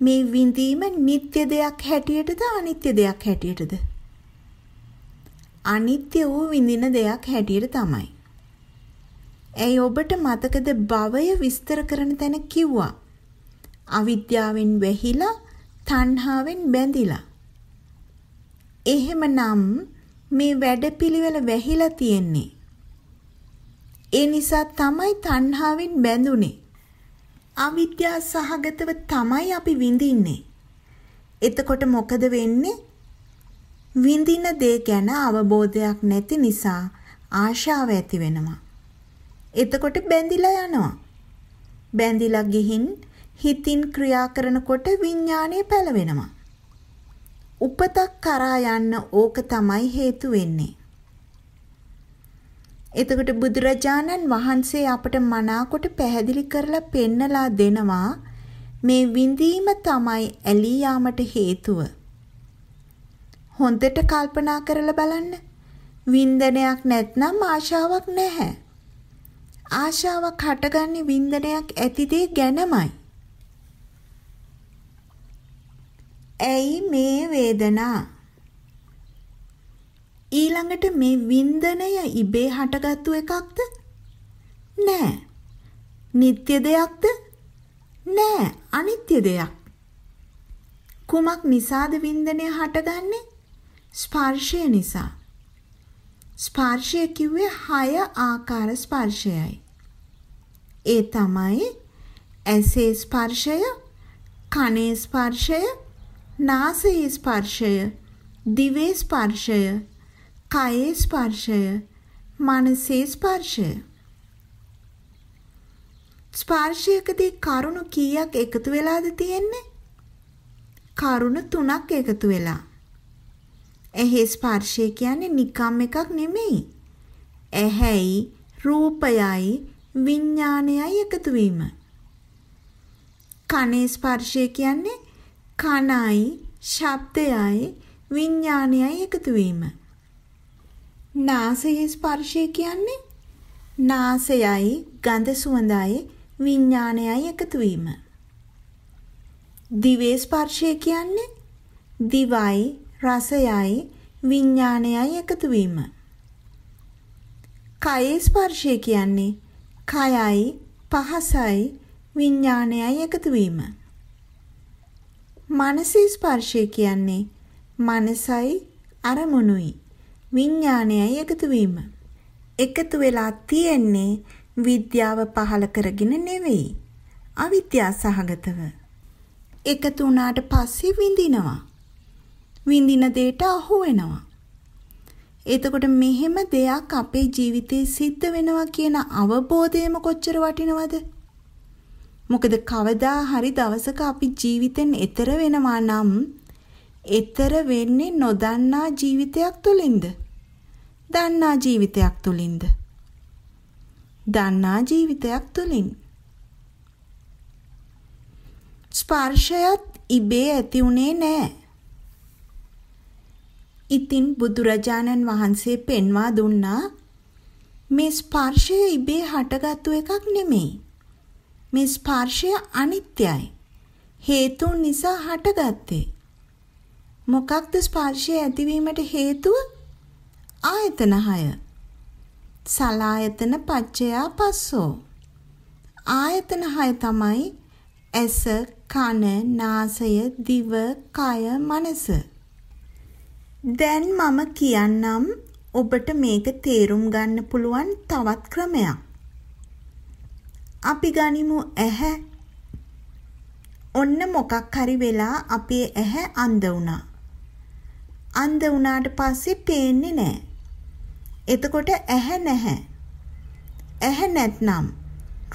මේ විඳීම නিত্য දෙයක් හැටියටද අනිත්‍ය දෙයක් හැටියටද? අනිත්‍ය වූ විඳින දෙයක් හැටියට තමයි. ඇයි ඔබට මතකද භවය විස්තර කරන තැන කිව්වා? අවිද්‍යාවෙන් වැහිලා තණ්හාවෙන් බැඳිලා. එහෙමනම් මේ වැඩපිළිවෙල වැහිලා තියෙන්නේ. ඒ නිසා තමයි තණ්හාවෙන් බැඳුනේ. අවිද්‍යා සහගතව තමයි අපි විඳින්නේ. එතකොට මොකද වෙන්නේ? විඳින දේ ගැන අවබෝධයක් නැති නිසා ආශාව ඇති වෙනවා. එතකොට බැඳිලා යනවා. බැඳිලා ගිහින් හිතින් ක්‍රියා කරනකොට විඥාණය පැලවෙනවා. උපතක් කරා යන්න ඕක තමයි හේතු වෙන්නේ. එතකොට බුදුරජාණන් වහන්සේ අපට මනාකොට පැහැදිලි කරලා පෙන්නලා දෙනවා මේ විඳීම තමයි ඇලී යාමට හේතුව. හොඳට කල්පනා කරලා බලන්න. වින්දනයක් නැත්නම් ආශාවක් නැහැ. ආශාවක් හටගන්නේ වින්දනයක් ඇති දේ ගැනමයි. ඇයි මේ වේදනා? ඊළඟට මේ වින්දනය ඉබේ හටගත්තු එකක්ද? නෑ. නিত্য දෙයක්ද? නෑ, අනිත්‍ය දෙයක්. කුමක් නිසාද වින්දනය හටගන්නේ? ස්පර්ශය නිසා. ස්පර්ශය කිව්වේ හය ආකාර ස්පර්ශයයි. ඒ තමයි ඇසේ ස්පර්ශය, කනේ ස්පර්ශය, නාසයේ ස්පර්ශය, දිවේ ස්පර්ශය, කයේ ස්පර්ශය, මනසේ ස්පර්ශය. ස්පර්ශයකදී කරුණු කීයක් එකතු වෙලාද තියෙන්නේ? කරුණු තුනක් එකතු වෙලා. ඇහි ස්පර්ශය කියන්නේ නිකම් එකක් නෙමෙයි. ඇහැයි රූපයයි විඥානයයි එකතු වීම. කනේ ස්පර්ශය කියන්නේ කනයි ශබ්දයයි විඥානයයි එකතු වීම. නාසයේ ස්පර්ශය කියන්නේ නාසයයි ගඳ සුවඳයි විඥානයයි එකතු වීම. දිවේ ස්පර්ශය කියන්නේ දිවයි රසයයි විඥානයයි එකතු වීම. කයේ ස්පර්ශය කියන්නේ කයයි පහසයි විඥානයයි එකතු වීම. මනසේ ස්පර්ශය කියන්නේ මනසයි අරමුණුයි විඥානයයි එකතු වීම. එකතු වෙලා තියෙන්නේ විද්‍යාව පහල කරගෙන නෙවෙයි. අවිද්‍යා සහගතව. එකතු වුණාට පස්සේ විඳිනවා. විඳින දෙයට අහු වෙනවා. එතකොට මෙහෙම දෙයක් අපේ ජීවිතේ සිද්ධ වෙනවා කියන අවබෝධයම කොච්චර වටිනවද? මොකද කවදා හරි දවසක අපි ජීවිතෙන් එතර වෙනවා නම් එතර වෙන්නේ නොදන්නා ජීවිතයක් තුලින්ද? දන්නා ජීවිතයක් තුලින්ද? දන්නා ජීවිතයක් තුලින්. ස්පර්ශයත් ඉබේ ඇති උනේ නෑ. ඉතින් බුදුරජාණන් වහන්සේ පෙන්වා දුන්නා මේ ස්පර්ශය ඉබේ හටගත්තු එකක් නෙමෙයි. මේ ස්පර්ශය අනිත්‍යයි. හේතුන් නිසා හටගත්තේ. මොකක්ද ස්පර්ශය ඇතිවීමට හේතුව? ආයතන 6. සලායතන පච්චයා පස්සෝ. ආයතන 6 තමයි ඇස, කන, නාසය, දිව, කය, මනස. දැන් මම කියන්නම් ඔබට මේක තේරුම් ගන්න පුළුවන් තවත් ක්‍රමයක්. අපි ගනිමු ඇහැ. ඔන්න මොකක් හරි වෙලා අපේ ඇහැ අන්ධ වුණා. අන්ධ වුණාට පස්සේ පේන්නේ නැහැ. එතකොට ඇහැ නැහැ. ඇහැ නැත්නම්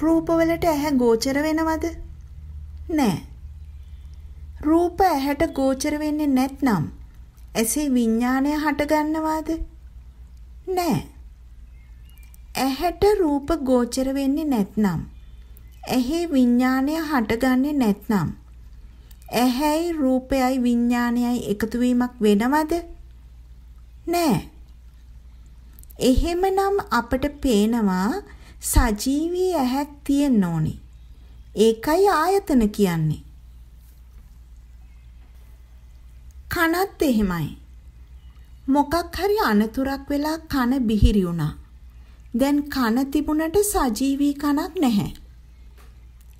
රූපවලට ඇහැ ගෝචර වෙනවද? නැහැ. රූප ඇහැට ගෝචර වෙන්නේ නැත්නම් ඇසේ විඥාණය හටගන්නවාද? නෑ. ඇහැට රූප ගෝචර වෙන්නේ නැත්නම් ඇහි විඥාණය හටගන්නේ නැත්නම් ඇහැයි රූපයයි විඥානයයි එකතු වීමක් වෙනවද? නෑ. එහෙමනම් අපට පේනවා සජීවී ඇහැක් තියෙන්න ඕනි. ඒකයි ආයතන කියන්නේ. කනත් එහෙමයි. මොකක් හරි අනතුරක් වෙලා කන බිහිරි වුණා. දැන් කන තිබුණට සජීවී කනක් නැහැ.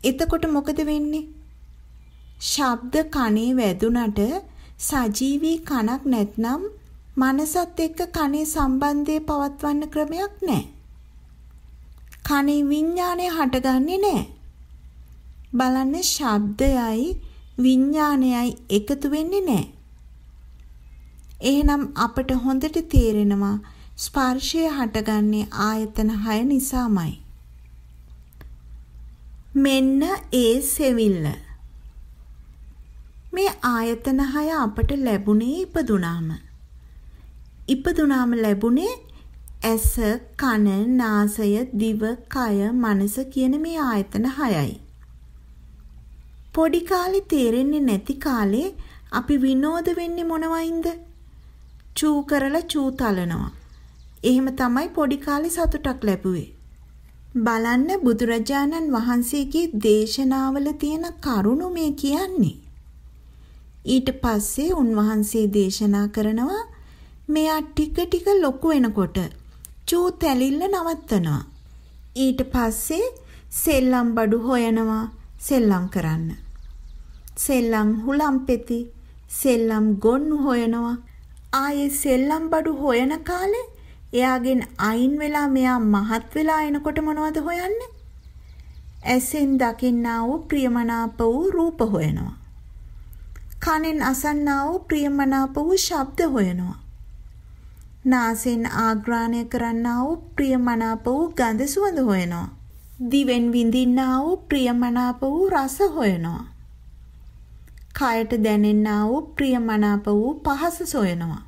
එතකොට මොකද වෙන්නේ? ශබ්ද කනේ වැදුනට සජීවී කනක් නැත්නම් මනසත් එක්ක කනේ සම්බන්ධය පවත්වන්න ක්‍රමයක් නැහැ. කනේ විඥානය හටගන්නේ නැහැ. බලන්න ශබ්දයයි විඥානයයි එකතු වෙන්නේ නැහැ. එහෙනම් අපට හොඳට තේරෙනවා ස්පර්ශය හටගන්නේ ආයතන 6 නිසාමයි. මෙන්න ඒ සෙවිල්ල. මේ ආයතන 6 අපට ලැබුණේ ඉපදුනාම. ඉපදුනාම ලැබුණේ ඇස, කන, නාසය, දිව, කය, මනස කියන මේ ආයතන හයයි. පොඩි කාලේ තේරෙන්නේ නැති කාලේ අපි විනෝද වෙන්නේ මොනවයින්ද? චූ කරලා චූ තලනවා. එහෙම තමයි පොඩි කාලේ සතුටක් ලැබුවේ. බලන්න බුදුරජාණන් වහන්සේගේ දේශනාවල තියෙන කරුණු මේ කියන්නේ. ඊට පස්සේ උන්වහන්සේ දේශනා කරනවා මෙයා ටික ටික ලොකු වෙනකොට චූ තැලිල්ල නවත්තනවා. ඊට පස්සේ සෙල්ලම් බඩු හොයනවා සෙල්ලම් කරන්න. සෙල්ලම් හුලම් පෙති සෙල්ලම් ගොන්නු හොයනවා. ආයේ සෙල්ලම් බඩු හොයන කාලේ එයාගෙන් අයින් වෙලා මෙයා මහත් වෙලා එනකොට මොනවද හොයන්නේ? ඇසෙන් දකින්නා වූ ප්‍රියමනාප වූ රූප හොයනවා. කනෙන් අසන්නා වූ ප්‍රියමනාප වූ ශබ්ද හොයනවා. නාසෙන් ආග්‍රාණය කරන්නා වූ ප්‍රියමනාප වූ ගඳ සුවඳ හොයනවා. දිවෙන් විඳින්නා වූ ප්‍රියමනාප වූ රස හොයනවා. කයට දැනෙන්නා වූ ප්‍රියමනාප වූ පහස සොයනවා.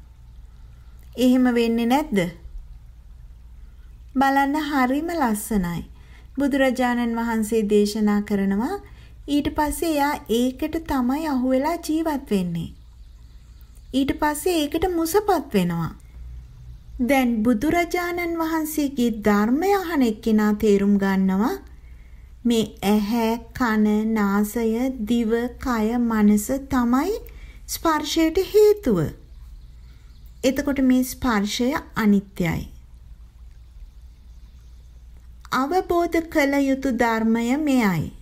එහෙම වෙන්නේ නැද්ද? බලන්න හරිම ලස්සනයි. බුදුරජාණන් වහන්සේ දේශනා කරනවා ඊට පස්සේ එයා ඒකට තමයි අහුවෙලා ජීවත් වෙන්නේ. ඊට පස්සේ ඒකට මුසපත් වෙනවා. දැන් බුදුරජාණන් වහන්සේගේ ධර්මය අහන එක්කෙනා තේරුම් ගන්නවා මේ ඇහැ කන නාසය දිව කය මනස තමයි ස්පර්ශයට හේතුව. එතකොට මේ ස්පර්ශය අනිත්‍යයි. අවබෝධ කළ යුතු ධර්මය මෙයයි.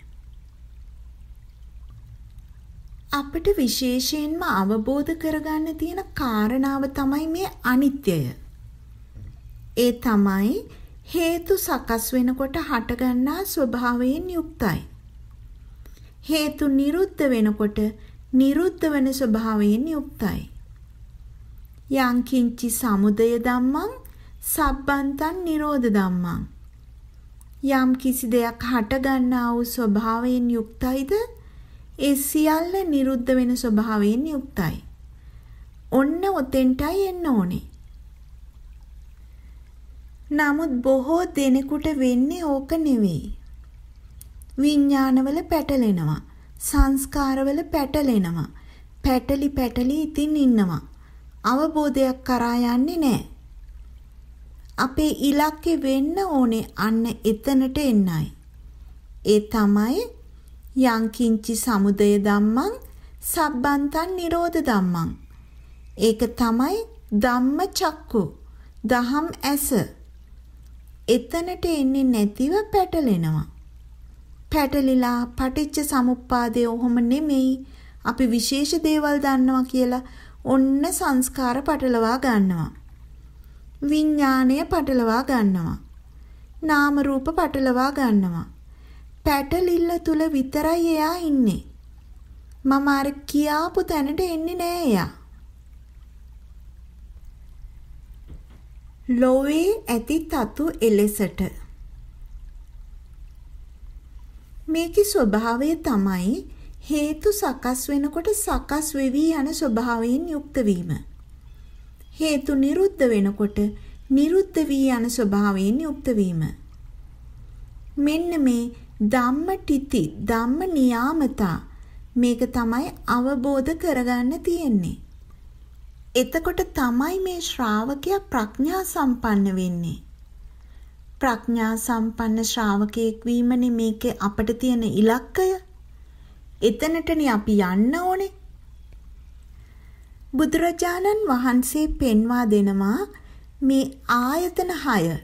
අපිට විශේෂයෙන්ම අවබෝධ කරගන්න තියෙන කාරණාව තමයි මේ අනිත්‍යය. ඒ තමයි හේතු සකස් වෙනකොට හටගන්නා ස්වභාවයෙන් යුක්තයි. හේතු නිරුද්ධ වෙනකොට නිරුද්ධ වෙන ස්වභාවයෙන් යුක්තයි. යං කිංචි සමුදය ධම්මං සබ්බන්තං නිරෝධ ධම්මං යම් කිසි දෙයක් හටගන්නා වූ ස්වභාවයෙන් යුක්තයිද ඒ සියල්ල නිරුද්ධ වෙන ස්වභාවයෙන් යුක්තයි. ඔන්න ඔතෙන්ටයි එන්න ඕනේ. නමුත් බොහෝ දෙනෙකුට වෙන්නේ ඕක නෙවෙයි. විඥානවල පැටලෙනවා. සංස්කාරවල පැටලෙනවා. පැටලි පැටලි ඉතින් ඉන්නවා. අවබෝධයක් කරා යන්නේ නැහැ. අපේ ඉලක්කෙ වෙන්න ඕනේ අන්න එතනට එන්නයි. ඒ තමයි යංකින්චි සමුදය ධම්මං සබ්බන්තං නිරෝධ ධම්මං. ඒක තමයි ධම්ම චක්කු දහම් ඇස. එතනට එන්නේ නැතිව පැටලෙනවා. පැටලිලා පටිච්ච සමුප්පාදය ඔහොම නෙමෙයි අපි විශේෂ දේවල් දන්නවා කියලා ඔන්න සංස්කාර පටලවා ගන්නවා. විඥාණය පටලවා ගන්නවා. නාම රූප පටලවා ගන්නවා. පැටලිල්ල තුල විතරයි එයා ඉන්නේ. මම අර කියාපු තැනට එන්නේ නෑ එයා. ලෝවේ ඇති තතු එලෙසට මේකේ ස්වභාවය තමයි හේතු සකස් වෙනකොට සකස් වෙවි යන ස්වභාවයෙන් යුක්ත වීම. හේතු නිරුද්ධ වෙනකොට නිරුද්ධ වී යන ස්වභාවයෙන් යුක්ත වීම. මෙන්න මේ ධම්ම ටිති ධම්ම නියාමතා මේක තමයි අවබෝධ කරගන්න තියෙන්නේ. එතකොට තමයි මේ ශ්‍රාවකයා ප්‍රඥා සම්පන්න වෙන්නේ. ප්‍රඥා සම්පන්න ශ්‍රාවකයෙක් වීමනේ මේකේ අපිට තියෙන ඉලක්කය. එතනටනේ අපි යන්න ඕනේ. බුදුරජාණන් වහන්සේ පෙන්වා දෙනවා මේ ආයතන 6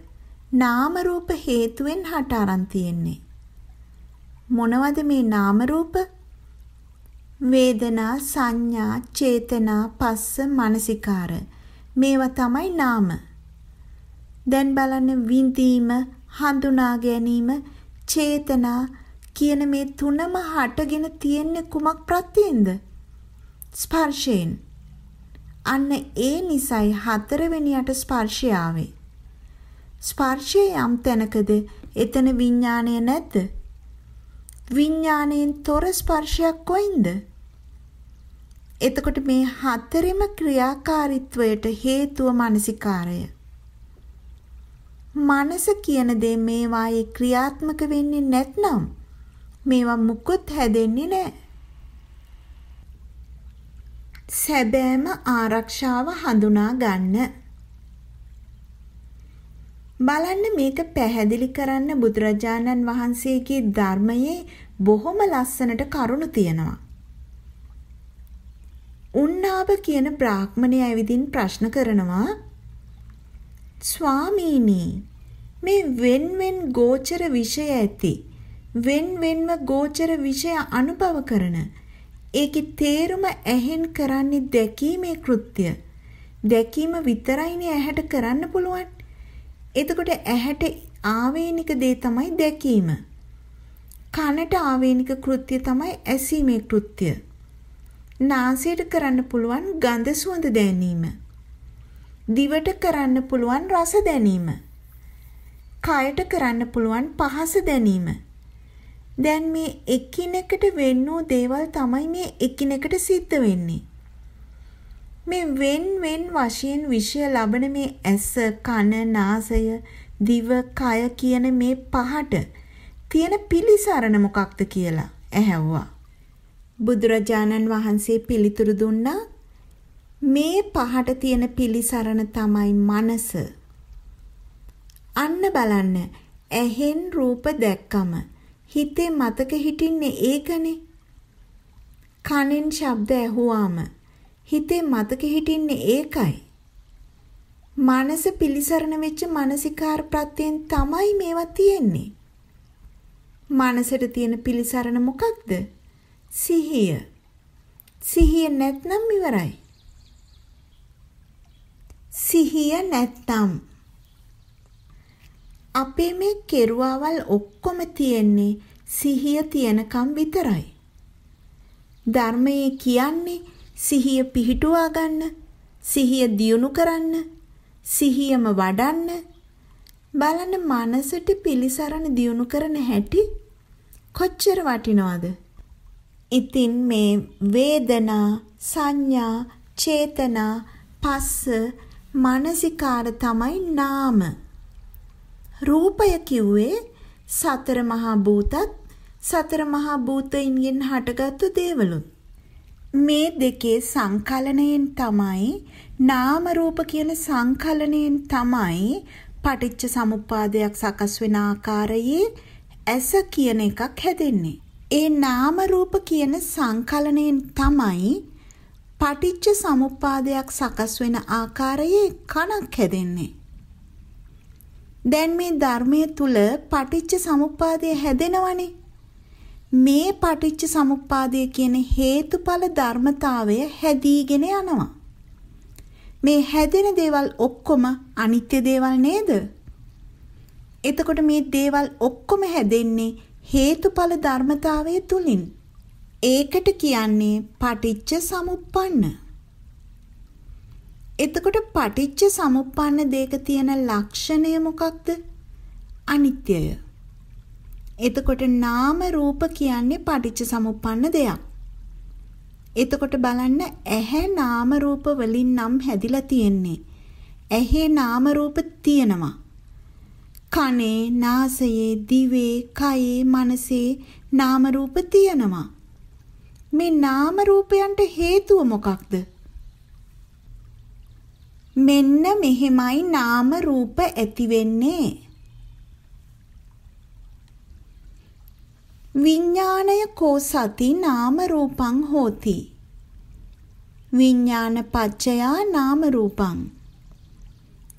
නාම රූප හේතුවෙන් හට aran තියෙන්නේ. මොනවද මේ නාම රූප? වේදනා, සංඥා, චේතනා, පස්ස, මනසිකාර. මේවා තමයි නාම. දැන් බලන්න විඳීම, හඳුනා ගැනීම, චේතනා කියන මේ තුනම හටගෙන තියෙන්නේ කුමක් ප්‍රත්‍යෙන්ද? ස්පර්ශයෙන්. අන්න ඒ නිසයි හතරවෙනියට ස්පර්ශය ආවේ. ස්පර්ශය යම් තැනකද එතන විඥාණය නැද්ද? විඥාණයෙන් තොර ස්පර්ශයක් කොයින්ද? එතකොට මේ හතරෙම ක්‍රියාකාරීත්වයට හේතුව මානසිකාරය. මනස කියන දේ මේවායේ ක්‍රියාත්මක වෙන්නේ නැත්නම් මේවා මුකුත් හැදෙන්නේ නැහැ. සැබෑම ආරක්ෂාව හඳුනා ගන්න. බලන්න මේක පැහැදිලි කරන්න බුදුරජාණන් වහන්සේගේ ධර්මයේ බොහොම ලස්සනට කරුණු තියෙනවා. උන්නාව කියන බ්‍රාහ්මණය ඇවිදින් ප්‍රශ්න කරනවා ස්වාමීනි මේ wen wen ගෝචර විෂය ඇති wen wenව ගෝචර විෂය අනුභව කරන ඒකේ තේරුම ඇහෙන් කරන්නේ දැකීමේ කෘත්‍ය දැකීම විතරයිනේ ඇහැට කරන්න පුළුවන් එතකොට ඇහැට ආවේනික දේ තමයි දැකීම කනට ආවේනික කෘත්‍ය තමයි ඇසීමේ කෘත්‍ය නාසයට කරන්න පුළුවන් ගඳ සුවඳ දැනීම. දිවට කරන්න පුළුවන් රස දැනීම. කයට කරන්න පුළුවන් පහස දැනීම. දැන් මේ එකිනෙකට වෙන්න දේවල් තමයි මේ එකිනෙකට සිද්ධ වෙන්නේ. මේ වෙන් වෙන් වශයෙන් විෂය ලබන මේ ඇස, කන, නාසය, දිව, කය කියන මේ පහට තියෙන පිළිසරණ මොකක්ද කියලා ඇහැව්වා. බුදුරජාණන් වහන්සේ පිළිතුරු දුන්නා මේ පහට තියෙන පිළිසරණ තමයි මනස. අන්න බලන්න ඇහෙන් රූප දැක්කම හිතේ මතක හිටින්නේ ඒකනේ. කනෙන් ශබ්ද ඇහුවාම හිතේ මතක හිටින්නේ ඒකයි. මනස පිළිසරණ වෙච්ච මානසිකාර ප්‍රත්‍යයෙන් තමයි මේවා තියෙන්නේ. මනසට තියෙන පිළිසරණ මොකක්ද? සිහිය. සිහිය නැත්නම් ඉවරයි. සිහිය නැත්තම් අපේ මේ කෙරුවාවල් ඔක්කොම තියෙන්නේ සිහිය තියනකම් විතරයි. ධර්මයේ කියන්නේ සිහිය පිහිටුවා ගන්න, සිහිය දියුණු කරන්න, සිහියම වඩන්න. බලන්න මනසට පිළිසරණ දියුණු කරන හැටි කොච්චර වටිනවද? ඉතින් මේ වේදනා සංඥා චේතනා පස්ස මානසිකාර තමයි නාම රූපය කිව්වේ සතර මහා භූතත් සතර මහා භූතයින්ගෙන් හටගත්තු දේවලුත් මේ දෙකේ සංකලනයෙන් තමයි නාම රූප කියන සංකලනයෙන් තමයි පටිච්ච සමුප්පාදයක් සකස් වෙන ආකාරයේ ඇස කියන එකක් හැදෙන්නේ ඒ නාම රූප කියන සංකලනයෙන් තමයි පටිච්ච සමුප්පාදයක් සකස් වෙන ආකාරයේ කණක් හැදෙන්නේ. දැන් මේ ධර්මයේ තුල පටිච්ච සමුප්පාදය හැදෙනවනේ. මේ පටිච්ච සමුප්පාදය කියන හේතුඵල ධර්මතාවය හැදීගෙන යනවා. මේ හැදෙන දේවල් ඔක්කොම අනිත්‍ය දේවල් නේද? එතකොට මේ දේවල් ඔක්කොම හැදෙන්නේ හේතුඵල ධර්මතාවය තුලින් ඒකට කියන්නේ පටිච්ච සමුප්පන්න. එතකොට පටිච්ච සමුප්පන්න දෙක තියෙන ලක්ෂණය මොකක්ද? අනිත්‍යය. එතකොට නාම රූප කියන්නේ පටිච්ච සමුප්පන්න දෙයක්. එතකොට බලන්න ඇහැ නාම රූප වලින් නම් හැදිලා තියෙන්නේ. ඇහි නාම රූප තියෙනවා. කනේ, නාසයේ, දිවේ, කයේ, මනසේ නාම රූප තියෙනවා. මේ නාම රූපයන්ට හේතුව මොකක්ද? මෙන්න මෙහෙමයි නාම රූප ඇති වෙන්නේ. විඥාණය කෝ සති නාම රූපං හෝති. විඥාන පච්චයා නාම රූපං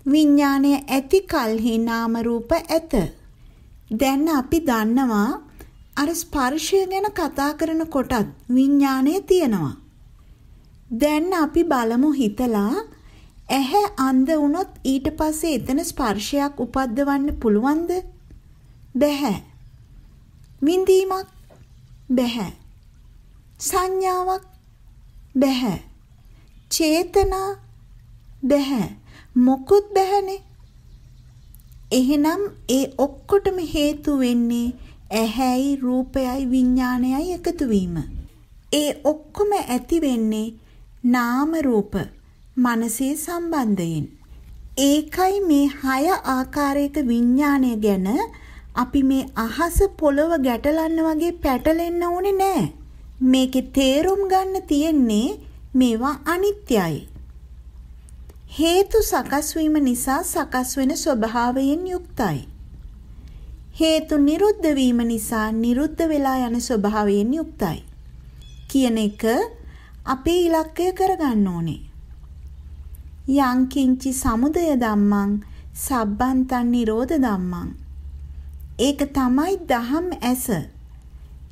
විඥාණය ඇති කල්හි නාම රූප ඇත. දැන් අපි දන්නවා අර ස්පර්ශය ගැන කතා කරන කොටත් විඥාණය තියෙනවා. දැන් අපි බලමු හිතලා ඇහැ අන්ධ වුණොත් ඊට පස්සේ එතන ස්පර්ශයක් උපද්දවන්න පුළුවන්ද? බැහැ. විඳීමක් බැහැ. සංඥාවක් බැහැ. චේතනා බැහැ. මොකුත් බැහැනේ. එහෙනම් ඒ ඔක්කොටම හේතු වෙන්නේ ඇහැයි රූපයයි විඥානයයි එකතු වීම. ඒ ඔක්කොම ඇති වෙන්නේ නාම රූප මනසේ සම්බන්ධයෙන්. ඒකයි මේ හය ආකාරයක විඥාණය ගැන අපි මේ අහස පොළව ගැටලන්න වගේ පැටලෙන්න ඕනේ නෑ. මේකේ තේරුම් ගන්න තියෙන්නේ මේවා අනිත්‍යයි. හේතු සකස් වීම නිසා සකස් වෙන ස්වභාවයෙන් යුක්තයි. හේතු නිරුද්ධ වීම නිසා නිරුද්ධ වෙලා යන ස්වභාවයෙන් යුක්තයි. කියන එක අපේ ඉලක්කය කරගන්න ඕනේ. යංකින්චි සමුදය ධම්මං සබ්බන්තන් නිරෝධ ධම්මං. ඒක තමයි දහම් ඇස.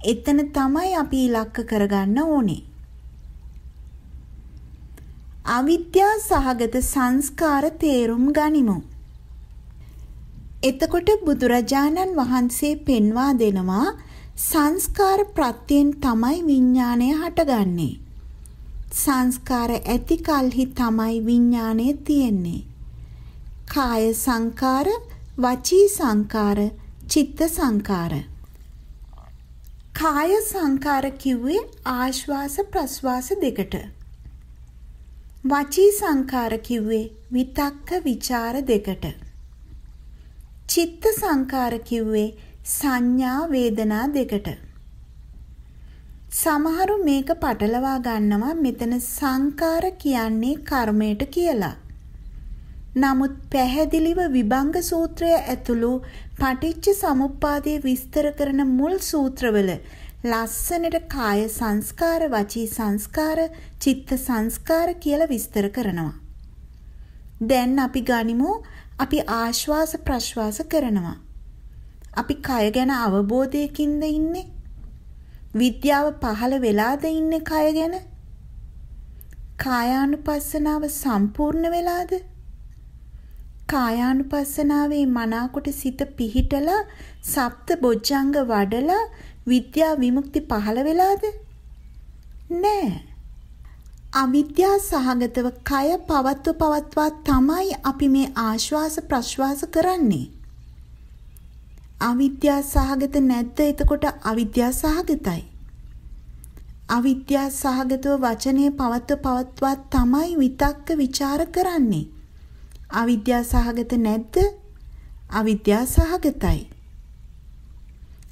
එතන තමයි අපි ඉලක්ක කරගන්න ඕනේ. අවිද්‍යා සහගත සංස්කාර තේරුම් ගනිමු. එතකොට බුදුරජාණන් වහන්සේ පෙන්වා දෙනවා සංස්කාර ප්‍රත්‍යයෙන් තමයි විඥාණය හටගන්නේ. සංස්කාර ඇති කලෙහි තමයි විඥාණය තියෙන්නේ. කාය සංකාර, වචී සංකාර, චිත්ත සංකාර. කාය සංකාර කිව්වේ ආශ්වාස ප්‍රශ්වාස දෙකට. වචී සංකාර කිව්වේ විතක්ක ਵਿਚාර දෙකට. චිත්ත සංකාර කිව්වේ සංඥා වේදනා දෙකට. සමහරු මේක පටලවා ගන්නවා මෙතන සංකාර කියන්නේ කර්මයට කියලා. නමුත් පැහැදිලිව විභංග සූත්‍රය ඇතුළු පටිච්ච සමුප්පාදය විස්තර කරන මුල් සූත්‍රවල ලස්සනට කාය සංස්කාර, වචී සංස්කාර, චිත්ත සංස්කාර කියලා විස්තර කරනවා. දැන් අපි ගනිමු අපි ආශ්වාස ප්‍රශ්වාස කරනවා. අපි කය ගැන අවබෝධයකින්ද ඉන්නේ? විද්‍යාව පහළ වෙලාද ඉන්නේ කය ගැන? කායානුපස්සනාව සම්පූර්ණ වෙලාද? කායානුපස්සනාවේ මනාකොට සිත පිහිටලා සප්ත බොජ්ජංග වඩලා විද්‍යා විමුක්ති පහළ වෙලාද? නෑ. අවිද්‍යා සහගතව කය පවත්ව පවත්වා තමයි අපි මේ ආශ්වාස ප්‍රශ්වාස කරන්නේ. අවිද්‍යා සහගත නැද්ද එතකොට අවිද්‍යා සහගතයි. අවිද්‍යා සහගතව වචනය පවත්ව පවත්වා තමයි විතක්ක ਵਿਚාර කරන්නේ. අවිද්‍යා සහගත නැද්ද? අවිද්‍යා සහගතයි.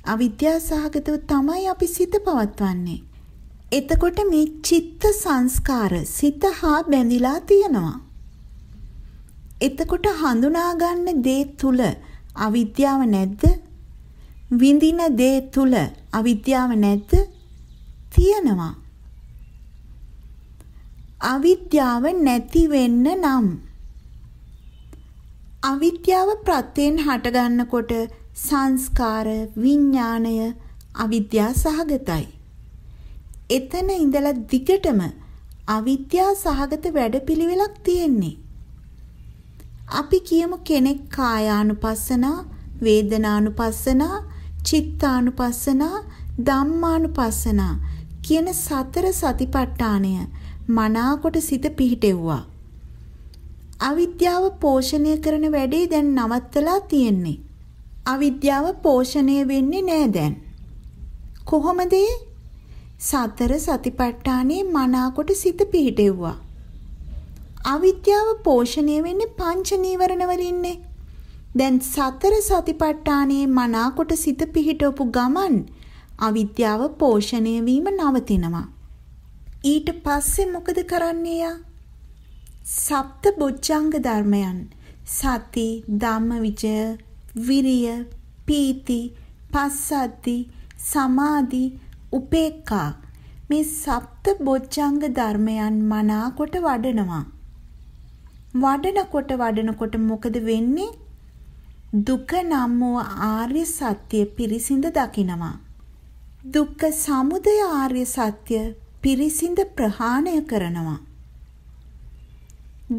අවිද්‍යා සහගතව තමයි අපි සිත පවත්වන්නේ. එතකොට මේ චිත්ත සංස්කාර සිත හා බැඳිලා තියෙනවා. එතකොට හඳුනා ගන්න දේ තුල අවිද්‍යාව නැද්ද? විඳින දේ තුල අවිද්‍යාව නැද්ද? තියෙනවා. අවිද්‍යාව නැති වෙන්න නම් අවිද්‍යාව ප්‍රත්‍යයෙන් හටගන්නකොට සංස්කාර විඥාණය අවිද්‍යා සහගතයි. එතන ඉඳලා දිගටම අවිද්‍යා සහගත වැඩපිළිවෙලක් තියෙන්නේ. අපි කියමු කෙනෙක් කායානුපස්සනා, වේදනානුපස්සනා, චිත්තානුපස්සනා, ධම්මානුපස්සනා කියන සතර සතිපට්ඨානය මනාකොට සිත පිහිටෙව්වා. අවිද්‍යාව පෝෂණය කරන වැඩේ දැන් නවත්තලා තියෙන්නේ. අවිද්‍යාව පෝෂණය වෙන්නේ නෑ දැන්. කොහොමද සතර සතිපට්ඨානේ මනාකොට සිත පිහිටෙව්වා. අවිද්‍යාව පෝෂණය වෙන්නේ පංච නීවරණ වලින්නේ. දැන් සතර සතිපට්ඨානේ මනාකොට සිත පිහිටවපු ගමන් අවිද්‍යාව පෝෂණය වීම නවතිනවා. ඊට පස්සේ මොකද කරන්නේ යා? සප්ත බොජ්ජංග ධර්මයන් සති ධම්මවිචය විරිය පීති පස්සද්දි සමාධි උපේක්ඛා මේ සප්ත බොජ්ජංග ධර්මයන් මනාකොට වඩනවා වඩනකොට වඩනකොට මොකද වෙන්නේ දුක නම් වූ ආර්ය සත්‍ය පිරිසිඳ දකිනවා දුක්ඛ සමුදය ආර්ය සත්‍ය පිරිසිඳ ප්‍රහාණය කරනවා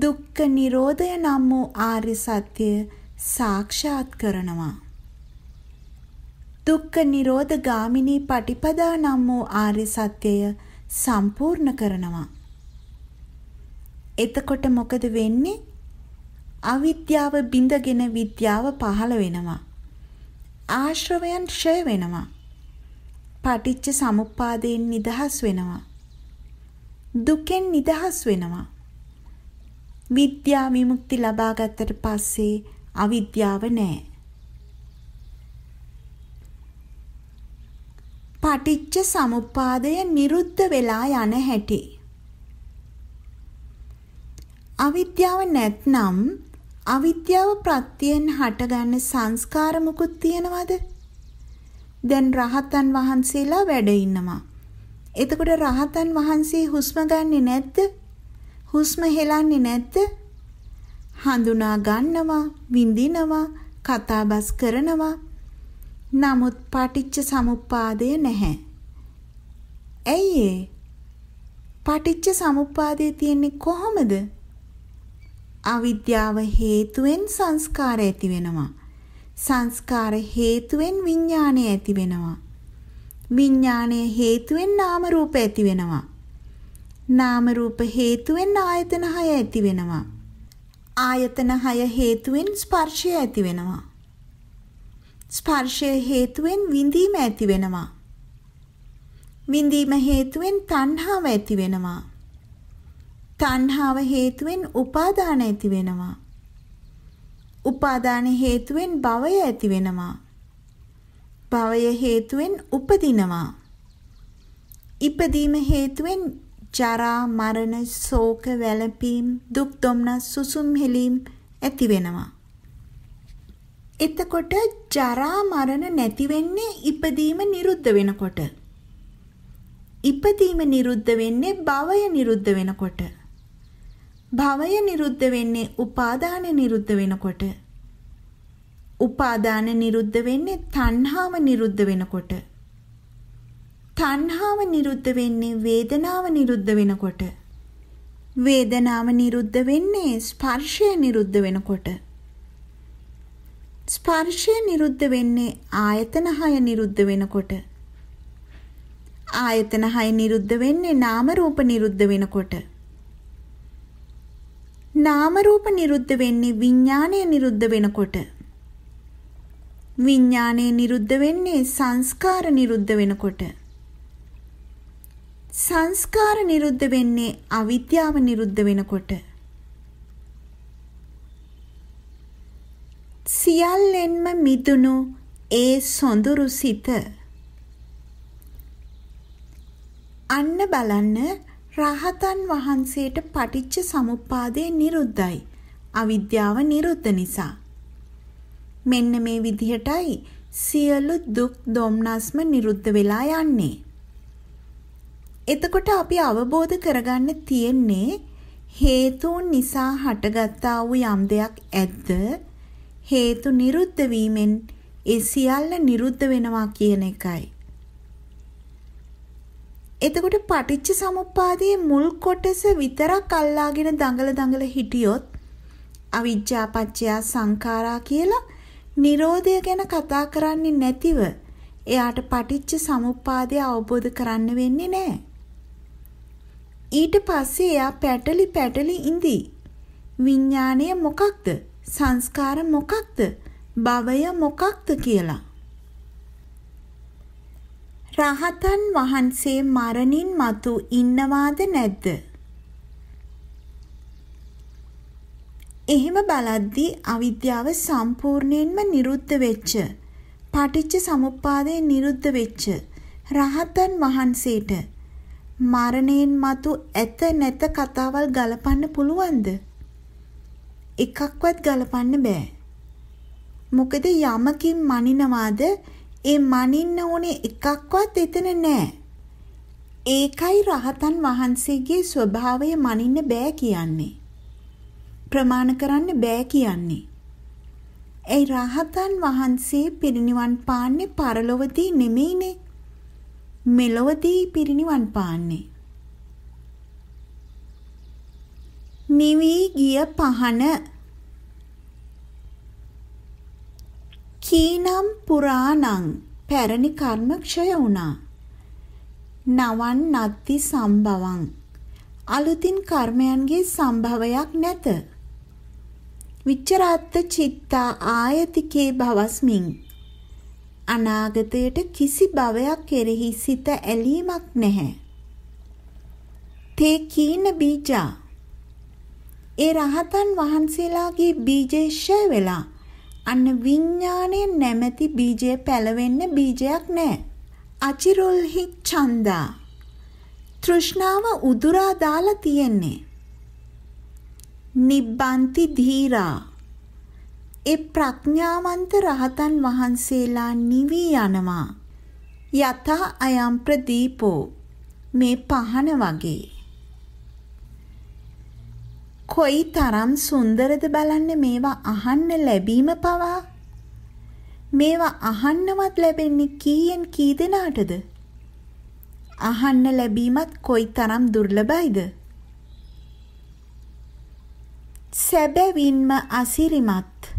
දුක්ඛ නිරෝධය නම් වූ ආර්ය සත්‍ය සාක්ෂාත් කරනවා. දුක්ඛ නිරෝධ ගාමිනී පටිපදා නම් වූ ආර්ය සත්‍යය සම්පූර්ණ කරනවා. එතකොට මොකද වෙන්නේ? අවිද්‍යාව බිඳගෙන විද්‍යාව පහළ වෙනවා. ආශ්‍රවයන් ක්ෂය වෙනවා. පටිච්ච සමුප්පාදයෙන් නිදහස් වෙනවා. දුකෙන් නිදහස් වෙනවා. විද්‍යා විමුක්ති ලබා ගත්තට පස්සේ අවිද්‍යාව නැහැ. පටිච්ච සමුප්පාදය නිරුද්ධ වෙලා යන හැටි. අවිද්‍යාව නැත්නම් අවිද්‍යාව ප්‍රත්‍යයෙන් හටගන්න සංස්කාර මුකුත් තියනවද? දැන් රහතන් වහන්සේලා වැඩ ඉන්නවා. එතකොට රහතන් වහන්සේ හුස්ම ගන්නෙ නැද්ද? හුස්ම හෙලන්නේ නැද්ද? හඳුනා ගන්නවා, විඳිනවා, කතාබස් කරනවා. නමුත් පටිච්ච සමුප්පාදය නැහැ. ඇයි ඒ? පටිච්ච සමුප්පාදය තියෙන්නේ කොහොමද? අවිද්‍යාව හේතුවෙන් සංස්කාර ඇති වෙනවා. සංස්කාර හේතුවෙන් විඥානය ඇති වෙනවා. විඥානය හේතුවෙන් නාම රූප ඇති වෙනවා. නාම රූප හේතුවෙන් ආයතන 6 ඇති වෙනවා. ආයතන 6 හේතුවෙන් ස්පර්ශය ඇති වෙනවා. ස්පර්ශය හේතුවෙන් විඳීම ඇති වෙනවා. විඳීම හේතුවෙන් තණ්හාව ඇති වෙනවා. තණ්හාව හේතුවෙන් උපාදාන ඇති වෙනවා. උපාදාන හේතුවෙන් භවය ඇති වෙනවා. භවය හේතුවෙන් උපදිනවා. ඉපදීම හේතුවෙන් ජරා මරණ ශෝක වැළපීම් දුක් දුම්නස් සුසුම් හෙලීම් ඇති වෙනවා. එතකොට ජරා මරණ නැති වෙන්නේ ඉපදීම නිරුද්ධ වෙනකොට. ඉපදීම නිරුද්ධ වෙන්නේ භවය නිරුද්ධ වෙනකොට. භවය නිරුද්ධ වෙන්නේ උපාදාන නිරුද්ධ වෙනකොට. උපාදාන නිරුද්ධ වෙන්නේ තණ්හාව නිරුද්ධ වෙනකොට. තණ්හාව නිරුද්ධ වෙන්නේ වේදනාව නිරුද්ධ වෙනකොට. වේදනාව නිරුද්ධ වෙන්නේ ස්පර්ශය නිරුද්ධ වෙනකොට. ස්පර්ශය නිරුද්ධ වෙන්නේ ආයතන 6 නිරුද්ධ වෙනකොට. ආයතන 6 නිරුද්ධ වෙන්නේ නාම රූප නිරුද්ධ වෙනකොට. නාම රූප නිරුද්ධ වෙන්නේ විඥාණය නිරුද්ධ වෙනකොට. විඥාණය නිරුද්ධ වෙන්නේ සංස්කාර නිරුද්ධ වෙනකොට. සංස්කාර නිරුද්ධ වෙන්නේ අවිද්‍යාව නිරුද්ධ වෙනකොට. සියල්ලෙන්ම මිදුණු ඒ සොඳුරු සිත අන්න බලන්න රහතන් වහන්සේට පටිච්ච සමුප්පාදය නිරුද්ධයි. අවිද්‍යාව නිරුද්ධ නිසා. මෙන්න මේ විදිහටයි සියලු දුක් දුම්නස්ම නිරුද්ධ වෙලා යන්නේ. එතකොට අපි අවබෝධ කරගන්න තියෙන්නේ හේතුන් නිසා හටගත්තා වූ යම් දෙයක් ඇද්ද හේතු නිරුද්ධ වීමෙන් ඒ සියල්ල නිරුද්ධ වෙනවා කියන එකයි. එතකොට පටිච්ච සමුප්පාදයේ මුල් කොටස විතරක් අල්ලාගෙන දඟල දඟල හිටියොත් අවිජ්ජා පත්‍ය සංඛාරා කියලා Nirodha ගැන කතා කරන්නේ නැතිව එයාට පටිච්ච සමුප්පාදය අවබෝධ කරන්න වෙන්නේ නැහැ. ඊට පස්සේ එයා පැටලි පැටලි ඉඳි. විඥාණය මොකක්ද? සංස්කාර මොකක්ද? භවය මොකක්ද කියලා. රහතන් වහන්සේ මරණින් මතු ඉන්නවාද නැද්ද? එහෙම බලද්දී අවිද්‍යාව සම්පූර්ණයෙන්ම නිරුද්ධ වෙච්ච පටිච්ච සමුප්පාදේ නිරුද්ධ වෙච්ච රහතන් වහන්සේට මරණයෙන් මතු ඇත නැත කතාවල් ගලපන්න පුළුවන්ද? එකක්වත් ගලපන්න බෑ. මොකද යමකින් මනිනවාද ඒ මනින්න ඕනේ එකක්වත් එතන නෑ. ඒකයි රහතන් වහන්සේගේ ස්වභාවය මනින්න බෑ කියන්නේ. ප්‍රමාණ කරන්න බෑ කියන්නේ. ඒ රහතන් වහන්සේ පිරිනිවන් පාන්නේ පරලොවදී නෙමෙයිනේ. මෙලොවදී පිරිනිවන් පාන්නේ. නිවි ගිය පහන කීනම් පුරාණං පැරණි කර්ම ක්ෂය වුණා. නවන් නත්ති සම්භවං අලුතින් කර්මයන්ගේ සම්භවයක් නැත. විචරාත්ත චිත්තා ආයතිකේ භවස්මින් අනාගතයට කිසි භවයක් කෙරෙහි සිත ඇලීමක් නැහැ. තේ කීන බීජා ඒ රහතන් වහන්සේලාගේ බීජේ ෂය වෙලා අන්න විඥාණය නැමැති බීජය පැලවෙන්න බීජයක් නැහැ. අචිරොල්හි ඡන්දා තෘෂ්ණාව උදුරා දාලා තියෙන්නේ. නිබ්බන්ති ධීරා ඒ ප්‍රඥාවන්ත රහතන් වහන්සේලා නිවි යනවා. යතා අයම් ප්‍රදීපෝ මේ පහන වගේ. කොයි තරම් සුන්දරද බලන්න මේවා අහන්න ලැබීම පවා. මේවා අහන්නවත් ලැබෙන්නේ කීයෙන් කී දෙනාටද? අහන්න ලැබීමත් කොයි තරම් දුර්ලභයිද? සැබවින්ම අසිරිමත්.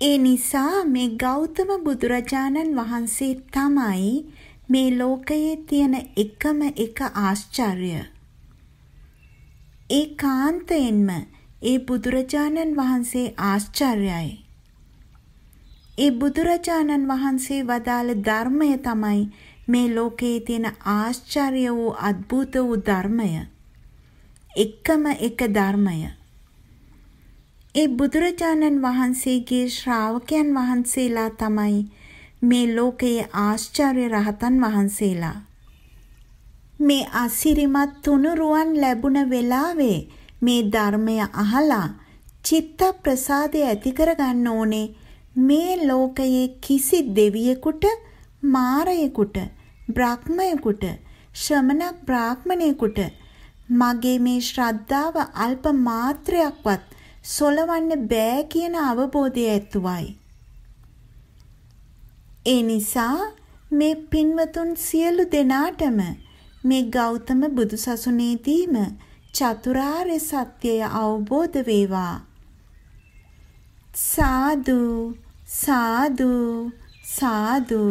ඒ නිසා මේ ගෞතම බුදුරජාණන් වහන්සේ තමයි මේ ලෝකයේ තියෙන එකම එක ආශ්චර්ය. ඒ කාන්තයෙන්ම ඒ බුදුරජාණන් වහන්සේ ආශ්චර්යයි. ඒ බුදුරජාණන් වහන්සේ වදාළ ධර්මය තමයි මේ ලෝකයේ තියෙන ආශ්චර්ය වූ අద్భుත වූ ධර්මය. එකම එක ධර්මය. ඒ බුදුරජාණන් වහන්සේගේ ශ්‍රාවකයන් වහන්සේලා තමයි මේ ලෝකයේ ආශ්චර්ය රහතන් වහන්සේලා. මේ අසිරිමත් තුනුරුවන් ලැබුණ වෙලාවේ මේ ධර්මය අහලා චිත්ත ප්‍රසාදය ඇති කරගන්න ඕනේ මේ ලෝකයේ කිසි දෙවියෙකුට මාරයෙකුට බ්‍රහ්මයෙකුට ශ්‍රමණ බ්‍රාහ්මණයෙකුට මගේ මේ ශ්‍රද්ධාව අල්ප මාත්‍රයක්වත් සොලවන්න බෑ කියන අවබෝධය ඇතුවයි. ඒ නිසා මේ පින්වතුන් සියලු දෙනාටම මේ ගෞතම බුදුසසුනේදීම චතුරාර්ය සත්‍යය අවබෝධ වේවා. සාදු සාදු සාදු